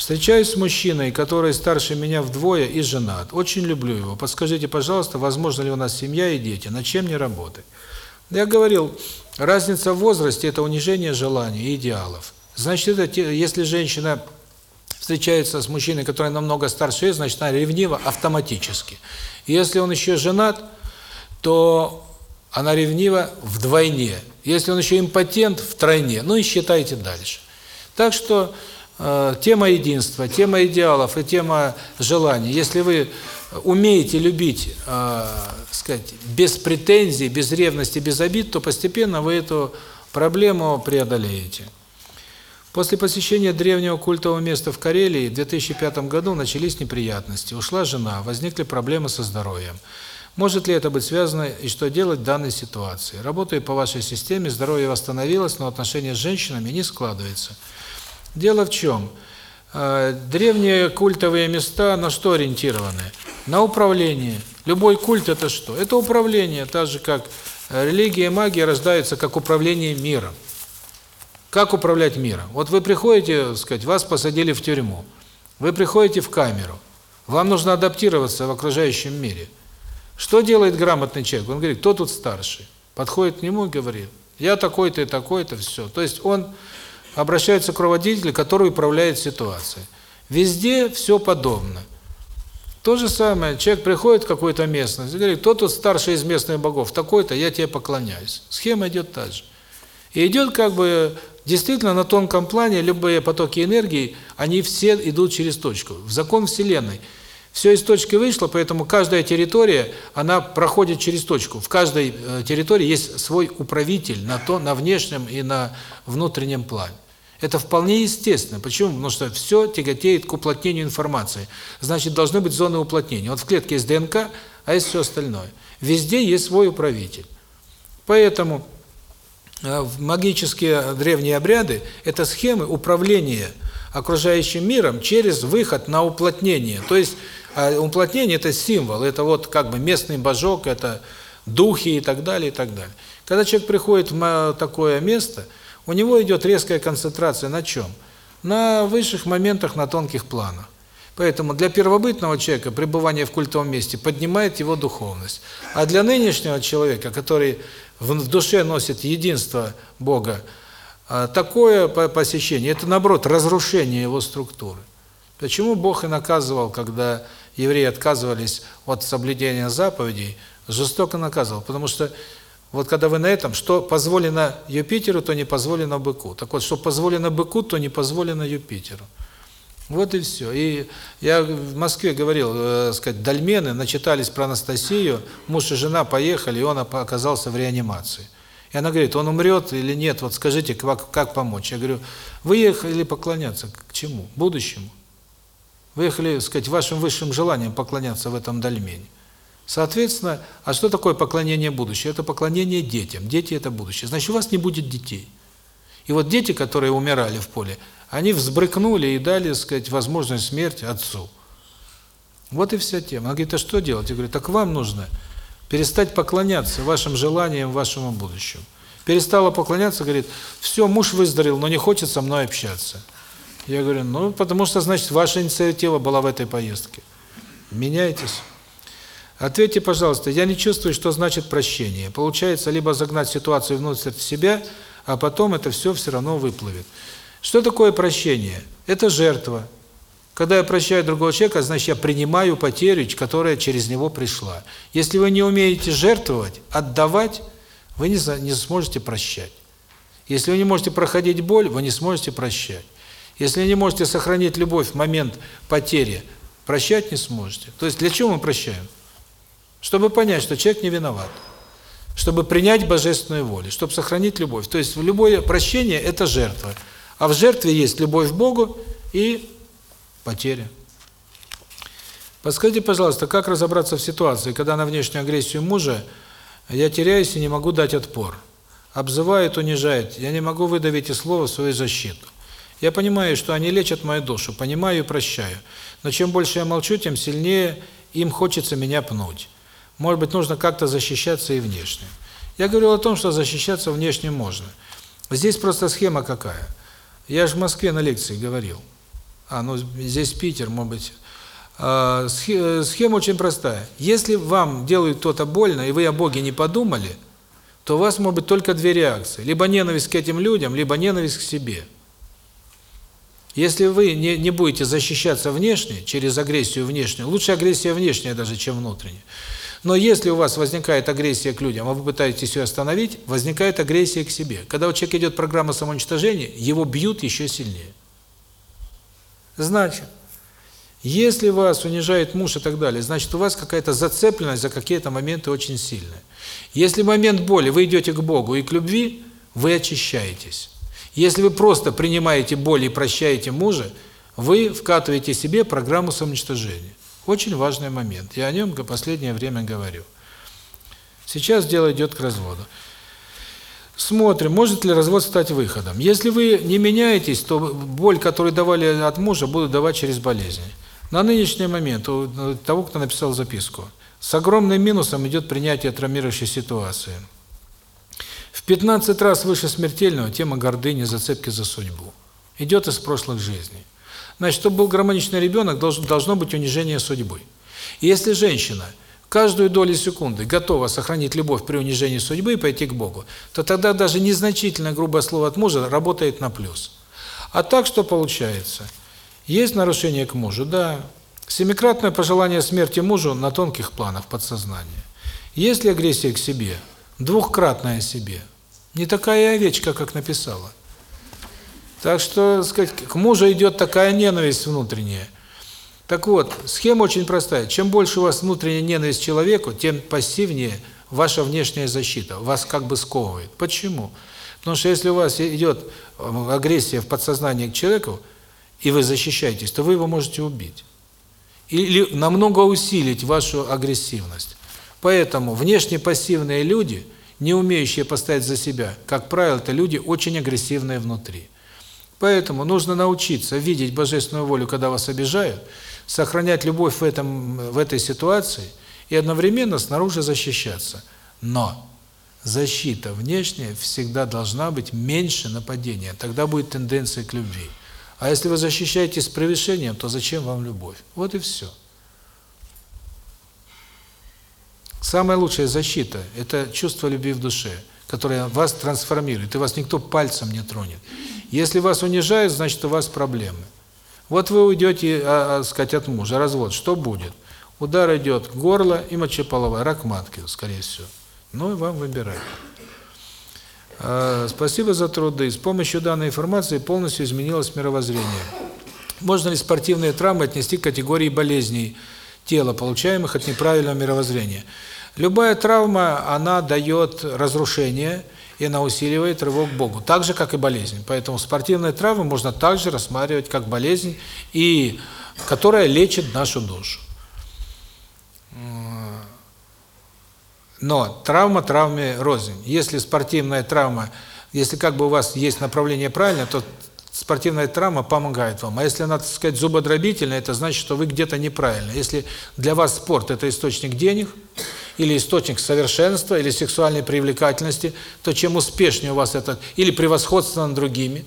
Встречаюсь с мужчиной, который старше меня вдвое и женат. Очень люблю его. Подскажите, пожалуйста, возможно ли у нас семья и дети? На чем не работать? Я говорил, разница в возрасте – это унижение желаний и идеалов. Значит, это, если женщина встречается с мужчиной, который намного старше ее, значит, она ревнива автоматически. И если он еще женат, то она ревнива вдвойне. Если он еще импотент, втройне. Ну и считайте дальше. Так что тема единства, тема идеалов и тема желаний. Если вы умеете любить, э, сказать, без претензий, без ревности, без обид, то постепенно вы эту проблему преодолеете. После посещения древнего культового места в Карелии в 2005 году начались неприятности. Ушла жена, возникли проблемы со здоровьем. Может ли это быть связано и что делать в данной ситуации? Работаю по вашей системе, здоровье восстановилось, но отношения с женщинами не складываются. Дело в чем? Э, древние культовые места на что ориентированы? На управление. Любой культ это что? Это управление, так же как религия и магия рождаются как управление миром. Как управлять миром? Вот вы приходите, сказать, вас посадили в тюрьму. Вы приходите в камеру. Вам нужно адаптироваться в окружающем мире. Что делает грамотный человек? Он говорит, кто тут старший? Подходит к нему и говорит, я такой-то и такой-то, все. То есть он обращается к руководителю, который управляет ситуацией. Везде все подобно. То же самое, человек приходит в какую-то местность и говорит, кто тут старший из местных богов? Такой-то, я тебе поклоняюсь. Схема идет та же. И идет как бы Действительно, на тонком плане любые потоки энергии, они все идут через точку. В закон Вселенной. Все из точки вышло, поэтому каждая территория, она проходит через точку. В каждой э, территории есть свой управитель на то, на внешнем и на внутреннем плане. Это вполне естественно. Почему? Потому что все тяготеет к уплотнению информации. Значит, должны быть зоны уплотнения. Вот в клетке есть ДНК, а есть все остальное. Везде есть свой управитель. Поэтому Э, магические древние обряды – это схемы управления окружающим миром через выход на уплотнение. То есть а уплотнение – это символ, это вот как бы местный божок, это духи и так далее, и так далее. Когда человек приходит в такое место, у него идет резкая концентрация на чем? На высших моментах, на тонких планах. Поэтому для первобытного человека пребывание в культовом месте поднимает его духовность. А для нынешнего человека, который в душе носит единство Бога, а такое посещение, это наоборот разрушение его структуры. Почему Бог и наказывал, когда евреи отказывались от соблюдения заповедей, жестоко наказывал? Потому что вот когда вы на этом, что позволено Юпитеру, то не позволено быку. Так вот, что позволено быку, то не позволено Юпитеру. Вот и все. И я в Москве говорил, э, сказать, дольмены начитались про Анастасию, муж и жена поехали, и он оказался в реанимации. И она говорит, он умрет или нет, вот скажите, как, как помочь? Я говорю, вы ехали поклоняться к чему? Будущему. Вы ехали, сказать, вашим высшим желанием поклоняться в этом дольмене. Соответственно, а что такое поклонение будущему? Это поклонение детям. Дети – это будущее. Значит, у вас не будет детей. И вот дети, которые умирали в поле, они взбрыкнули и дали, сказать, возможность смерти отцу. Вот и вся тема. Она говорит, а что делать? Я говорю, так вам нужно перестать поклоняться вашим желаниям, вашему будущему. Перестала поклоняться, говорит, все, муж выздоровел, но не хочет со мной общаться. Я говорю, ну, потому что, значит, ваша инициатива была в этой поездке. Меняйтесь. Ответьте, пожалуйста, я не чувствую, что значит прощение. Получается, либо загнать ситуацию внутрь себя, а потом это все все равно выплывет. Что такое прощение? Это жертва. Когда я прощаю другого человека, значит, я принимаю потерю, которая через него пришла. Если вы не умеете жертвовать, отдавать, вы не, не сможете прощать. Если вы не можете проходить боль, вы не сможете прощать. Если не можете сохранить любовь в момент потери, прощать не сможете. То есть для чего мы прощаем? Чтобы понять, что человек не виноват. Чтобы принять божественную волю, чтобы сохранить любовь. То есть любое прощение – это жертва. А в жертве есть любовь к Богу и потеря. Подскажите, пожалуйста, как разобраться в ситуации, когда на внешнюю агрессию мужа я теряюсь и не могу дать отпор? Обзывает, унижает, я не могу выдавить и слова в свою защиту. Я понимаю, что они лечат мою душу, понимаю и прощаю. Но чем больше я молчу, тем сильнее им хочется меня пнуть. Может быть, нужно как-то защищаться и внешне. Я говорил о том, что защищаться внешне можно. Здесь просто схема какая – я же в Москве на лекции говорил. А, ну здесь Питер, может быть. А, схема очень простая. Если вам делают кто-то больно, и вы о Боге не подумали, то у вас может быть только две реакции. Либо ненависть к этим людям, либо ненависть к себе. Если вы не, не будете защищаться внешне, через агрессию внешнюю, лучше агрессия внешняя даже, чем внутренняя. Но если у вас возникает агрессия к людям, а вы пытаетесь ее остановить, возникает агрессия к себе. Когда у человека идет программа самоуничтожения, его бьют еще сильнее. Значит, если вас унижает муж и так далее, значит, у вас какая-то зацепленность за какие-то моменты очень сильная. Если момент боли, вы идете к Богу и к любви, вы очищаетесь. Если вы просто принимаете боль и прощаете мужа, вы вкатываете себе программу самоуничтожения. Очень важный момент. Я о нем в последнее время говорю. Сейчас дело идет к разводу. Смотрим, может ли развод стать выходом. Если вы не меняетесь, то боль, которую давали от мужа, будут давать через болезни. На нынешний момент, у того, кто написал записку, с огромным минусом идет принятие травмирующей ситуации. В 15 раз выше смертельного тема гордыни, зацепки за судьбу. Идет из прошлых жизней. Значит, чтобы был гармоничный ребенок, должно, быть унижение судьбы. И если женщина каждую долю секунды готова сохранить любовь при унижении судьбы и пойти к Богу, то тогда даже незначительное грубое слово от мужа работает на плюс. А так что получается? Есть нарушение к мужу? Да. Семикратное пожелание смерти мужу на тонких планах подсознания. Есть ли агрессия к себе? Двухкратная себе. Не такая овечка, как написала. Так что, сказать, к мужу идет такая ненависть внутренняя. Так вот, схема очень простая. Чем больше у вас внутренняя ненависть к человеку, тем пассивнее ваша внешняя защита. Вас как бы сковывает. Почему? Потому что если у вас идет э, агрессия в подсознании к человеку, и вы защищаетесь, то вы его можете убить. Или намного усилить вашу агрессивность. Поэтому внешне пассивные люди, не умеющие постоять за себя, как правило, это люди очень агрессивные внутри. Поэтому нужно научиться видеть божественную волю, когда вас обижают, сохранять любовь в этом в этой ситуации и одновременно снаружи защищаться. Но защита внешняя всегда должна быть меньше нападения. Тогда будет тенденция к любви. А если вы защищаетесь с превышением, то зачем вам любовь? Вот и все. Самая лучшая защита – это чувство любви в душе, которое вас трансформирует, и вас никто пальцем не тронет. Если вас унижают, значит, у вас проблемы. Вот вы уйдете, а, а, сказать, от мужа, развод, что будет? Удар идет горло и мочеполовая, рак матки, скорее всего. Ну и вам выбирать. А, спасибо за труды. С помощью данной информации полностью изменилось мировоззрение. Можно ли спортивные травмы отнести к категории болезней тела, получаемых от неправильного мировоззрения? Любая травма, она дает разрушение, и она усиливает рывок к Богу, так же, как и болезнь. Поэтому спортивные травмы можно также рассматривать как болезнь, и которая лечит нашу душу. Но травма травме рознь. Если спортивная травма, если как бы у вас есть направление правильно, то спортивная травма помогает вам. А если она, так сказать, зубодробительная, это значит, что вы где-то неправильно. Если для вас спорт – это источник денег, или источник совершенства, или сексуальной привлекательности, то чем успешнее у вас это, или превосходство над другими,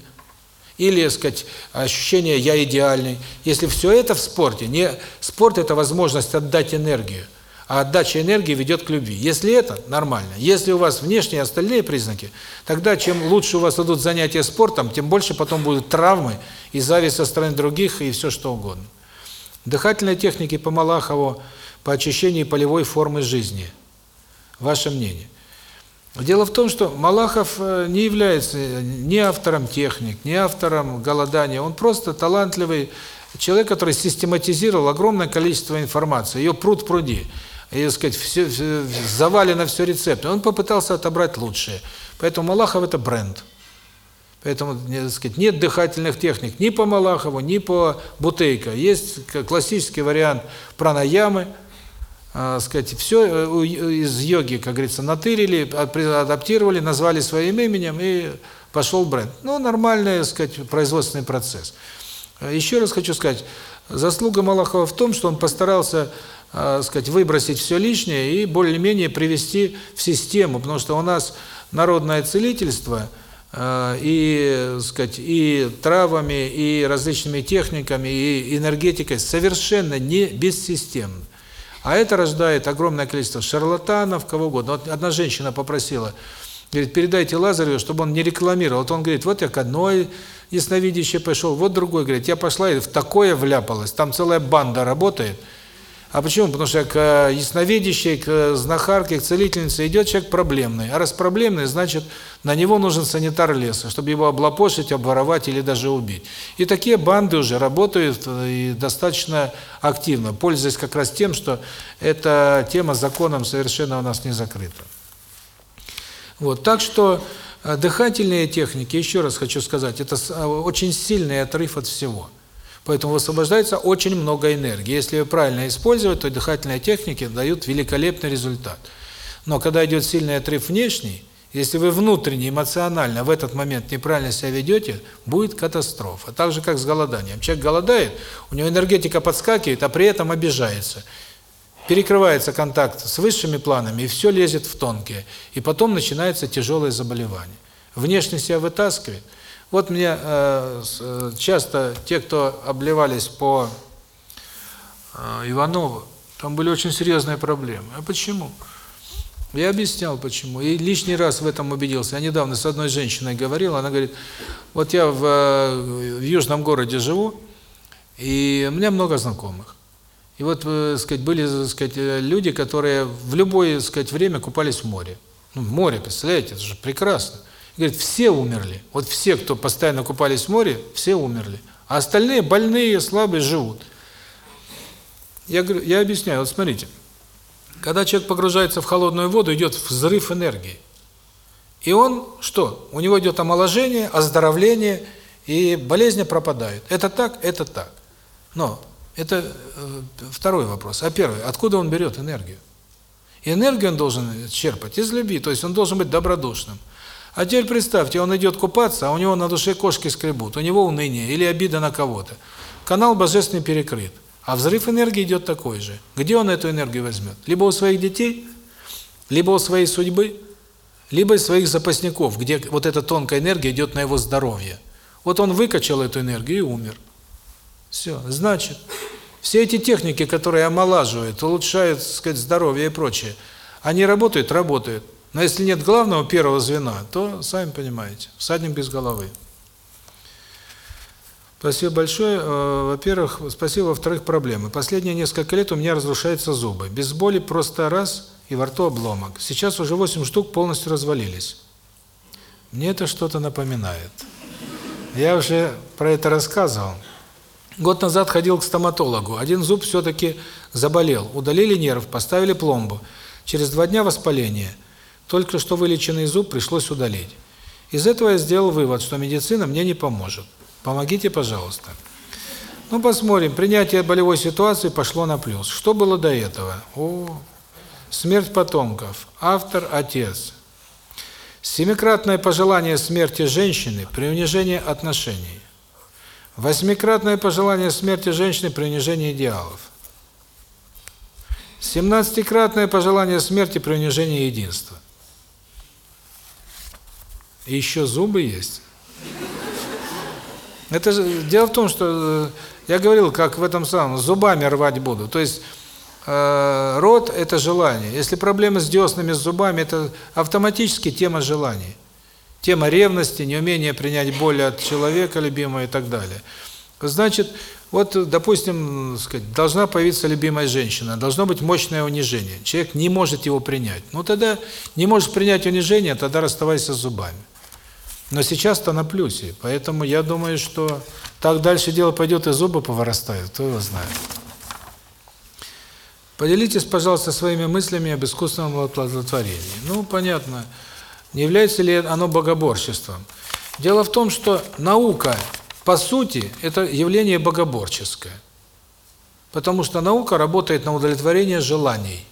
или, так сказать, ощущение «я идеальный». Если все это в спорте, не спорт – это возможность отдать энергию, а отдача энергии ведет к любви. Если это, нормально. Если у вас внешние остальные признаки, тогда чем лучше у вас идут занятия спортом, тем больше потом будут травмы и зависть со стороны других и все что угодно. Дыхательные техники по Малахову по очищению полевой формы жизни. Ваше мнение? Дело в том, что Малахов э, не является ни автором техник, ни автором голодания. Он просто талантливый человек, который систематизировал огромное количество информации. Ее пруд пруди и, сказать, все, все, завалено все рецепты. Он попытался отобрать лучшее. Поэтому Малахов – это бренд. Поэтому, так сказать, нет дыхательных техник ни по Малахову, ни по Бутейко. Есть классический вариант пранаямы, э, сказать, все э, из йоги, как говорится, натырили, адаптировали, назвали своим именем и пошел бренд. Ну, нормальный, так сказать, производственный процесс. Еще раз хочу сказать, заслуга Малахова в том, что он постарался э, сказать, выбросить все лишнее и более-менее привести в систему, потому что у нас народное целительство э, и, сказать, и травами, и различными техниками, и энергетикой совершенно не бессистемно. А это рождает огромное количество шарлатанов, кого угодно. Вот одна женщина попросила, Говорит, передайте Лазареву, чтобы он не рекламировал. Вот он говорит, вот я к одной ясновидящей пошел, вот другой, говорит, я пошла и в такое вляпалась, там целая банда работает. А почему? Потому что к э, ясновидящей, к знахарке, к целительнице идет человек проблемный. А раз проблемный, значит, на него нужен санитар леса, чтобы его облапошить, обворовать или даже убить. И такие банды уже работают э, и достаточно активно, пользуясь как раз тем, что эта тема законом совершенно у нас не закрыта. Вот, так что э, дыхательные техники, еще раз хочу сказать, это очень сильный отрыв от всего. Поэтому высвобождается очень много энергии. Если ее правильно использовать, то дыхательные техники дают великолепный результат. Но когда идет сильный отрыв внешний, если вы внутренне, эмоционально в этот момент неправильно себя ведете, будет катастрофа. Так же, как с голоданием. Человек голодает, у него энергетика подскакивает, а при этом обижается. Перекрывается контакт с высшими планами, и все лезет в тонкие. И потом начинается тяжелое заболевание. Внешне себя вытаскивает – вот мне э, э, часто те, кто обливались по э, Иванову, там были очень серьезные проблемы. А почему? Я объяснял, почему. И лишний раз в этом убедился. Я недавно с одной женщиной говорил, она говорит, вот я в, э, в южном городе живу, и у меня много знакомых. И вот, э, сказать, были, сказать, люди, которые в любое, сказать, время купались в море. Ну, море, представляете, это же прекрасно. Говорит, все умерли. Вот все, кто постоянно купались в море, все умерли. А остальные больные, слабые живут. Я говорю, я объясняю, вот смотрите. Когда человек погружается в холодную воду, идет взрыв энергии. И он что? У него идет омоложение, оздоровление, и болезни пропадают. Это так, это так. Но это э, второй вопрос. А первый, откуда он берет энергию? И энергию он должен черпать из любви, то есть он должен быть добродушным. А теперь представьте, он идет купаться, а у него на душе кошки скребут, у него уныние или обида на кого-то. Канал божественный перекрыт. А взрыв энергии идет такой же. Где он эту энергию возьмет? Либо у своих детей, либо у своей судьбы, либо из своих запасников, где вот эта тонкая энергия идет на его здоровье. Вот он выкачал эту энергию и умер. Все. Значит, все эти техники, которые омолаживают, улучшают, так сказать, здоровье и прочее, они работают? Работают. Но если нет главного первого звена, то, сами понимаете, всадник без головы. Спасибо большое. Э, во-первых, спасибо. Во-вторых, проблемы. Последние несколько лет у меня разрушаются зубы. Без боли просто раз и во рту обломок. Сейчас уже 8 штук полностью развалились. Мне это что-то напоминает. Я уже про это рассказывал. Год назад ходил к стоматологу. Один зуб все-таки заболел. Удалили нерв, поставили пломбу. Через два дня воспаление. Только что вылеченный зуб пришлось удалить. Из этого я сделал вывод, что медицина мне не поможет. Помогите, пожалуйста. Ну, посмотрим. Принятие болевой ситуации пошло на плюс. Что было до этого? О, смерть потомков. Автор – отец. Семикратное пожелание смерти женщины при унижении отношений. Восьмикратное пожелание смерти женщины при унижении идеалов. Семнадцатикратное пожелание смерти при унижении единства. И еще зубы есть. Это же дело в том, что э, я говорил, как в этом самом зубами рвать буду. То есть э, рот это желание. Если проблемы с деснами, с зубами это автоматически тема желаний. Тема ревности, неумения принять боль от человека любимого и так далее. Значит, вот, допустим, сказать, должна появиться любимая женщина, должно быть мощное унижение. Человек не может его принять. Ну тогда не можешь принять унижение, тогда расставайся с зубами. Но сейчас-то на плюсе, поэтому я думаю, что так дальше дело пойдет и зубы повырастают, кто его знает. Поделитесь, пожалуйста, своими мыслями об искусственном оплодотворении. Ну, понятно, не является ли оно богоборчеством. Дело в том, что наука, по сути, это явление богоборческое. Потому что наука работает на удовлетворение желаний.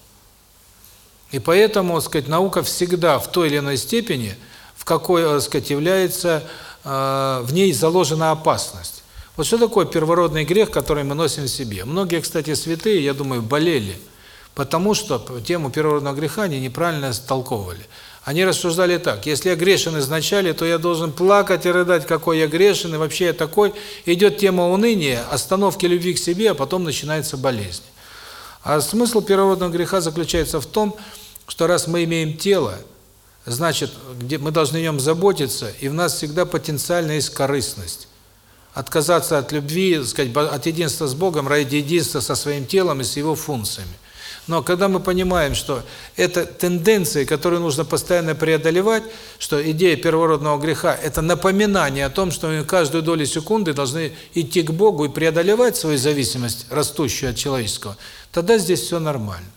И поэтому, так сказать, наука всегда в той или иной степени – в какой, так сказать, является, э, в ней заложена опасность. Вот что такое первородный грех, который мы носим в себе? Многие, кстати, святые, я думаю, болели, потому что тему первородного греха они неправильно истолковывали. Они рассуждали так, если я грешен изначально, то я должен плакать и рыдать, какой я грешен, и вообще я такой. Идет тема уныния, остановки любви к себе, а потом начинается болезнь. А смысл первородного греха заключается в том, что раз мы имеем тело, значит, где мы должны о нем заботиться, и в нас всегда потенциально есть корыстность. Отказаться от любви, сказать, от единства с Богом ради единства со своим телом и с его функциями. Но когда мы понимаем, что это тенденции, которые нужно постоянно преодолевать, что идея первородного греха – это напоминание о том, что мы каждую долю секунды должны идти к Богу и преодолевать свою зависимость, растущую от человеческого, тогда здесь все нормально.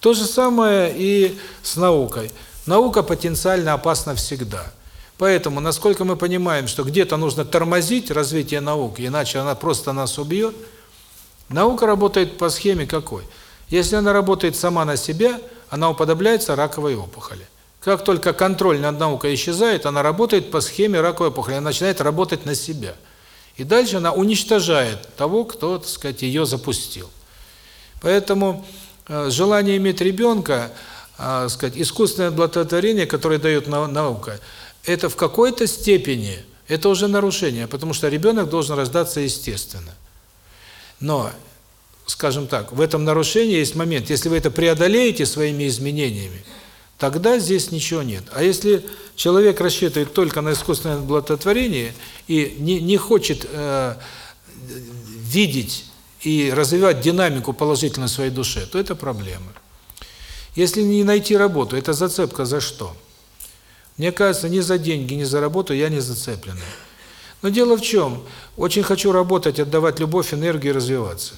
То же самое и с наукой. Наука потенциально опасна всегда. Поэтому, насколько мы понимаем, что где-то нужно тормозить развитие науки, иначе она просто нас убьет, наука работает по схеме какой – если она работает сама на себя, она уподобляется раковой опухоли. Как только контроль над наукой исчезает, она работает по схеме раковой опухоли, она начинает работать на себя. И дальше она уничтожает того, кто, так сказать, ее запустил. Поэтому э, желание иметь ребенка, э, сказать, искусственное благотворение, которое дает наука, это в какой-то степени, это уже нарушение, потому что ребенок должен рождаться естественно. Но скажем так, в этом нарушении есть момент, если вы это преодолеете своими изменениями, тогда здесь ничего нет. А если человек рассчитывает только на искусственное благотворение и не, не хочет э, видеть и развивать динамику положительной в своей душе, то это проблема. Если не найти работу, это зацепка за что? Мне кажется, ни за деньги, ни за работу я не зацепленный. Но дело в чем? Очень хочу работать, отдавать любовь, энергию развиваться.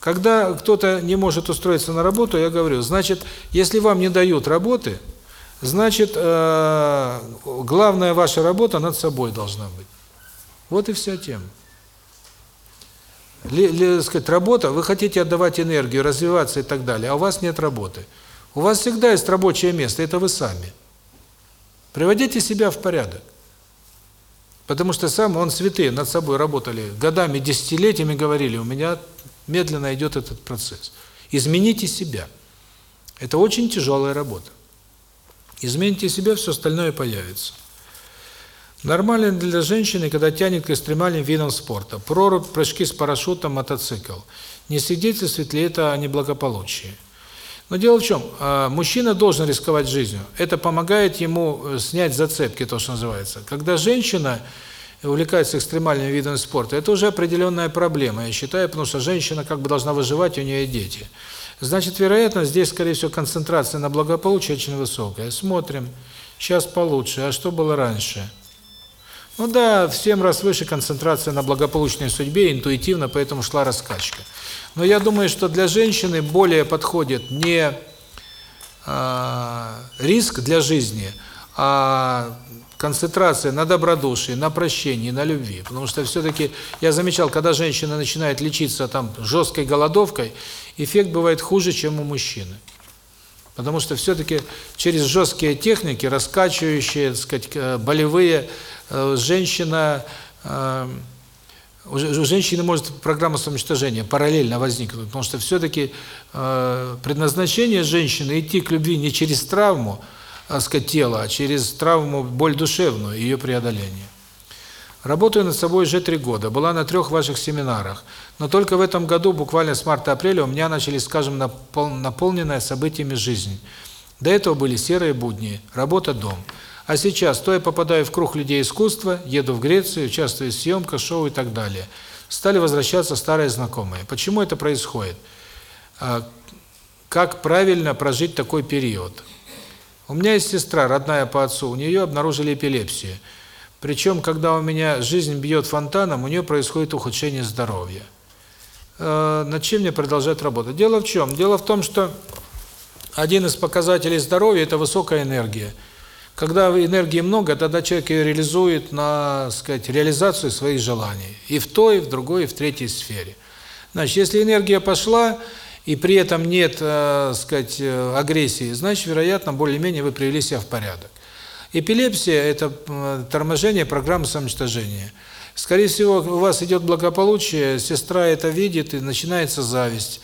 Когда кто-то не может устроиться на работу, я говорю, значит, если вам не дают работы, значит, э, главная ваша работа над собой должна быть. Вот и вся тема. Ли, сказать, работа, вы хотите отдавать энергию, развиваться и так далее, а у вас нет работы. У вас всегда есть рабочее место, это вы сами. Приводите себя в порядок. Потому что сам он святые над собой работали, годами, десятилетиями говорили, у меня медленно идет этот процесс. Измените себя. Это очень тяжелая работа. Измените себя, все остальное появится. Нормально для женщины, когда тянет к экстремальным видам спорта. Прорубь, прыжки с парашютом, мотоцикл. Не свидетельствует ли это о неблагополучии? Но дело в чем? А, мужчина должен рисковать жизнью. Это помогает ему э, снять зацепки, то, что называется. Когда женщина увлекается экстремальными видами спорта, это уже определенная проблема, я считаю, потому что женщина как бы должна выживать, у нее дети. Значит, вероятно, здесь, скорее всего, концентрация на благополучии очень высокая. Смотрим. Сейчас получше. А что было раньше? Ну да, в 7 раз выше концентрация на благополучной судьбе, интуитивно, поэтому шла раскачка. Но я думаю, что для женщины более подходит не э, риск для жизни, а концентрация на добродушии, на прощении, на любви. Потому что все-таки я замечал, когда женщина начинает лечиться там жесткой голодовкой, эффект бывает хуже, чем у мужчины. Потому что все-таки через жесткие техники, раскачивающие, так сказать, э, болевые, э, женщина, э, у женщины может программа самоуничтожения параллельно возникнуть, потому что все-таки предназначение женщины идти к любви не через травму, так сказать, тела, а через травму, боль душевную, ее преодоление. Работаю над собой уже три года, была на трех ваших семинарах, но только в этом году, буквально с марта-апреля, у меня начали, скажем, напол наполненная событиями жизнь. До этого были серые будни, работа, дом. А сейчас то я попадаю в круг людей искусства, еду в Грецию, участвую в съемках, шоу и так далее. Стали возвращаться старые знакомые. Почему это происходит? А, как правильно прожить такой период? У меня есть сестра, родная по отцу, у нее обнаружили эпилепсию. Причем, когда у меня жизнь бьет фонтаном, у нее происходит ухудшение здоровья. Э, над чем мне продолжать работать? Дело в чем? Дело в том, что один из показателей здоровья – это высокая энергия. Когда энергии много, тогда человек ее реализует на, сказать, реализацию своих желаний. И в той, и в другой, и в третьей сфере. Значит, если энергия пошла, и при этом нет, э, сказать, э, агрессии, значит, вероятно, более-менее вы привели себя в порядок. Эпилепсия – это э, торможение программы самоуничтожения. Скорее всего, у вас идет благополучие, сестра это видит, и начинается зависть.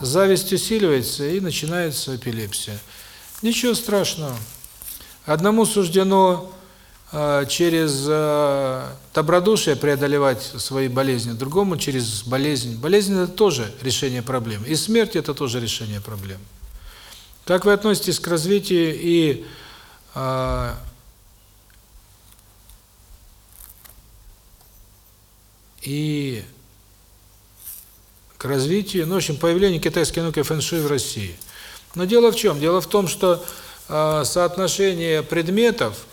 Зависть усиливается, и начинается эпилепсия. Ничего страшного. Одному суждено Э, через э, добродушие преодолевать свои болезни, другому через болезнь. Болезнь – это тоже решение проблем. И смерть – это тоже решение проблем. Как вы относитесь к развитию и а, и к развитию, ну, в общем, появлению китайской науки фэн-шуй в России. Но дело в чем? Дело в том, что э, соотношение предметов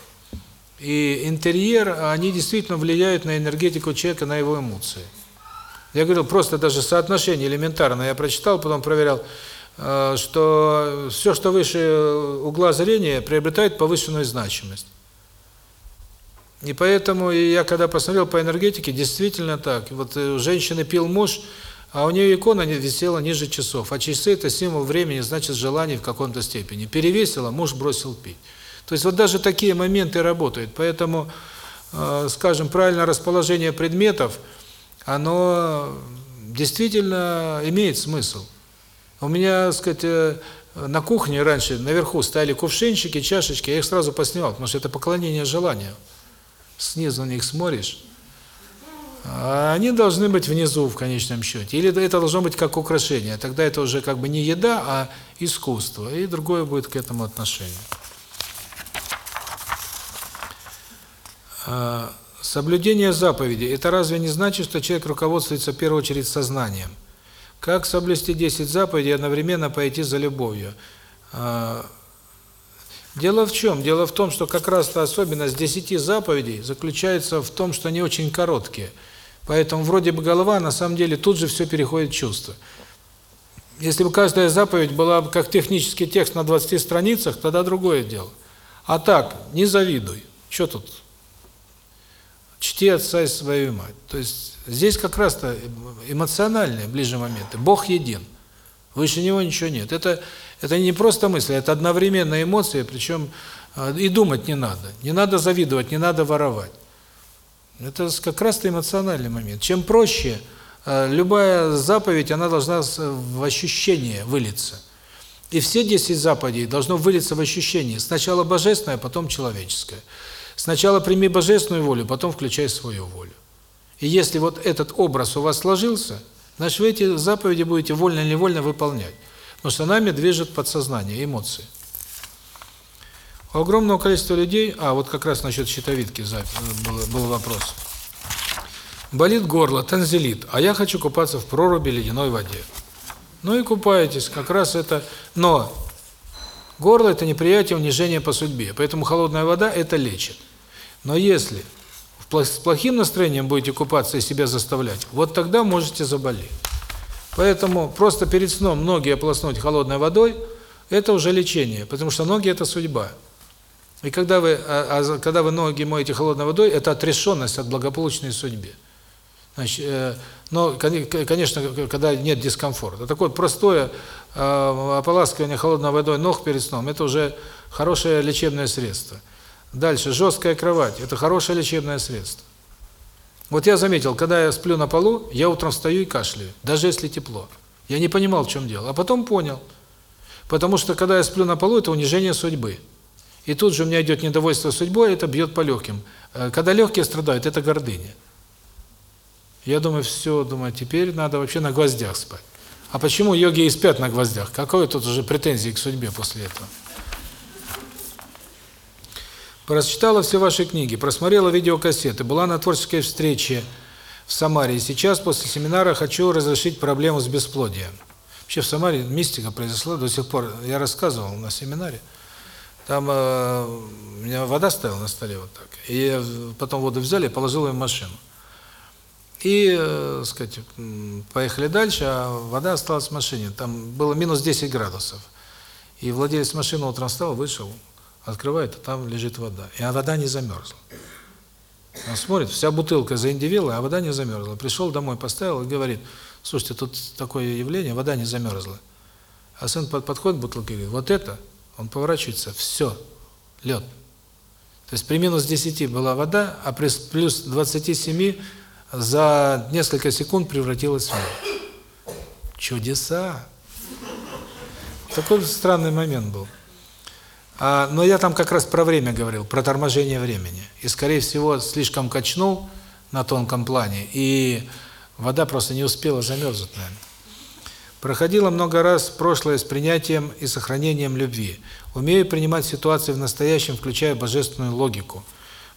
и интерьер, они действительно влияют на энергетику человека, на его эмоции. Я говорил, просто даже соотношение элементарно, я прочитал, потом проверял, э, что все, что выше угла зрения, приобретает повышенную значимость. И поэтому я когда посмотрел по энергетике, действительно так. Вот у женщины пил муж, а у нее икона висела ниже часов. А часы – это символ времени, значит, желаний в каком-то степени. Перевесила, муж бросил пить. То есть вот даже такие моменты работают. Поэтому, э, скажем, правильное расположение предметов, оно действительно имеет смысл. У меня, так сказать, э, на кухне раньше наверху стояли кувшинчики, чашечки, я их сразу поснимал, потому что это поклонение желанию. Снизу на них смотришь, а они должны быть внизу в конечном счете. Или это должно быть как украшение. Тогда это уже как бы не еда, а искусство. И другое будет к этому отношение. А, соблюдение заповедей – это разве не значит, что человек руководствуется в первую очередь сознанием? Как соблюсти 10 заповедей и одновременно пойти за любовью? А, дело в чем? Дело в том, что как раз-то особенность 10 заповедей заключается в том, что они очень короткие – Поэтому вроде бы голова, на самом деле тут же все переходит в чувство. Если бы каждая заповедь была бы как технический текст на 20 страницах, тогда другое дело. А так, не завидуй. Что тут? Чти отца и свою мать. То есть здесь как раз-то эмоциональные ближе моменты. Бог един. Выше него ничего нет. Это это не просто мысли, это одновременная эмоция, причем а, и думать не надо. Не надо завидовать, не надо воровать. Это как раз-то эмоциональный момент. Чем проще, э, любая заповедь, она должна в ощущение вылиться. И все 10 заповедей должно вылиться в ощущение. Сначала божественное, потом человеческое. Сначала прими божественную волю, потом включай свою волю. И если вот этот образ у вас сложился, значит, вы эти заповеди будете вольно или невольно выполнять. Потому что нами движет подсознание, эмоции. У огромного количества людей, а вот как раз насчет щитовидки был, был вопрос. Болит горло, танзелит, а я хочу купаться в проруби ледяной воде. Ну и купаетесь, как раз это... Но горло – это неприятие унижение по судьбе, поэтому холодная вода – это лечит. Но если с плохим настроением будете купаться и себя заставлять, вот тогда можете заболеть. Поэтому просто перед сном ноги ополоснуть холодной водой – это уже лечение, потому что ноги – это судьба. И когда вы, а, а, когда вы ноги моете холодной водой, это отрешенность от благополучной судьбе. Значит, э, но, конечно, когда нет дискомфорта. Такое простое э, ополаскивание холодной водой ног перед сном – это уже хорошее лечебное средство. Дальше, жесткая кровать – это хорошее лечебное средство. Вот я заметил, когда я сплю на полу, я утром встаю и кашляю, даже если тепло. Я не понимал, в чем дело, а потом понял. Потому что, когда я сплю на полу, это унижение судьбы. И тут же у меня идет недовольство судьбой, это бьет по легким. Э, когда легкие страдают, это гордыня. Я думаю, все, думаю, теперь надо вообще на гвоздях спать. А почему йоги и спят на гвоздях? Какое тут уже претензии к судьбе после этого? Прочитала все ваши книги, просмотрела видеокассеты, была на творческой встрече в Самаре. И сейчас, после семинара, хочу разрешить проблему с бесплодием. Вообще в Самаре мистика произошла до сих пор. Я рассказывал на семинаре. Там э, меня вода стояла на столе вот так. И потом воду взяли, положил ее в машину. И, э, сказать, поехали дальше, а вода осталась в машине. Там было минус 10 градусов. И владелец машины утром встал, вышел, открывает, а там лежит вода. И а вода не замерзла. Он смотрит, вся бутылка заиндивела, а вода не замерзла. Пришел домой, поставил и говорит, слушайте, тут такое явление, вода не замерзла. А сын подходит к бутылке и говорит, вот это он поворачивается, все, лед. То есть при минус 10 была вода, а при плюс 27 за несколько секунд превратилась в лед. Чудеса! Такой странный момент был. А, но я там как раз про время говорил, про торможение времени. И, скорее всего, слишком качнул на тонком плане, и вода просто не успела замерзнуть, наверное. Проходила много раз прошлое с принятием и сохранением любви. Умею принимать ситуации в настоящем, включая божественную логику.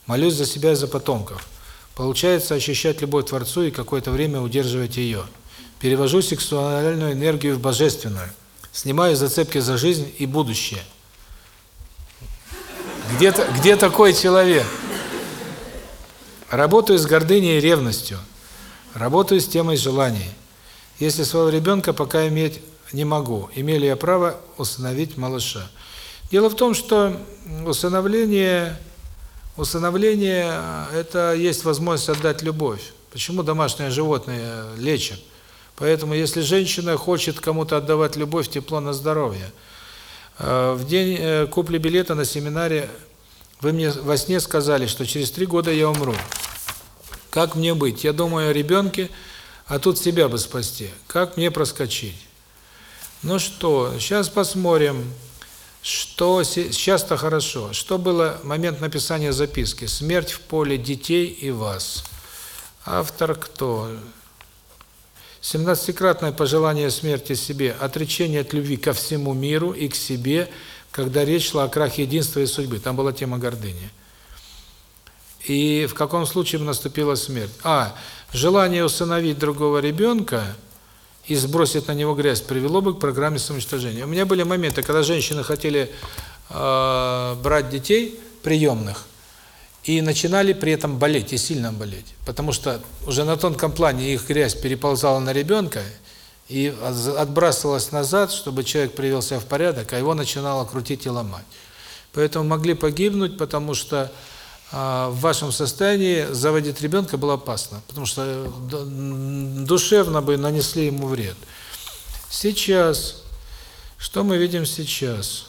Молюсь за себя и за потомков. Получается ощущать любовь Творцу и какое-то время удерживать ее. Перевожу сексуальную энергию в божественную. Снимаю зацепки за жизнь и будущее. Где, где такой человек? Работаю с гордыней и ревностью. Работаю с темой желаний. Если своего ребенка пока иметь не могу, имею ли я право усыновить малыша? Дело в том, что усыновление, усыновление – это есть возможность отдать любовь. Почему домашнее животное лечат? Поэтому, если женщина хочет кому-то отдавать любовь, тепло на здоровье. Э, в день э, купли билета на семинаре вы мне во сне сказали, что через три года я умру. Как мне быть? Я думаю о ребенке, а тут себя бы спасти. Как мне проскочить? Ну что, сейчас посмотрим, что сейчас-то хорошо. Что было момент написания записки? Смерть в поле детей и вас. Автор кто? Семнадцатикратное пожелание смерти себе, отречение от любви ко всему миру и к себе, когда речь шла о крахе единства и судьбы. Там была тема гордыни. И в каком случае наступила смерть? А, желание усыновить другого ребенка и сбросить на него грязь привело бы к программе самоуничтожения. У меня были моменты, когда женщины хотели э, брать детей приемных, и начинали при этом болеть, и сильно болеть. Потому что уже на тонком плане их грязь переползала на ребенка и отбрасывалась назад, чтобы человек привел себя в порядок, а его начинало крутить и ломать. Поэтому могли погибнуть, потому что а, в вашем состоянии заводить ребенка было опасно, потому что душевно бы нанесли ему вред. Сейчас, что мы видим сейчас?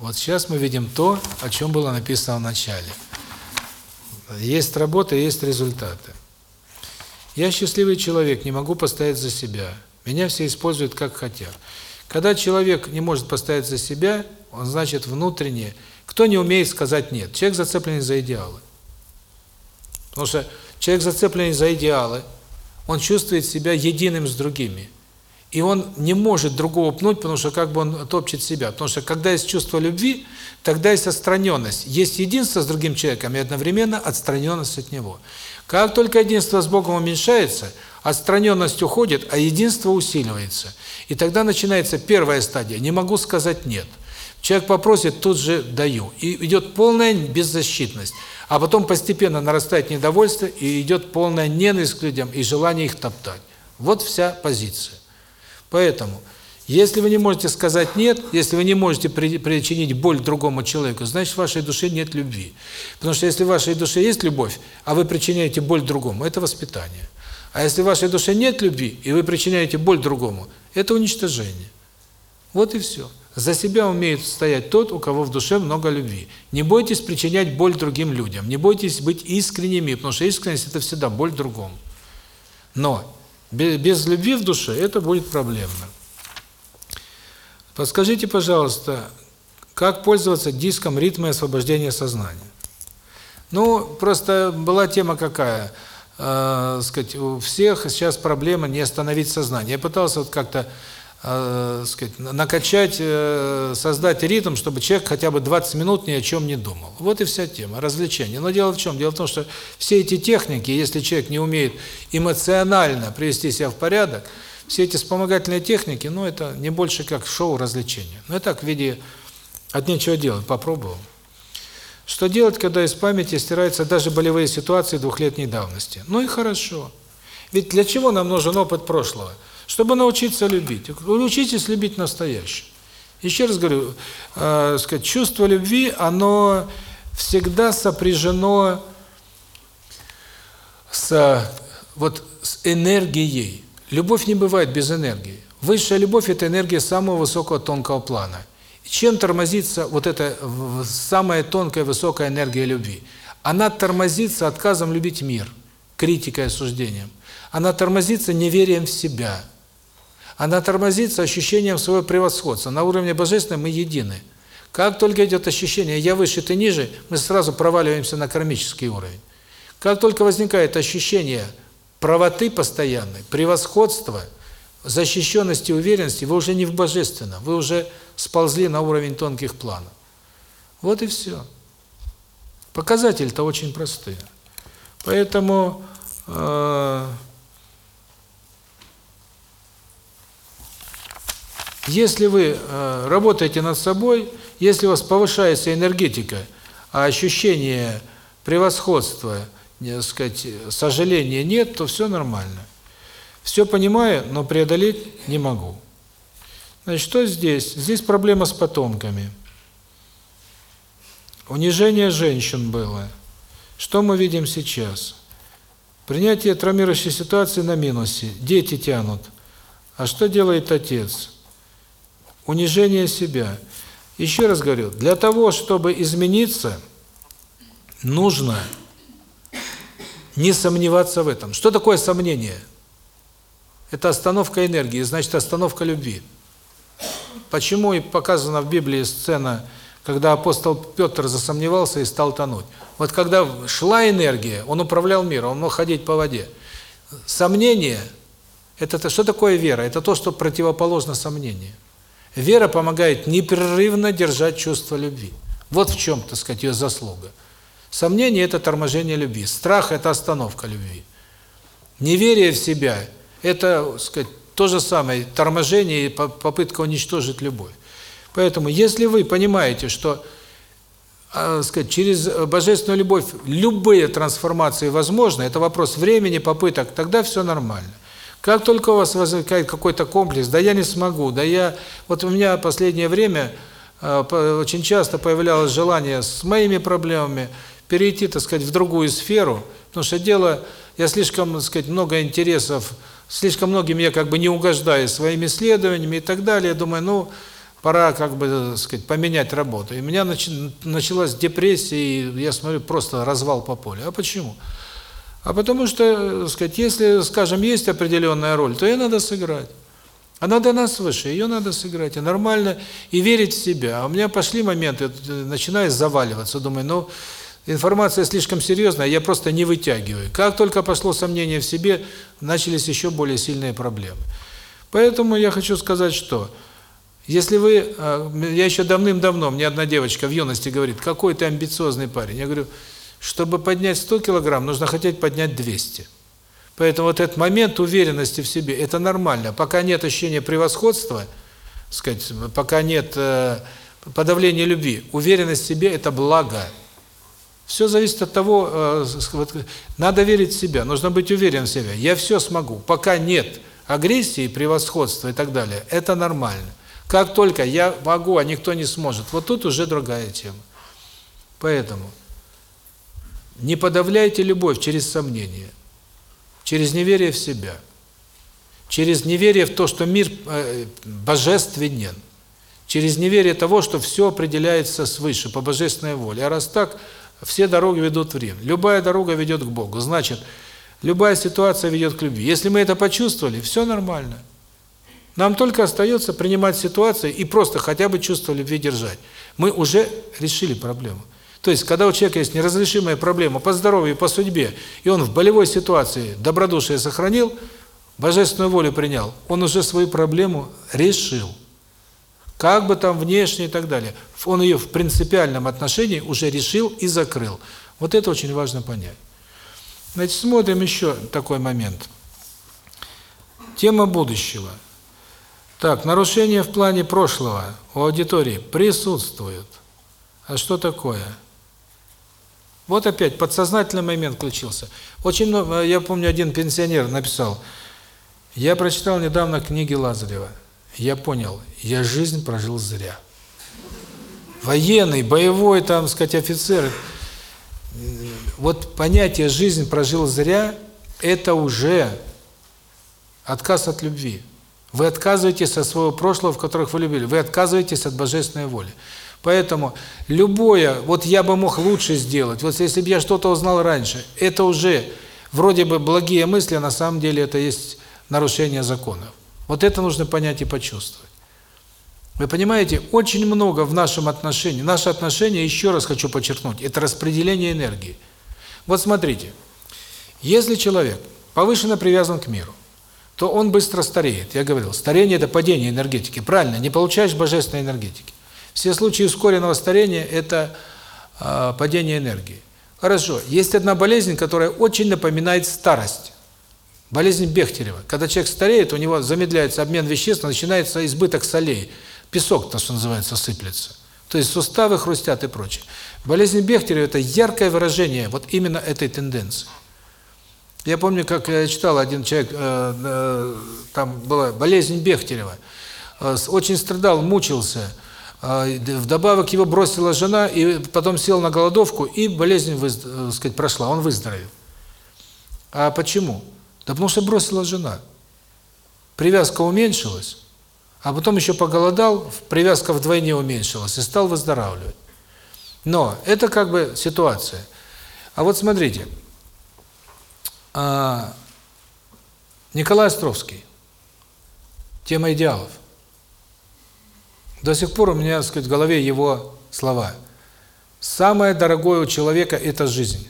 Вот сейчас мы видим то, о чем было написано в начале. Есть работа, есть результаты. Я счастливый человек, не могу постоять за себя. Меня все используют как хотят. Когда человек не может постоять за себя, он значит внутренне, кто не умеет сказать нет. Человек зацепленный за идеалы. Потому что человек зацепленный за идеалы, он чувствует себя единым с другими. И он не может другого пнуть, потому что как бы он топчет себя. Потому что когда есть чувство любви, тогда есть отстраненность. Есть единство с другим человеком и одновременно отстраненность от него. Как только единство с Богом уменьшается, отстраненность уходит, а единство усиливается. И тогда начинается первая стадия. Не могу сказать «нет». Человек попросит, тут же даю. И идет полная беззащитность. А потом постепенно нарастает недовольство, и идет полная ненависть к людям и желание их топтать. Вот вся позиция. Поэтому, если вы не можете сказать «нет», если вы не можете причинить боль другому человеку, значит, в вашей душе нет любви. Потому что если в вашей душе есть любовь, а вы причиняете боль другому, это воспитание. А если в вашей душе нет любви, и вы причиняете боль другому, это уничтожение. Вот и все. За себя умеет стоять тот, у кого в душе много любви. Не бойтесь причинять боль другим людям, не бойтесь быть искренними, потому что искренность – это всегда боль другому. Но без любви в душе это будет проблемно. Подскажите, пожалуйста, как пользоваться диском ритма освобождения сознания? Ну, просто была тема какая, э, сказать, у всех сейчас проблема не остановить сознание. Я пытался вот как-то э, сказать, накачать, э, создать ритм, чтобы человек хотя бы 20 минут ни о чем не думал. Вот и вся тема, развлечение. Но дело в чем? Дело в том, что все эти техники, если человек не умеет эмоционально привести себя в порядок, все эти вспомогательные техники, ну, это не больше как шоу развлечения. Ну, это так, в виде от нечего делать, попробовал. Что делать, когда из памяти стираются даже болевые ситуации двухлетней давности? Ну и хорошо. Ведь для чего нам нужен опыт прошлого? Чтобы научиться любить. Учитесь любить настоящее. Еще раз говорю, э, сказать, чувство любви, оно всегда сопряжено с вот с энергией. Любовь не бывает без энергии. Высшая любовь это энергия самого высокого тонкого плана. Чем тормозится вот эта самая тонкая высокая энергия любви? Она тормозится отказом любить мир, критикой, осуждением. Она тормозится неверием в себя. Она тормозится ощущением своего превосходства. На уровне божественном мы едины. Как только идет ощущение «я выше, ты ниже», мы сразу проваливаемся на кармический уровень. Как только возникает ощущение правоты постоянной, превосходства, защищенности, уверенности, вы уже не в божественном, вы уже сползли на уровень тонких планов. Вот и все. Показатели-то очень простые. Поэтому э, если вы э, работаете над собой, если у вас повышается энергетика, а ощущение превосходства, не сказать, сожаления нет, то все нормально. Все понимаю, но преодолеть не могу. Значит, что здесь? Здесь проблема с потомками. Унижение женщин было. Что мы видим сейчас? Принятие травмирующей ситуации на минусе. Дети тянут. А что делает отец? Унижение себя. Еще раз говорю, для того, чтобы измениться, нужно не сомневаться в этом. Что такое сомнение? Это остановка энергии, значит остановка любви. Почему и показана в Библии сцена, когда апостол Петр засомневался и стал тонуть. Вот когда шла энергия, он управлял миром, он мог ходить по воде. Сомнение – это что такое вера? Это то, что противоположно сомнению. Вера помогает непрерывно держать чувство любви. Вот в чем, так сказать, ее заслуга. Сомнение – это торможение любви. Страх – это остановка любви. Неверие в себя – это, так сказать, то же самое, торможение и попытка уничтожить любовь. Поэтому, если вы понимаете, что э, сказать, через божественную любовь любые трансформации возможны, это вопрос времени, попыток, тогда все нормально. Как только у вас возникает какой-то комплекс, да я не смогу, да я... Вот у меня последнее время э, очень часто появлялось желание с моими проблемами перейти, так сказать, в другую сферу, потому что дело, я слишком, так сказать, много интересов, слишком многим я как бы не угождаю своими исследованиями и так далее. Я думаю, ну, пора как бы, так сказать, поменять работу. И у меня началась депрессия, и я смотрю, просто развал по полю. А почему? А потому что, так сказать, если, скажем, есть определенная роль, то ее надо сыграть. Она дана свыше, ее надо сыграть, и нормально, и верить в себя. А у меня пошли моменты, начинаю заваливаться, думаю, ну, информация слишком серьезная, я просто не вытягиваю. Как только пошло сомнение в себе, начались еще более сильные проблемы. Поэтому я хочу сказать, что если вы, а, я еще давным-давно, мне одна девочка в юности говорит, какой ты амбициозный парень. Я говорю, чтобы поднять 100 килограмм, нужно хотеть поднять 200. Поэтому вот этот момент уверенности в себе, это нормально. Пока нет ощущения превосходства, сказать, пока нет э, подавления любви, уверенность в себе – это благо. Все зависит от того, э, вот, надо верить в себя, нужно быть уверен в себе. Я все смогу. Пока нет агрессии, превосходства и так далее, это нормально. Как только я могу, а никто не сможет, вот тут уже другая тема. Поэтому не подавляйте любовь через сомнение, через неверие в себя, через неверие в то, что мир э, божественен, через неверие того, что все определяется свыше, по божественной воле. А раз так, все дороги ведут в Рим. Любая дорога ведет к Богу. Значит, любая ситуация ведет к любви. Если мы это почувствовали, все нормально. Нам только остается принимать ситуации и просто хотя бы чувство любви держать. Мы уже решили проблему. То есть, когда у человека есть неразрешимая проблема по здоровью, по судьбе, и он в болевой ситуации добродушие сохранил, божественную волю принял, он уже свою проблему решил. Как бы там внешне и так далее. Он ее в принципиальном отношении уже решил и закрыл. Вот это очень важно понять. Значит, смотрим еще такой момент. Тема будущего. Так, нарушения в плане прошлого у аудитории присутствуют. А что такое? Вот опять подсознательный момент включился. Очень много, я помню, один пенсионер написал, я прочитал недавно книги Лазарева я понял, я жизнь прожил зря. Военный, боевой, там, сказать, офицер. Вот понятие «жизнь прожил зря» – это уже отказ от любви. Вы отказываетесь от своего прошлого, в которых вы любили. Вы отказываетесь от божественной воли. Поэтому любое, вот я бы мог лучше сделать, вот если бы я что-то узнал раньше, это уже вроде бы благие мысли, а на самом деле это есть нарушение законов. Вот это нужно понять и почувствовать. Вы понимаете, очень много в нашем отношении, наше отношение, еще раз хочу подчеркнуть, это распределение энергии. Вот смотрите, если человек повышенно привязан к миру, то он быстро стареет. Я говорил, старение – это падение энергетики. Правильно, не получаешь божественной энергетики. Все случаи ускоренного старения – это э, падение энергии. Хорошо, есть одна болезнь, которая очень напоминает старость. Болезнь Бехтерева. Когда человек стареет, у него замедляется обмен веществ, начинается избыток солей. Песок, то, что называется, сыплется. То есть суставы хрустят и прочее. Болезнь Бехтерева – это яркое выражение вот именно этой тенденции. Я помню, как я читал, один человек, э, э, там была болезнь Бехтерева, э, очень страдал, мучился, вдобавок его бросила жена, и потом сел на голодовку, и болезнь, э, сказать, прошла, он выздоровел. А почему? Да потому что бросила жена. Привязка уменьшилась, а потом еще поголодал, привязка вдвойне уменьшилась, и стал выздоравливать. Но это как бы ситуация. А вот смотрите, а, Николай Островский, тема идеалов. До сих пор у меня, так сказать, в голове его слова. Самое дорогое у человека – это жизнь.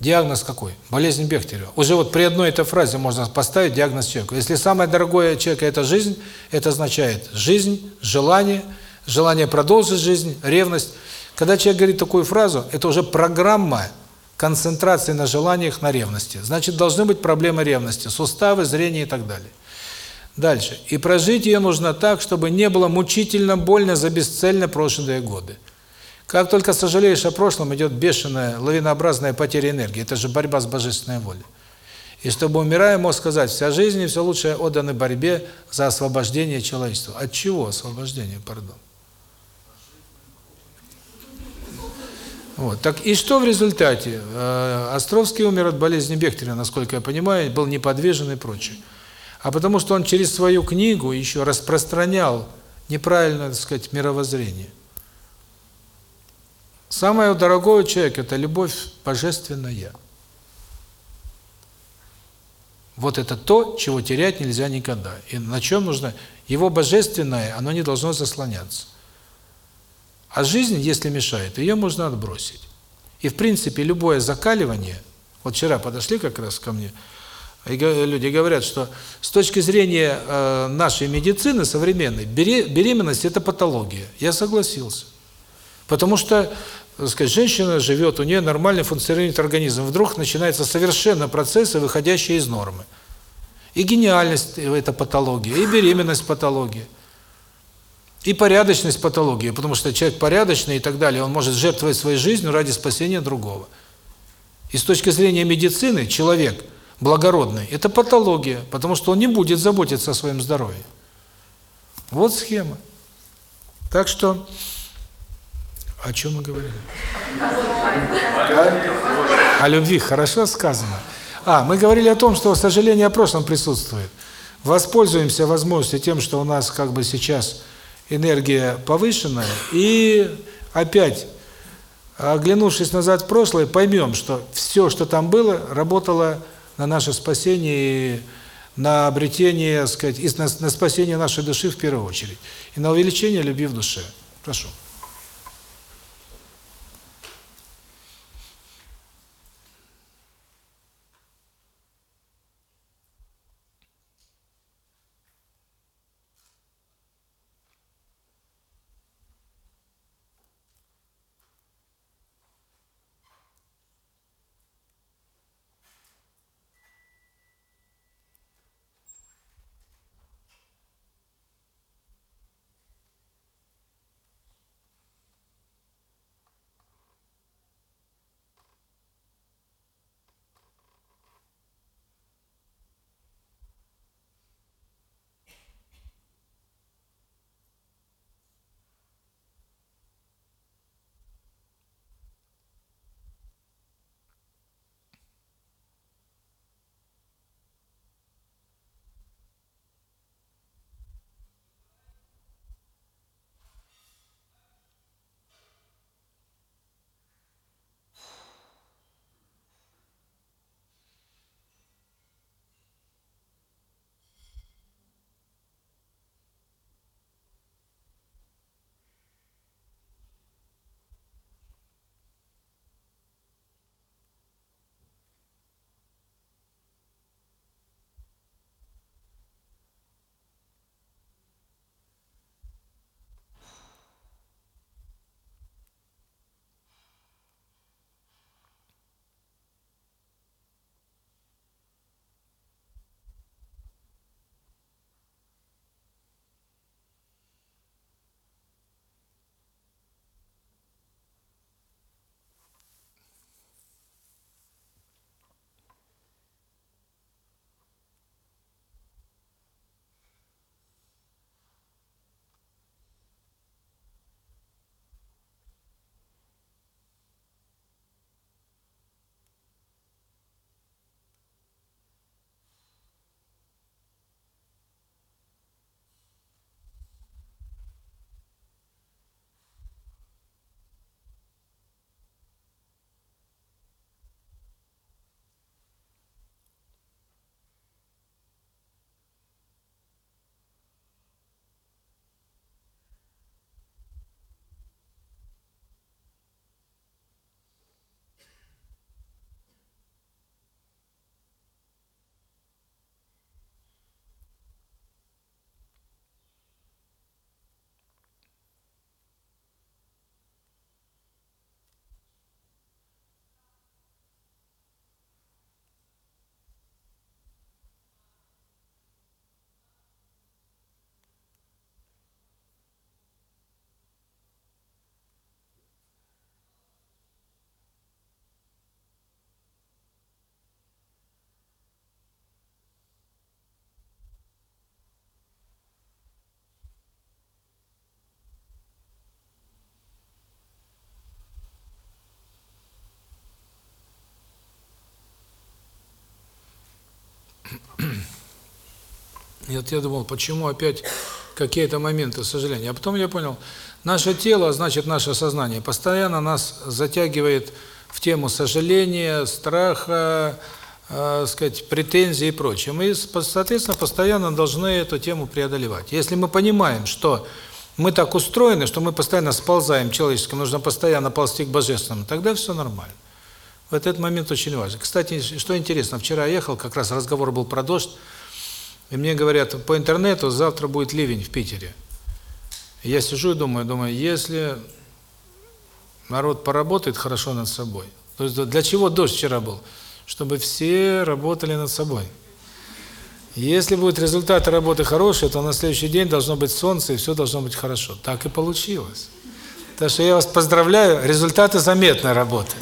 Диагноз какой? Болезнь Бехтерева. Уже вот при одной этой фразе можно поставить диагноз человеку. Если самое дорогое человека – это жизнь, это означает жизнь, желание, желание продолжить жизнь, ревность. Когда человек говорит такую фразу, это уже программа концентрации на желаниях, на ревности. Значит, должны быть проблемы ревности, суставы, зрение и так далее. Дальше. И прожить ее нужно так, чтобы не было мучительно больно за бесцельно прошлые годы. Как только сожалеешь о прошлом, идет бешеная, лавинообразная потеря энергии. Это же борьба с божественной волей. И чтобы, умирая, мог сказать, вся жизнь и все лучшее отданы борьбе за освобождение человечества. От чего освобождение, пардон? Вот. Так и что в результате? Э, Островский умер от болезни Бехтерева, насколько я понимаю, был неподвижен и прочее. А потому что он через свою книгу еще распространял неправильное, так сказать, мировоззрение. Самое дорогое у человека – это любовь божественная. Вот это то, чего терять нельзя никогда. И на чем нужно? Его божественное, оно не должно заслоняться. А жизнь, если мешает, ее можно отбросить. И в принципе любое закаливание, вот вчера подошли как раз ко мне, и люди говорят, что с точки зрения э, нашей медицины современной, беременность – это патология. Я согласился. Потому что так сказать, женщина живет, у нее нормально функционирует организм, вдруг начинаются совершенно процессы, выходящие из нормы. И гениальность – это патология, и беременность – патология, и порядочность – патология, потому что человек порядочный и так далее, он может жертвовать своей жизнью ради спасения другого. И с точки зрения медицины человек благородный – это патология, потому что он не будет заботиться о своем здоровье. Вот схема. Так что о чем мы говорили? О любви. Хорошо сказано. А, мы говорили о том, что сожаление о прошлом присутствует. Воспользуемся возможностью тем, что у нас как бы сейчас энергия повышенная, и опять, оглянувшись назад в прошлое, поймем, что все, что там было, работало на наше спасение и на обретение, сказать, и на, на спасение нашей души в первую очередь, и на увеличение любви в душе. Прошу. И вот я думал, почему опять какие-то моменты сожаления. А потом я понял, наше тело, значит наше сознание, постоянно нас затягивает в тему сожаления, страха, э, сказать, претензий и прочее. Мы, соответственно, постоянно должны эту тему преодолевать. Если мы понимаем, что мы так устроены, что мы постоянно сползаем человеческим, нужно постоянно ползти к божественному, тогда все нормально. В этот момент очень важно. Кстати, что интересно, вчера я ехал, как раз разговор был про дождь, и мне говорят, по интернету завтра будет ливень в Питере. Я сижу и думаю, думаю, если народ поработает хорошо над собой, то есть для чего дождь вчера был? Чтобы все работали над собой. Если будет результаты работы хорошие, то на следующий день должно быть солнце, и все должно быть хорошо. Так и получилось. Так что я вас поздравляю, результаты заметной работы.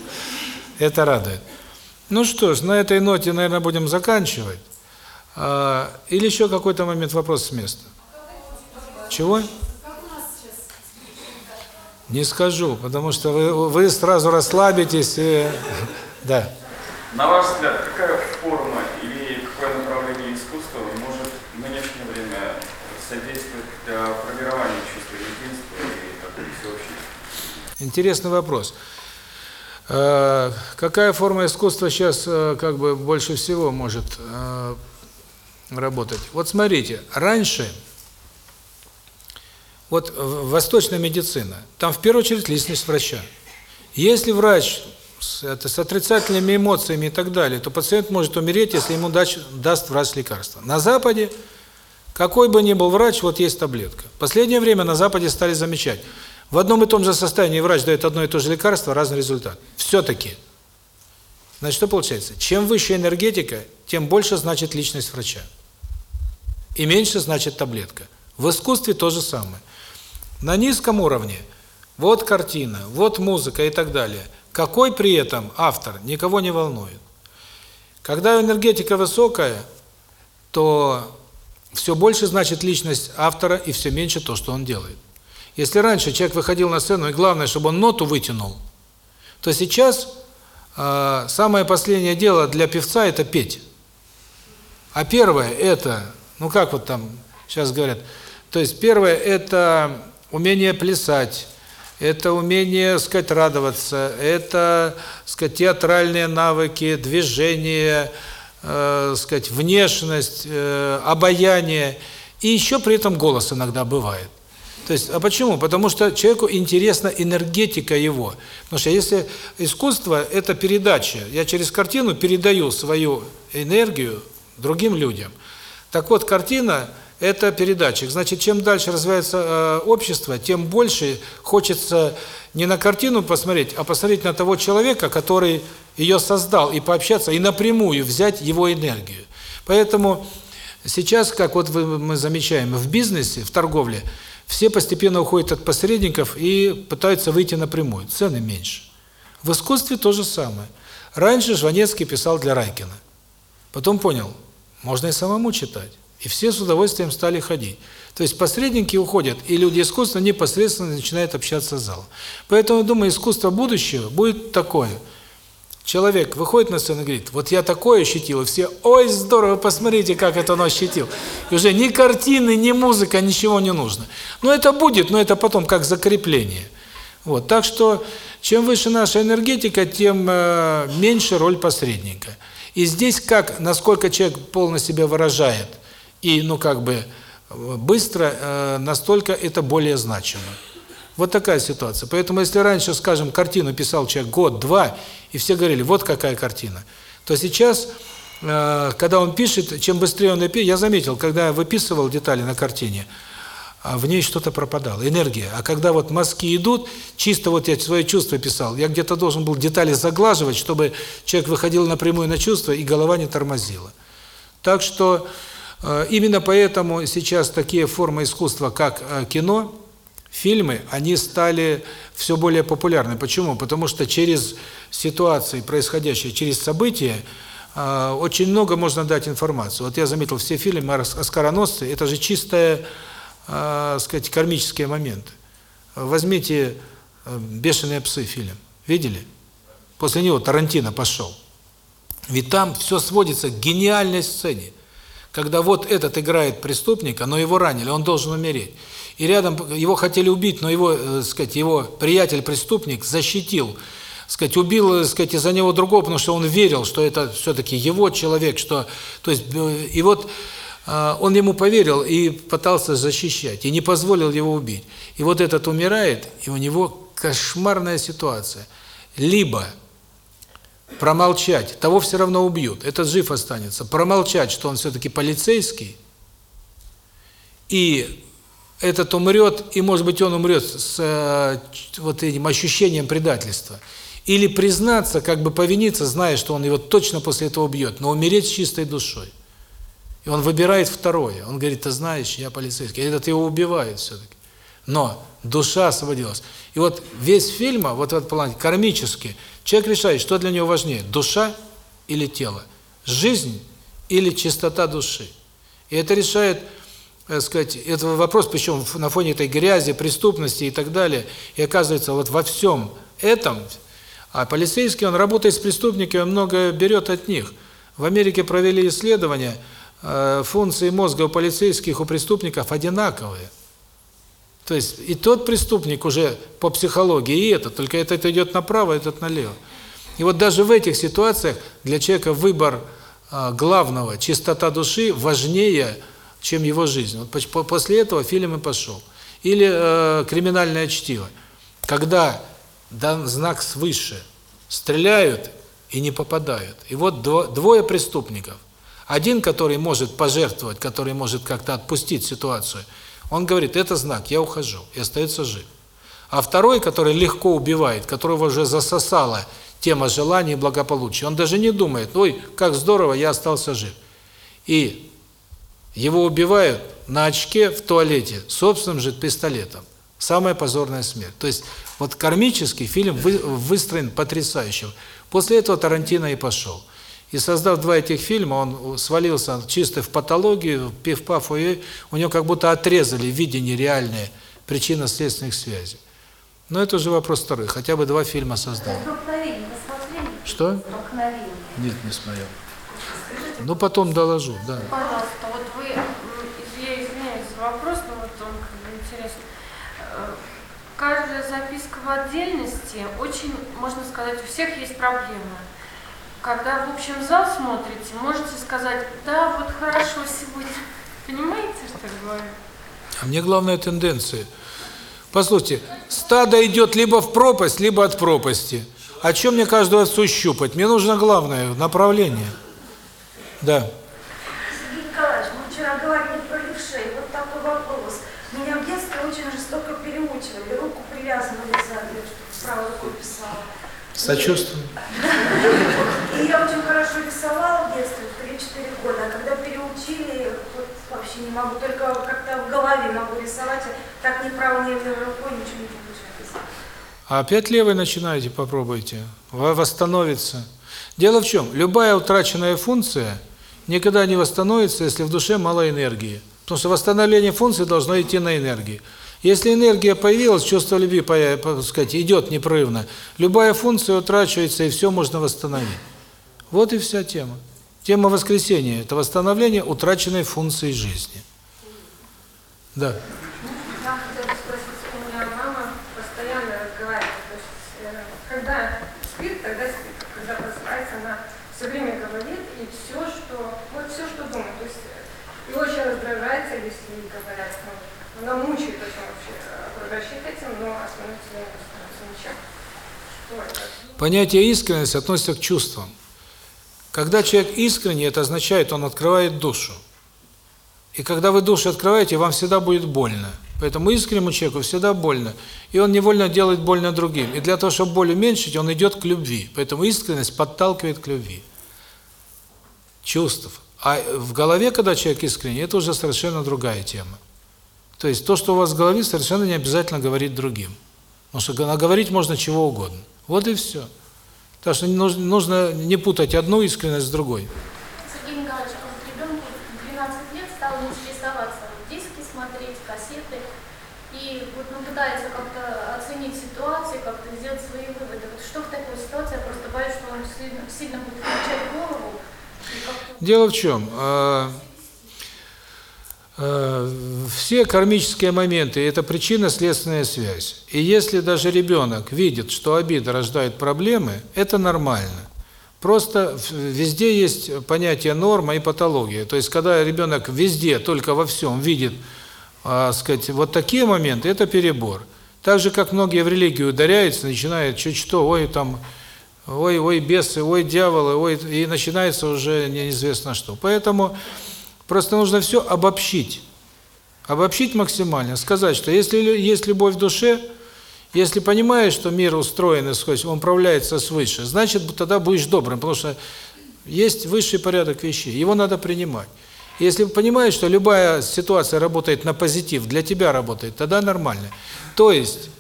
Это радует. Ну что ж, на этой ноте, наверное, будем заканчивать. А, или еще какой-то момент вопрос с места. Чего? Не скажу, потому что вы, вы сразу расслабитесь и... Да. На ваш взгляд, какая форма или какое направление искусства может в нынешнее время содействовать для формирования чувства единства и такой всеобщей? Интересный вопрос. Э, какая форма искусства сейчас э, как бы больше всего может э, работать? Вот смотрите, раньше, вот восточная медицина, там в первую очередь личность врача. Если врач с, это, с отрицательными эмоциями и так далее, то пациент может умереть, если ему дач, даст врач лекарство. На Западе, какой бы ни был врач, вот есть таблетка. В последнее время на Западе стали замечать, в одном и том же состоянии врач дает одно и то же лекарство, разный результат. Все-таки. Значит, что получается? Чем выше энергетика, тем больше значит личность врача. И меньше значит таблетка. В искусстве то же самое. На низком уровне вот картина, вот музыка и так далее. Какой при этом автор, никого не волнует. Когда энергетика высокая, то все больше значит личность автора и все меньше то, что он делает. Если раньше человек выходил на сцену, и главное, чтобы он ноту вытянул, то сейчас э, самое последнее дело для певца – это петь. А первое – это, ну как вот там сейчас говорят, то есть первое – это умение плясать, это умение, сказать, радоваться, это, сказать, театральные навыки, движение, э, сказать, внешность, э, обаяние, и еще при этом голос иногда бывает. То есть, а почему? Потому что человеку интересна энергетика его. Потому что если искусство – это передача, я через картину передаю свою энергию другим людям. Так вот, картина – это передатчик. Значит, чем дальше развивается э, общество, тем больше хочется не на картину посмотреть, а посмотреть на того человека, который ее создал, и пообщаться, и напрямую взять его энергию. Поэтому сейчас, как вот мы замечаем в бизнесе, в торговле – все постепенно уходят от посредников и пытаются выйти напрямую. Цены меньше. В искусстве то же самое. Раньше Жванецкий писал для Райкина. Потом понял, можно и самому читать. И все с удовольствием стали ходить. То есть посредники уходят, и люди искусства непосредственно начинают общаться с залом. Поэтому, думаю, искусство будущего будет такое – Человек выходит на сцену и говорит, вот я такое ощутил, и все, ой, здорово, посмотрите, как это он ощутил. И уже ни картины, ни музыка, ничего не нужно. Но это будет, но это потом как закрепление. Вот, так что, чем выше наша энергетика, тем э, меньше роль посредника. И здесь как, насколько человек полно себя выражает, и, ну, как бы, быстро, э, настолько это более значимо. Вот такая ситуация. Поэтому если раньше, скажем, картину писал человек год-два, и все говорили, вот какая картина, то сейчас, э, когда он пишет, чем быстрее он пишет, я заметил, когда я выписывал детали на картине, а в ней что-то пропадало, энергия. А когда вот мазки идут, чисто вот я свои чувства писал, я где-то должен был детали заглаживать, чтобы человек выходил напрямую на чувства, и голова не тормозила. Так что э, именно поэтому сейчас такие формы искусства, как э, кино, фильмы, они стали все более популярны. Почему? Потому что через ситуации, происходящие, через события, э, очень много можно дать информацию. Вот я заметил, все фильмы «Оскароносцы» – это же чистые, э, сказать, кармические моменты. Возьмите э, «Бешеные псы» фильм. Видели? После него Тарантино пошел. Ведь там все сводится к гениальной сцене. Когда вот этот играет преступника, но его ранили, он должен умереть. И рядом его хотели убить, но его, э, сказать, его приятель-преступник защитил, сказать, убил, э, сказать, из-за него другого, потому что он верил, что это все-таки его человек, что, то есть, э, и вот он ему поверил и пытался защищать, и не позволил его убить. И вот этот умирает, и у него кошмарная ситуация. Либо промолчать, того все равно убьют, этот жив останется, промолчать, что он все-таки полицейский, и этот умрет, и, может быть, он умрет с э, вот этим ощущением предательства. Или признаться, как бы повиниться, зная, что он его точно после этого убьет, но умереть с чистой душой. И он выбирает второе. Он говорит, ты знаешь, я полицейский. Этот его убивает все-таки. Но душа освободилась. И вот весь фильм, вот этот план, кармически, человек решает, что для него важнее, душа или тело, жизнь или чистота души. И это решает так сказать, это вопрос, причем на фоне этой грязи, преступности и так далее. И оказывается, вот во всем этом, а полицейский, он работает с преступниками, он много берет от них. В Америке провели исследования, э, функции мозга у полицейских, у преступников одинаковые. То есть и тот преступник уже по психологии, и этот, только этот идет направо, этот налево. И вот даже в этих ситуациях для человека выбор э, главного, чистота души, важнее чем его жизнь. Вот после этого фильм и пошел. Или э, криминальное чтиво. Когда дан знак свыше, стреляют и не попадают. И вот двое преступников. Один, который может пожертвовать, который может как-то отпустить ситуацию, он говорит, это знак, я ухожу, и остается жив. А второй, который легко убивает, которого уже засосала тема желания и благополучия, он даже не думает, ой, как здорово, я остался жив. И его убивают на очке в туалете собственным же пистолетом. Самая позорная смерть. То есть вот кармический фильм вы, выстроен потрясающе. После этого Тарантино и пошел. И создав два этих фильма, он свалился чисто в патологию, пив-паф, у него как будто отрезали видение реальное причинно-следственных связей. Но это уже вопрос второй. Хотя бы два фильма создал. Что? Нет, не смотрел. Ну, потом доложу, да. Пожалуйста, вот вы, я извиняюсь за вопрос, но вот он как бы интересен. Э, каждая записка в отдельности, очень, можно сказать, у всех есть проблемы. Когда в общем зал смотрите, можете сказать, да, вот хорошо сегодня. Понимаете, что я говорю? А мне главная тенденция. Послушайте, стадо идет либо в пропасть, либо от пропасти. О чем мне каждого отцу щупать? Мне нужно главное направление. Да. Сергей Николаевич, мы вчера говорили про левшей. Вот такой вопрос. Меня в детстве очень жестоко переучивали. Руку привязывали сзади, чтобы правой рукой писала. Сочувствую. И я очень хорошо рисовала в детстве, в 3-4 года. А когда переучили, вот вообще не могу, только как-то в голове могу рисовать. Так ни правой, ни левой рукой ничего не получается. А опять левой начинаете, попробуйте. Восстановится. Дело в чем? Любая утраченная функция никогда не восстановится, если в душе мало энергии. Потому что восстановление функции должно идти на энергии. Если энергия появилась, чувство любви, так сказать, идет непрерывно, любая функция утрачивается, и все можно восстановить. Вот и вся тема. Тема воскресения – это восстановление утраченной функции жизни. Да. Я хотела спросить, у меня мама постоянно разговаривает, то есть, э, когда спит, тогда спит, когда просыпается, она все время говорит, и все, что, вот все, что думает, то есть, и очень раздражается, если говорят, ну, она мучает очень вообще окружающих этим, но это? Понятие искренность относится к чувствам. Когда человек искренний, это означает, он открывает душу. И когда вы душу открываете, вам всегда будет больно. Поэтому искреннему человеку всегда больно. И он невольно делает больно другим. И для того, чтобы боль уменьшить, он идет к любви. Поэтому искренность подталкивает к любви. Чувств. А в голове, когда человек искренний, это уже совершенно другая тема. То есть то, что у вас в голове, совершенно не обязательно говорить другим. Потому что говорить можно чего угодно. Вот и все. Так что нужно не путать одну искренность с другой. Сергей Николаевич, а вот ребенку 12 лет стал интересоваться диски смотреть, кассеты, и вот ну, пытается как-то оценить ситуацию, как-то сделать свои выводы. Вот что в такой ситуации? Я просто боюсь, что он сильно, сильно будет включать голову. Дело в чем? Э, Все кармические моменты – это причинно-следственная связь. И если даже ребенок видит, что обида рождает проблемы, это нормально. Просто везде есть понятие норма и патология. То есть, когда ребенок везде, только во всем видит, а, сказать, вот такие моменты – это перебор. Так же, как многие в религию ударяются, начинают чуть что, ой, там, ой, ой, бесы, ой, дьяволы, ой, и начинается уже неизвестно что. Поэтому просто нужно все обобщить. Обобщить максимально, сказать, что если есть любовь в душе, если понимаешь, что мир устроен, исходит, он управляется свыше, значит, тогда будешь добрым, потому что есть высший порядок вещей, его надо принимать. Если понимаешь, что любая ситуация работает на позитив, для тебя работает, тогда нормально. То есть,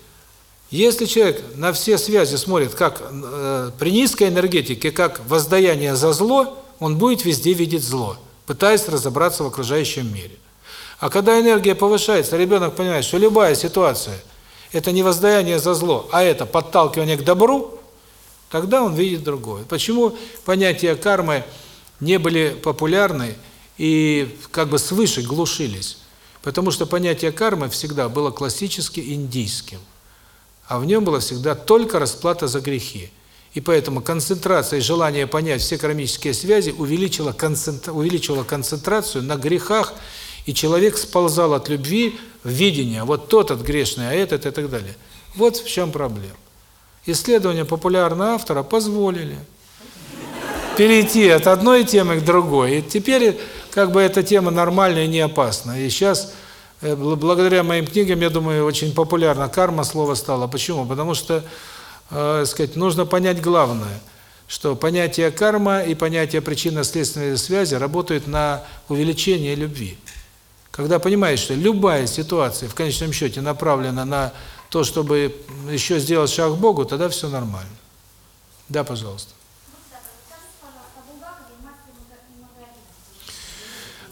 если человек на все связи смотрит как э, при низкой энергетике, как воздаяние за зло, он будет везде видеть зло, пытаясь разобраться в окружающем мире. А когда энергия повышается, ребенок понимает, что любая ситуация – это не воздаяние за зло, а это подталкивание к добру, тогда он видит другое. Почему понятия кармы не были популярны и как бы свыше глушились? Потому что понятие кармы всегда было классически индийским, а в нем была всегда только расплата за грехи. И поэтому концентрация и желание понять все кармические связи увеличила, концентра... увеличила концентрацию на грехах, и человек сползал от любви в видение, вот тот от грешный, а этот и так далее. Вот в чем проблема. Исследования популярного автора позволили перейти от одной темы к другой. И теперь как бы эта тема нормальная и не опасна. И сейчас, э, бл- благодаря моим книгам, я думаю, очень популярно карма слово стало. Почему? Потому что, э, сказать, нужно понять главное, что понятие карма и понятие причинно-следственной связи работают на увеличение любви. Когда понимаешь, что любая ситуация в конечном счете направлена на то, чтобы еще сделать шаг к Богу, тогда все нормально. Да, пожалуйста.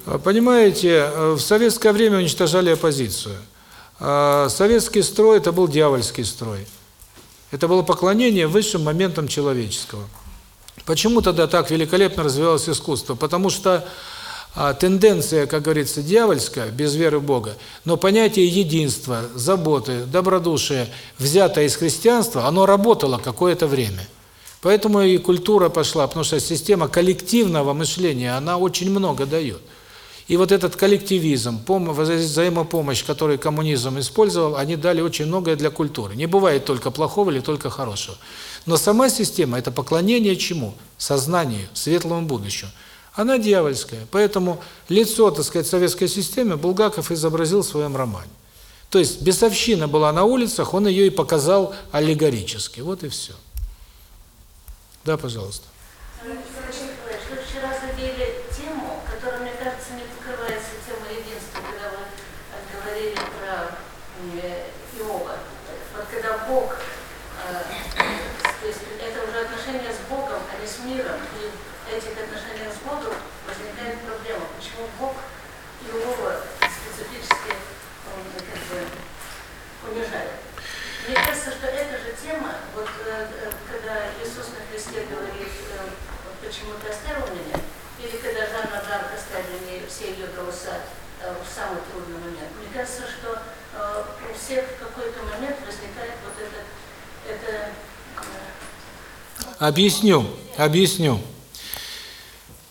А, Понимаете, э, в советское время уничтожали оппозицию. А Советский строй – это был дьявольский строй. Это было поклонение высшим моментам человеческого. Почему тогда так великолепно развивалось искусство? Потому что а, тенденция, как говорится, дьявольская, без веры в Бога, но понятие единства, заботы, добродушия, взятое из христианства, оно работало какое-то время. Поэтому и культура пошла, потому что система коллективного мышления, она очень много дает. И вот этот коллективизм, пом- вза- взаимопомощь, который коммунизм использовал, они дали очень многое для культуры. Не бывает только плохого или только хорошего. Но сама система – это поклонение чему? Сознанию, светлому будущему. Она дьявольская. Поэтому лицо, так сказать, советской системы Булгаков изобразил в своем романе. То есть бесовщина была на улицах, он ее и показал аллегорически. Вот и все. Да, пожалуйста. Сергей Николаевич, вы вчера задели тему, которая, мне кажется, не покрывается темой единства, когда вы э, говорили про э, Иова. Вот когда Бог, э, то есть это уже отношения с Богом, а не с миром, и в этих отношениях с Богом возникает проблема, почему Бог Иова специфически он, как бы, унижает. Мне кажется, что эта же тема, вот э, э, когда Иисус на кресте говорит, э, вот почему ты оставил меня, или когда Жанна Дарк оставили мне все ее голоса э, в самый трудный момент. Мне кажется, что э, у всех в какой-то момент возникает вот этот, это, э, Объясню, объясню.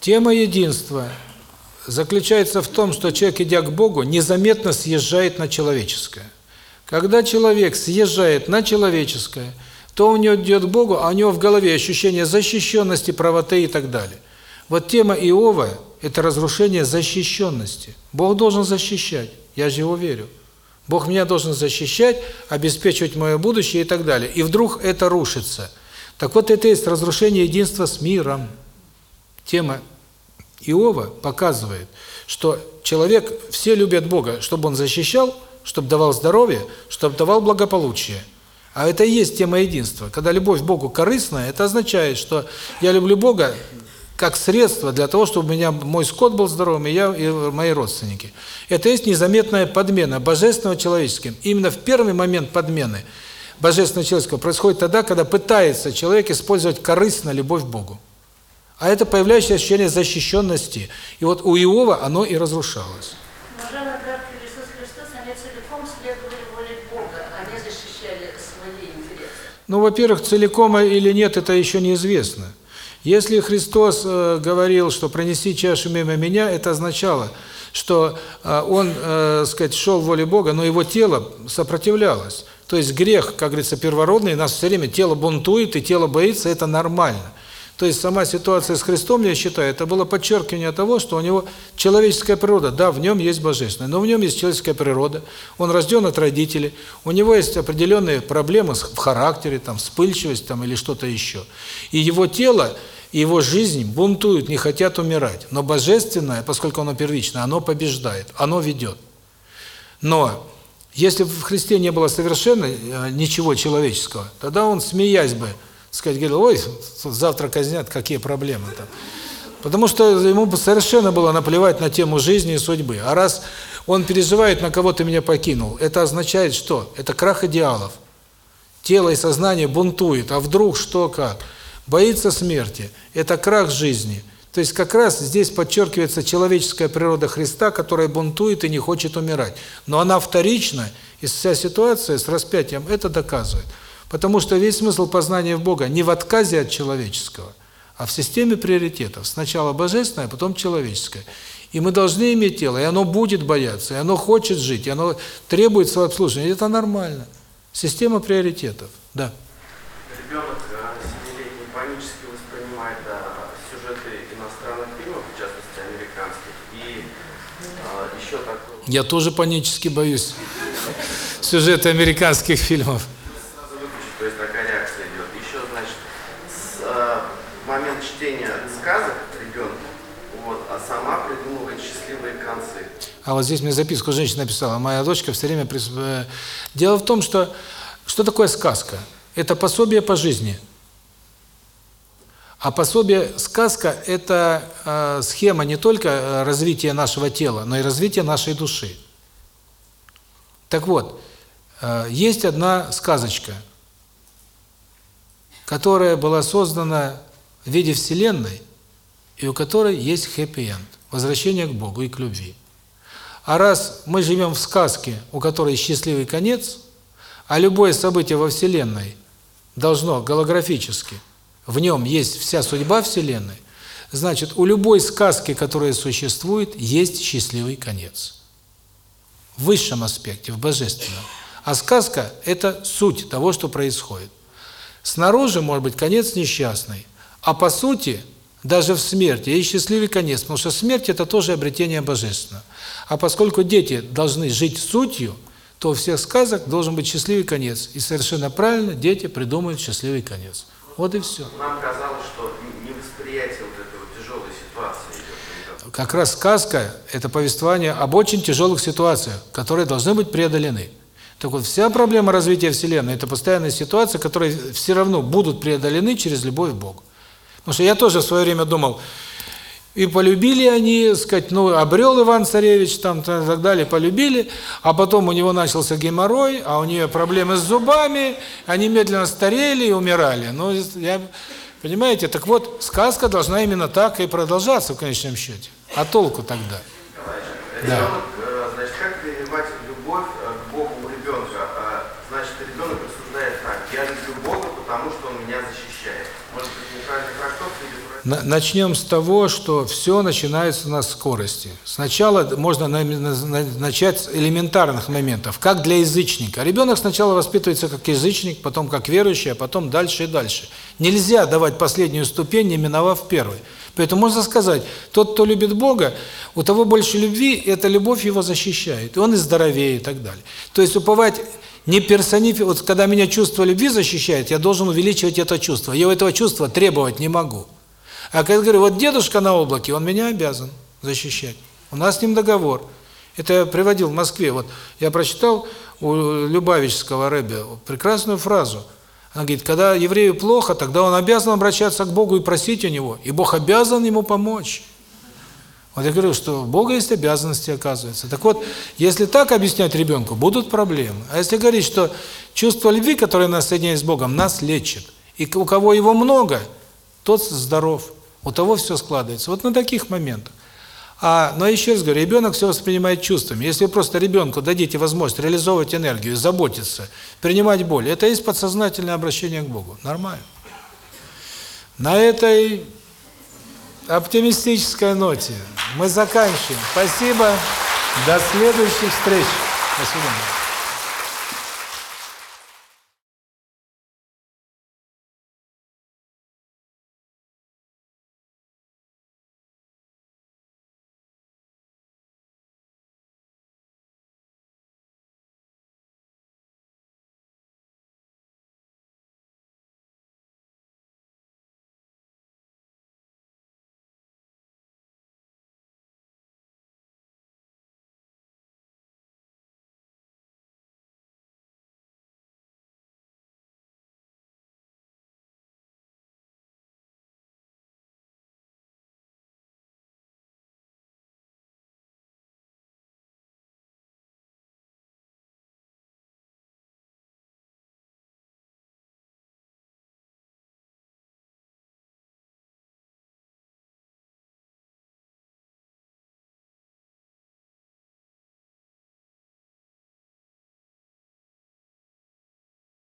Тема единства заключается в том, что человек, идя к Богу, незаметно съезжает на человеческое. Когда человек съезжает на человеческое, то он идет к Богу, а у него в голове ощущение защищенности, правоты и так далее. Вот тема Иова – это разрушение защищенности. Бог должен защищать, я же его верю. Бог меня должен защищать, обеспечивать мое будущее и так далее. И вдруг это рушится. Так вот, это есть разрушение единства с миром. Тема Иова показывает, что человек, все любят Бога, чтобы он защищал, чтобы давал здоровье, чтобы давал благополучие. А это и есть тема единства. Когда любовь к Богу корыстная, это означает, что я люблю Бога как средство для того, чтобы у меня мой скот был здоровым, и я, и мои родственники. Это есть незаметная подмена божественного человеческим. Именно в первый момент подмены божественно-человеческого происходит тогда, когда пытается человек использовать корыстно любовь к Богу. А это появляющееся ощущение защищенности. И вот у Иова оно и разрушалось. Ну, во-первых, целиком или нет, это еще неизвестно. Если Христос э, говорил, что «принеси чашу мимо меня», это означало, что э, он, э, сказать, шел воле Бога, но его тело сопротивлялось. То есть грех, как говорится, первородный, нас все время тело бунтует и тело боится, это нормально. То есть сама ситуация с Христом, я считаю, это было подчеркивание того, что у него человеческая природа, да, в нем есть божественное, но в нем есть человеческая природа, он рожден от родителей, у него есть определенные проблемы в характере, там, вспыльчивость там, или что-то еще. И его тело, его жизнь бунтуют, не хотят умирать. Но божественное, поскольку оно первичное, оно побеждает, оно ведет. Но если в Христе не было совершенно э, ничего человеческого, тогда он, смеясь бы, сказать, говорил, ой, завтра казнят, какие проблемы там. Потому что ему совершенно было наплевать на тему жизни и судьбы. А раз он переживает, на кого ты меня покинул, это означает что? Это крах идеалов. Тело и сознание бунтует, а вдруг что как? Боится смерти. Это крах жизни. То есть как раз здесь подчеркивается человеческая природа Христа, которая бунтует и не хочет умирать. Но она вторична, и вся ситуация с распятием это доказывает. Потому что весь смысл познания в Бога не в отказе от человеческого, а в системе приоритетов. Сначала божественное, а потом человеческое. И мы должны иметь тело, и оно будет бояться, и оно хочет жить, и оно требует своего обслуживания. Это нормально. Система приоритетов. Да. Ребенок семилетний панически воспринимает а, сюжеты иностранных фильмов, в частности американских, и а, еще такой... Я тоже панически боюсь сюжеты американских фильмов. То есть такая реакция идет. Еще, значит, с а, момент чтения сказок ребенку, вот, а сама придумывает счастливые концы. А вот здесь мне записку женщина написала, моя дочка все время... прис- э, Дело в том, что... Что такое сказка? Это пособие по жизни. А пособие сказка – это э, схема не только э, развития нашего тела, но и развития нашей души. Так вот, э, есть одна сказочка, которая была создана в виде Вселенной, и у которой есть хэппи-энд – возвращение к Богу и к любви. А раз мы живем в сказке, у которой счастливый конец, а любое событие во Вселенной должно голографически, в нем есть вся судьба Вселенной, значит, у любой сказки, которая существует, есть счастливый конец. В высшем аспекте, в божественном. А сказка – это суть того, что происходит. Снаружи может быть конец несчастный, а по сути, даже в смерти есть счастливый конец, потому что смерть – это тоже обретение божественного. А поскольку дети должны жить сутью, то у всех сказок должен быть счастливый конец. И совершенно правильно дети придумывают счастливый конец. Вот и все. Нам казалось, что невосприятие вот этой тяжелой ситуации идет. Как раз сказка – это повествование об очень тяжелых ситуациях, которые должны быть преодолены. Так вот, вся проблема развития Вселенной – это постоянная ситуация, которые все равно будут преодолены через любовь к Богу. Потому что я тоже в свое время думал, и полюбили они, сказать, ну, обрел Иван Царевич, там, и так далее, полюбили, а потом у него начался геморрой, а у нее проблемы с зубами, они медленно старели и умирали. Ну, я, понимаете, так вот, сказка должна именно так и продолжаться в конечном счете. А толку тогда? Да. Ребенок, э, значит, как прививать любовь э, к Богу у ребенка? А, Значит, ребенок рассуждает так, я люблю Бога, потому что Он меня защищает. Может быть, неправильная трактовка или На- Начнем с того, что все начинается на скорости. Сначала можно на- на- на- начать с элементарных моментов, как для язычника. Ребенок сначала воспитывается как язычник, потом как верующий, а потом дальше и дальше. Нельзя давать последнюю ступень, не миновав первой. Поэтому можно сказать, тот, кто любит Бога, у того больше любви, эта любовь его защищает, и он и здоровее, и так далее. То есть уповать не персонифи... Вот когда меня чувство любви защищает, я должен увеличивать это чувство. Я у этого чувства требовать не могу. А когда говорю, вот дедушка на облаке, он меня обязан защищать. У нас с ним договор. Это я приводил в Москве. Вот я прочитал у Любавического рэбе прекрасную фразу. Она говорит, когда еврею плохо, тогда он обязан обращаться к Богу и просить у Него. И Бог обязан ему помочь. Вот я говорю, что у Бога есть обязанности, оказывается. Так вот, если так объяснять ребенку, будут проблемы. А если говорить, что чувство любви, которое нас соединяет с Богом, нас лечит. И у кого его много, тот здоров. У того все складывается. Вот на таких моментах. А, но еще раз говорю, ребенок все воспринимает чувствами. Если просто ребенку дадите возможность реализовывать энергию, заботиться, принимать боль, это есть подсознательное обращение к Богу. Нормально. На этой оптимистической ноте мы заканчиваем. Спасибо. До следующих встреч. До свидания.